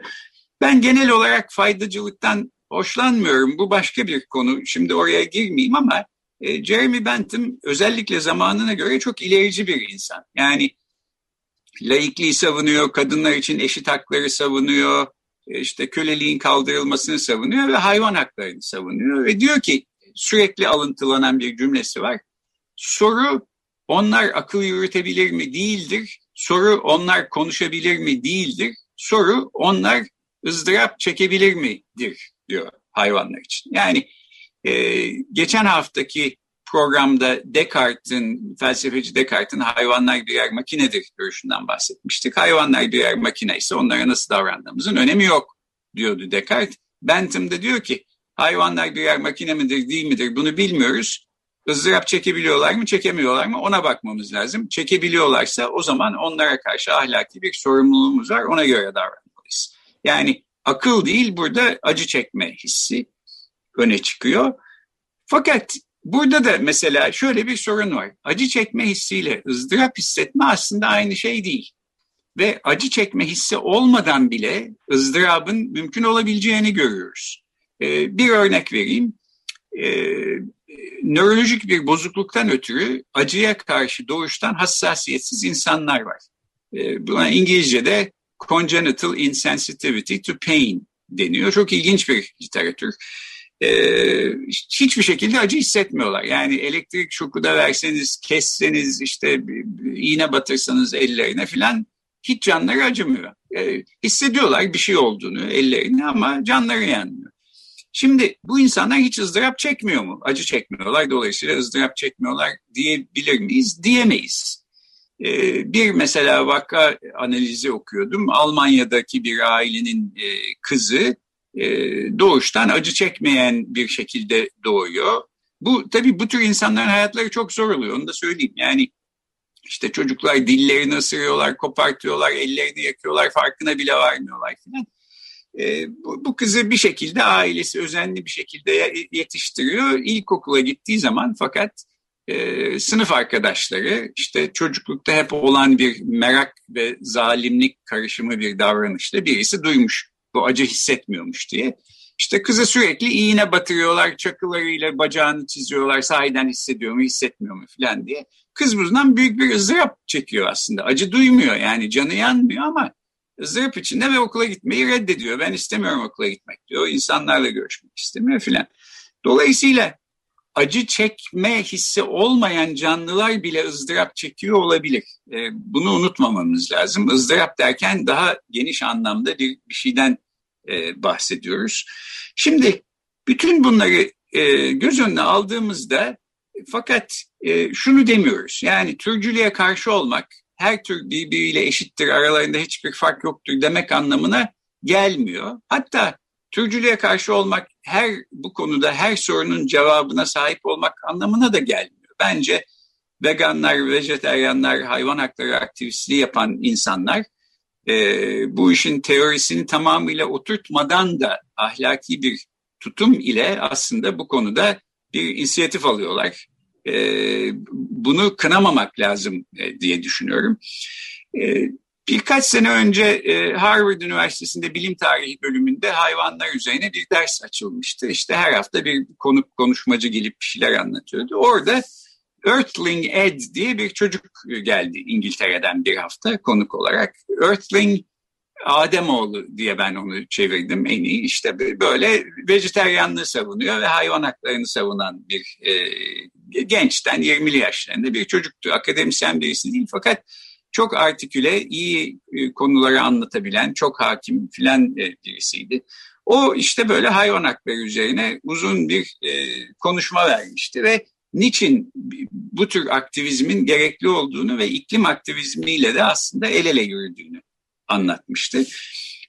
Ben genel olarak faydacılıktan hoşlanmıyorum. Bu başka bir konu. Şimdi oraya girmeyeyim ama e, Jeremy Bentham özellikle zamanına göre çok ilerici bir insan. Yani laikliği savunuyor, kadınlar için eşit hakları savunuyor, e, işte köleliğin kaldırılmasını savunuyor ve hayvan haklarını savunuyor. Ve diyor ki sürekli alıntılanan bir cümlesi var. Soru onlar akıl yürütebilir mi değildir. Soru onlar konuşabilir mi değildir. Soru onlar ızdırap çekebilir midir diyor hayvanlar için. Yani e, geçen haftaki programda Descartes'in, felsefeci Descartes'in hayvanlar birer makinedir görüşünden bahsetmiştik. Hayvanlar birer makine ise onlara nasıl davrandığımızın önemi yok diyordu Descartes. Bentham da diyor ki hayvanlar birer makine midir değil midir bunu bilmiyoruz. ızdırap çekebiliyorlar mı çekemiyorlar mı ona bakmamız lazım. Çekebiliyorlarsa o zaman onlara karşı ahlaki bir sorumluluğumuz var ona göre davranmalıyız. Yani akıl değil burada acı çekme hissi öne çıkıyor. Fakat burada da mesela şöyle bir sorun var. Acı çekme hissiyle ızdırap hissetme aslında aynı şey değil. Ve acı çekme hissi olmadan bile ızdırabın mümkün olabileceğini görüyoruz. Ee, bir örnek vereyim. Ee, nörolojik bir bozukluktan ötürü acıya karşı doğuştan hassasiyetsiz insanlar var. Ee, buna İngilizce'de congenital insensitivity to pain deniyor. Çok ilginç bir literatür. Hiçbir şekilde acı hissetmiyorlar. Yani elektrik şoku da verseniz, kesseniz, işte iğne batırsanız ellerine filan hiç canları acımıyor. Hissediyorlar bir şey olduğunu ellerine ama canları yanmıyor. Şimdi bu insanlar hiç ızdırap çekmiyor mu? Acı çekmiyorlar dolayısıyla ızdırap çekmiyorlar diyebilir miyiz? Diyemeyiz. Ee, bir mesela vaka analizi okuyordum. Almanya'daki bir ailenin e, kızı e, doğuştan acı çekmeyen bir şekilde doğuyor. Bu tabii bu tür insanların hayatları çok zor oluyor onu da söyleyeyim. Yani işte çocuklar dillerini ısırıyorlar, kopartıyorlar, ellerini yakıyorlar, farkına bile varmıyorlar falan. E, bu, bu kızı bir şekilde ailesi özenli bir şekilde yetiştiriyor. İlkokula gittiği zaman fakat e, sınıf arkadaşları işte çocuklukta hep olan bir merak ve zalimlik karışımı bir davranışta birisi duymuş bu acı hissetmiyormuş diye. İşte kızı sürekli iğne batırıyorlar, çakılarıyla bacağını çiziyorlar, sahiden hissediyor mu, hissetmiyor mu falan diye. Kız bundan büyük bir ızdırap çekiyor aslında. Acı duymuyor yani canı yanmıyor ama ızdırap içinde ve okula gitmeyi reddediyor. Ben istemiyorum okula gitmek diyor, insanlarla görüşmek istemiyor filan. Dolayısıyla acı çekme hissi olmayan canlılar bile ızdırap çekiyor olabilir. E, bunu unutmamamız lazım. Izdırap derken daha geniş anlamda bir, bir şeyden e, bahsediyoruz. Şimdi bütün bunları e, göz önüne aldığımızda fakat e, şunu demiyoruz. Yani türcülüğe karşı olmak her tür birbiriyle eşittir aralarında hiçbir fark yoktur demek anlamına gelmiyor. Hatta türcülüğe karşı olmak her bu konuda her sorunun cevabına sahip olmak anlamına da gelmiyor. Bence veganlar, vejeteryanlar, hayvan hakları aktivistliği yapan insanlar e, bu işin teorisini tamamıyla oturtmadan da ahlaki bir tutum ile aslında bu konuda bir inisiyatif alıyorlar. E, bunu kınamamak lazım e, diye düşünüyorum. E, Birkaç sene önce e, Harvard Üniversitesi'nde bilim tarihi bölümünde hayvanlar üzerine bir ders açılmıştı. İşte her hafta bir konuk konuşmacı gelip bir şeyler anlatıyordu. Orada Earthling Ed diye bir çocuk geldi İngiltere'den bir hafta konuk olarak. Earthling Ademoğlu diye ben onu çevirdim en iyi. İşte böyle vejeteryanlığı savunuyor ve hayvan haklarını savunan bir e, gençten 20'li yaşlarında bir çocuktu. Akademisyen birisi değil fakat çok artiküle, iyi e, konuları anlatabilen, çok hakim filan e, birisiydi. O işte böyle hayvan hakları üzerine uzun bir e, konuşma vermişti ve niçin bu tür aktivizmin gerekli olduğunu ve iklim aktivizmiyle de aslında el ele yürüdüğünü anlatmıştı.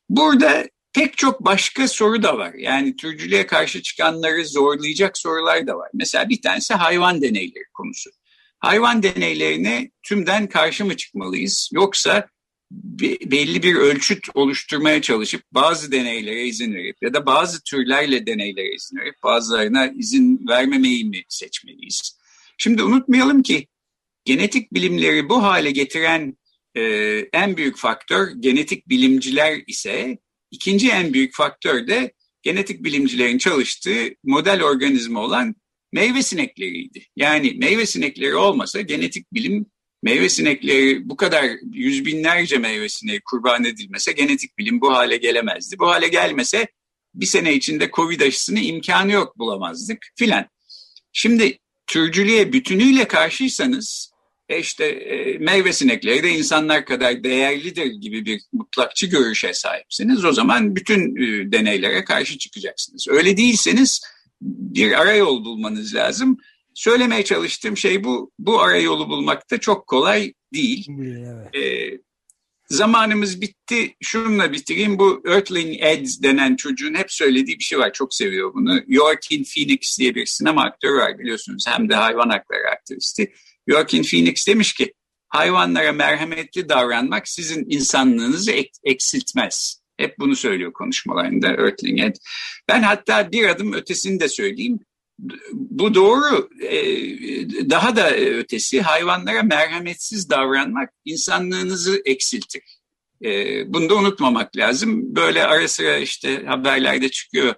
Burada pek çok başka soru da var. Yani türcülüğe karşı çıkanları zorlayacak sorular da var. Mesela bir tanesi hayvan deneyleri konusu. Hayvan deneylerine tümden karşı mı çıkmalıyız? Yoksa belli bir ölçüt oluşturmaya çalışıp bazı deneylere izin verip ya da bazı türlerle deneylere izin verip bazılarına izin vermemeyi mi seçmeliyiz? Şimdi unutmayalım ki genetik bilimleri bu hale getiren e, en büyük faktör genetik bilimciler ise ikinci en büyük faktör de genetik bilimcilerin çalıştığı model organizma olan meyve sinekleriydi. Yani meyve sinekleri olmasa genetik bilim meyve sinekleri bu kadar yüz binlerce meyve sineği kurban edilmese genetik bilim bu hale gelemezdi. Bu hale gelmese bir sene içinde Covid aşısını imkanı yok bulamazdık filan. Şimdi türcülüğe bütünüyle karşıysanız e işte e, meyve sinekleri de insanlar kadar değerlidir gibi bir mutlakçı görüşe sahipsiniz. O zaman bütün e, deneylere karşı çıkacaksınız. Öyle değilseniz bir arayol bulmanız lazım. Söylemeye çalıştığım şey bu. Bu arayolu bulmak da çok kolay değil. Evet. E, zamanımız bitti. Şununla bitireyim. Bu Earthling Ed denen çocuğun hep söylediği bir şey var. Çok seviyor bunu. Joaquin Phoenix diye bir sinema aktörü var biliyorsunuz. Hem de hayvan hakları aktivisti. Joaquin Phoenix demiş ki hayvanlara merhametli davranmak sizin insanlığınızı ek eksiltmez. Hep bunu söylüyor konuşmalarında Earthling Ed. Ben hatta bir adım ötesini de söyleyeyim. Bu doğru. Ee, daha da ötesi hayvanlara merhametsiz davranmak insanlığınızı eksiltir. Ee, bunu da unutmamak lazım. Böyle ara sıra işte haberlerde çıkıyor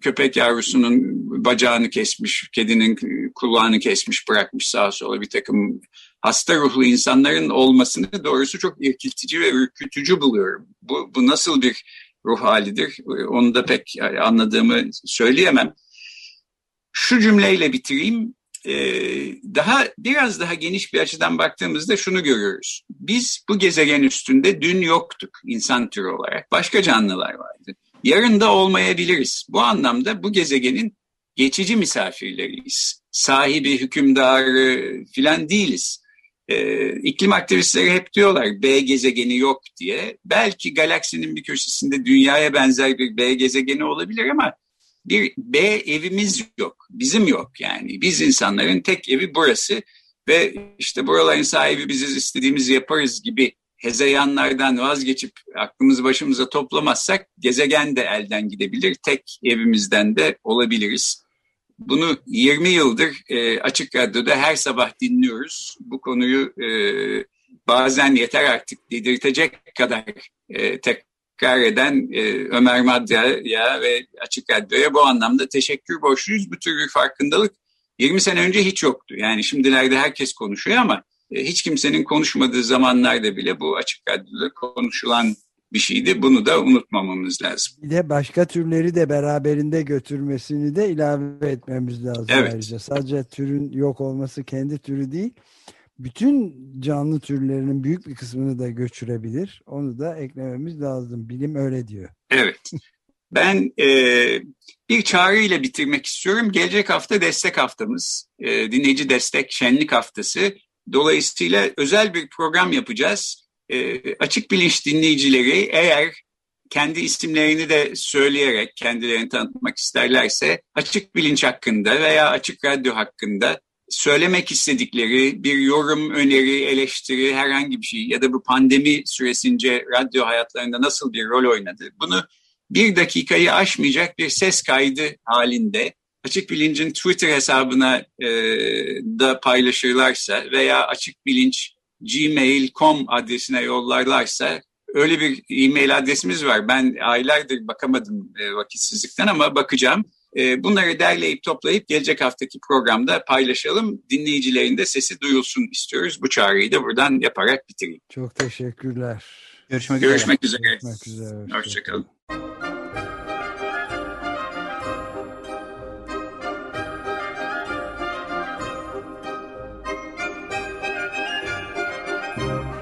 köpek yavrusunun bacağını kesmiş, kedinin kulağını kesmiş, bırakmış sağa sola bir takım hasta ruhlu insanların olmasını doğrusu çok irkiltici ve ürkütücü buluyorum. Bu, bu nasıl bir ruh halidir onu da pek anladığımı söyleyemem. Şu cümleyle bitireyim. Ee, daha biraz daha geniş bir açıdan baktığımızda şunu görüyoruz. Biz bu gezegen üstünde dün yoktuk insan türü olarak. Başka canlılar vardı. Yarın da olmayabiliriz. Bu anlamda bu gezegenin geçici misafirleriyiz. Sahibi, hükümdarı filan değiliz. Ee, iklim aktivistleri hep diyorlar B gezegeni yok diye. Belki galaksinin bir köşesinde dünyaya benzer bir B gezegeni olabilir ama bir B evimiz yok. Bizim yok yani. Biz insanların tek evi burası ve işte buraların sahibi biziz istediğimizi yaparız gibi hezeyanlardan vazgeçip aklımızı başımıza toplamazsak gezegen de elden gidebilir. Tek evimizden de olabiliriz. Bunu 20 yıldır e, Açık Radyo'da her sabah dinliyoruz. Bu konuyu e, bazen yeter artık dedirtecek kadar e, tekrar eden e, Ömer Madya'ya ve Açık Radyo'ya bu anlamda teşekkür borçluyuz. Bu tür bir farkındalık 20 sene önce hiç yoktu. Yani şimdilerde herkes konuşuyor ama hiç kimsenin konuşmadığı zamanlarda bile bu açık radyoda konuşulan bir şeydi. Bunu da unutmamamız lazım.
Bir de başka türleri de beraberinde götürmesini de ilave etmemiz lazım evet. ayrıca. Sadece türün yok olması kendi türü değil. Bütün canlı türlerinin büyük bir kısmını da götürebilir. Onu da eklememiz lazım. Bilim öyle diyor.
Evet. Ben e, bir çağrı ile bitirmek istiyorum. Gelecek hafta destek haftamız. E, dinleyici destek şenlik haftası. Dolayısıyla özel bir program yapacağız. E, açık bilinç dinleyicileri eğer kendi isimlerini de söyleyerek kendilerini tanıtmak isterlerse açık bilinç hakkında veya açık radyo hakkında söylemek istedikleri bir yorum, öneri, eleştiri herhangi bir şey ya da bu pandemi süresince radyo hayatlarında nasıl bir rol oynadı bunu bir dakikayı aşmayacak bir ses kaydı halinde Açık Bilinc'in Twitter hesabına e, da paylaşırlarsa veya Açık Bilinç gmail.com adresine yollarlarsa öyle bir e-mail adresimiz var. Ben aylardır bakamadım e, vakitsizlikten ama bakacağım. E, bunları derleyip toplayıp gelecek haftaki programda paylaşalım. Dinleyicilerin de sesi duyulsun istiyoruz. Bu çağrıyı da buradan yaparak bitireyim.
Çok teşekkürler.
Görüşmek, Görüşmek üzere. üzere.
Görüşmek üzere.
Hoşçakalın.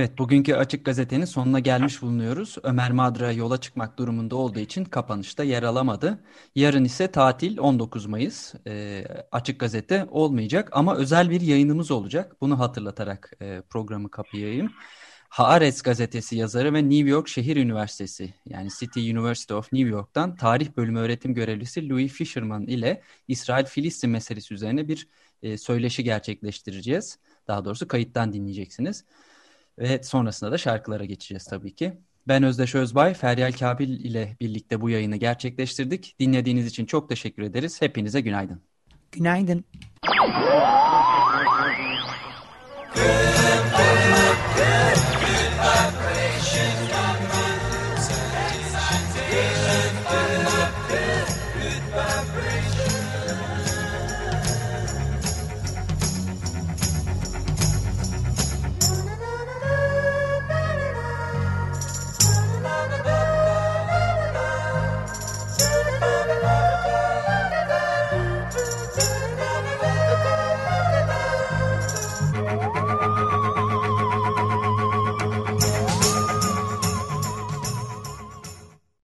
Evet, bugünkü Açık Gazete'nin sonuna gelmiş bulunuyoruz. Ömer Madra yola çıkmak durumunda olduğu için kapanışta yer alamadı. Yarın ise tatil 19 Mayıs. E, Açık Gazete olmayacak ama özel bir yayınımız olacak. Bunu hatırlatarak e, programı kapayayım. Haaretz gazetesi yazarı ve New York Şehir Üniversitesi yani City University of New York'tan tarih bölümü öğretim görevlisi Louis Fisherman ile İsrail-Filistin meselesi üzerine bir e, söyleşi gerçekleştireceğiz. Daha doğrusu kayıttan dinleyeceksiniz. Ve sonrasında da şarkılara geçeceğiz tabii ki. Ben Özdeş Özbay, Feryal Kabil ile birlikte bu yayını gerçekleştirdik. Dinlediğiniz için çok teşekkür ederiz. Hepinize günaydın.
Günaydın.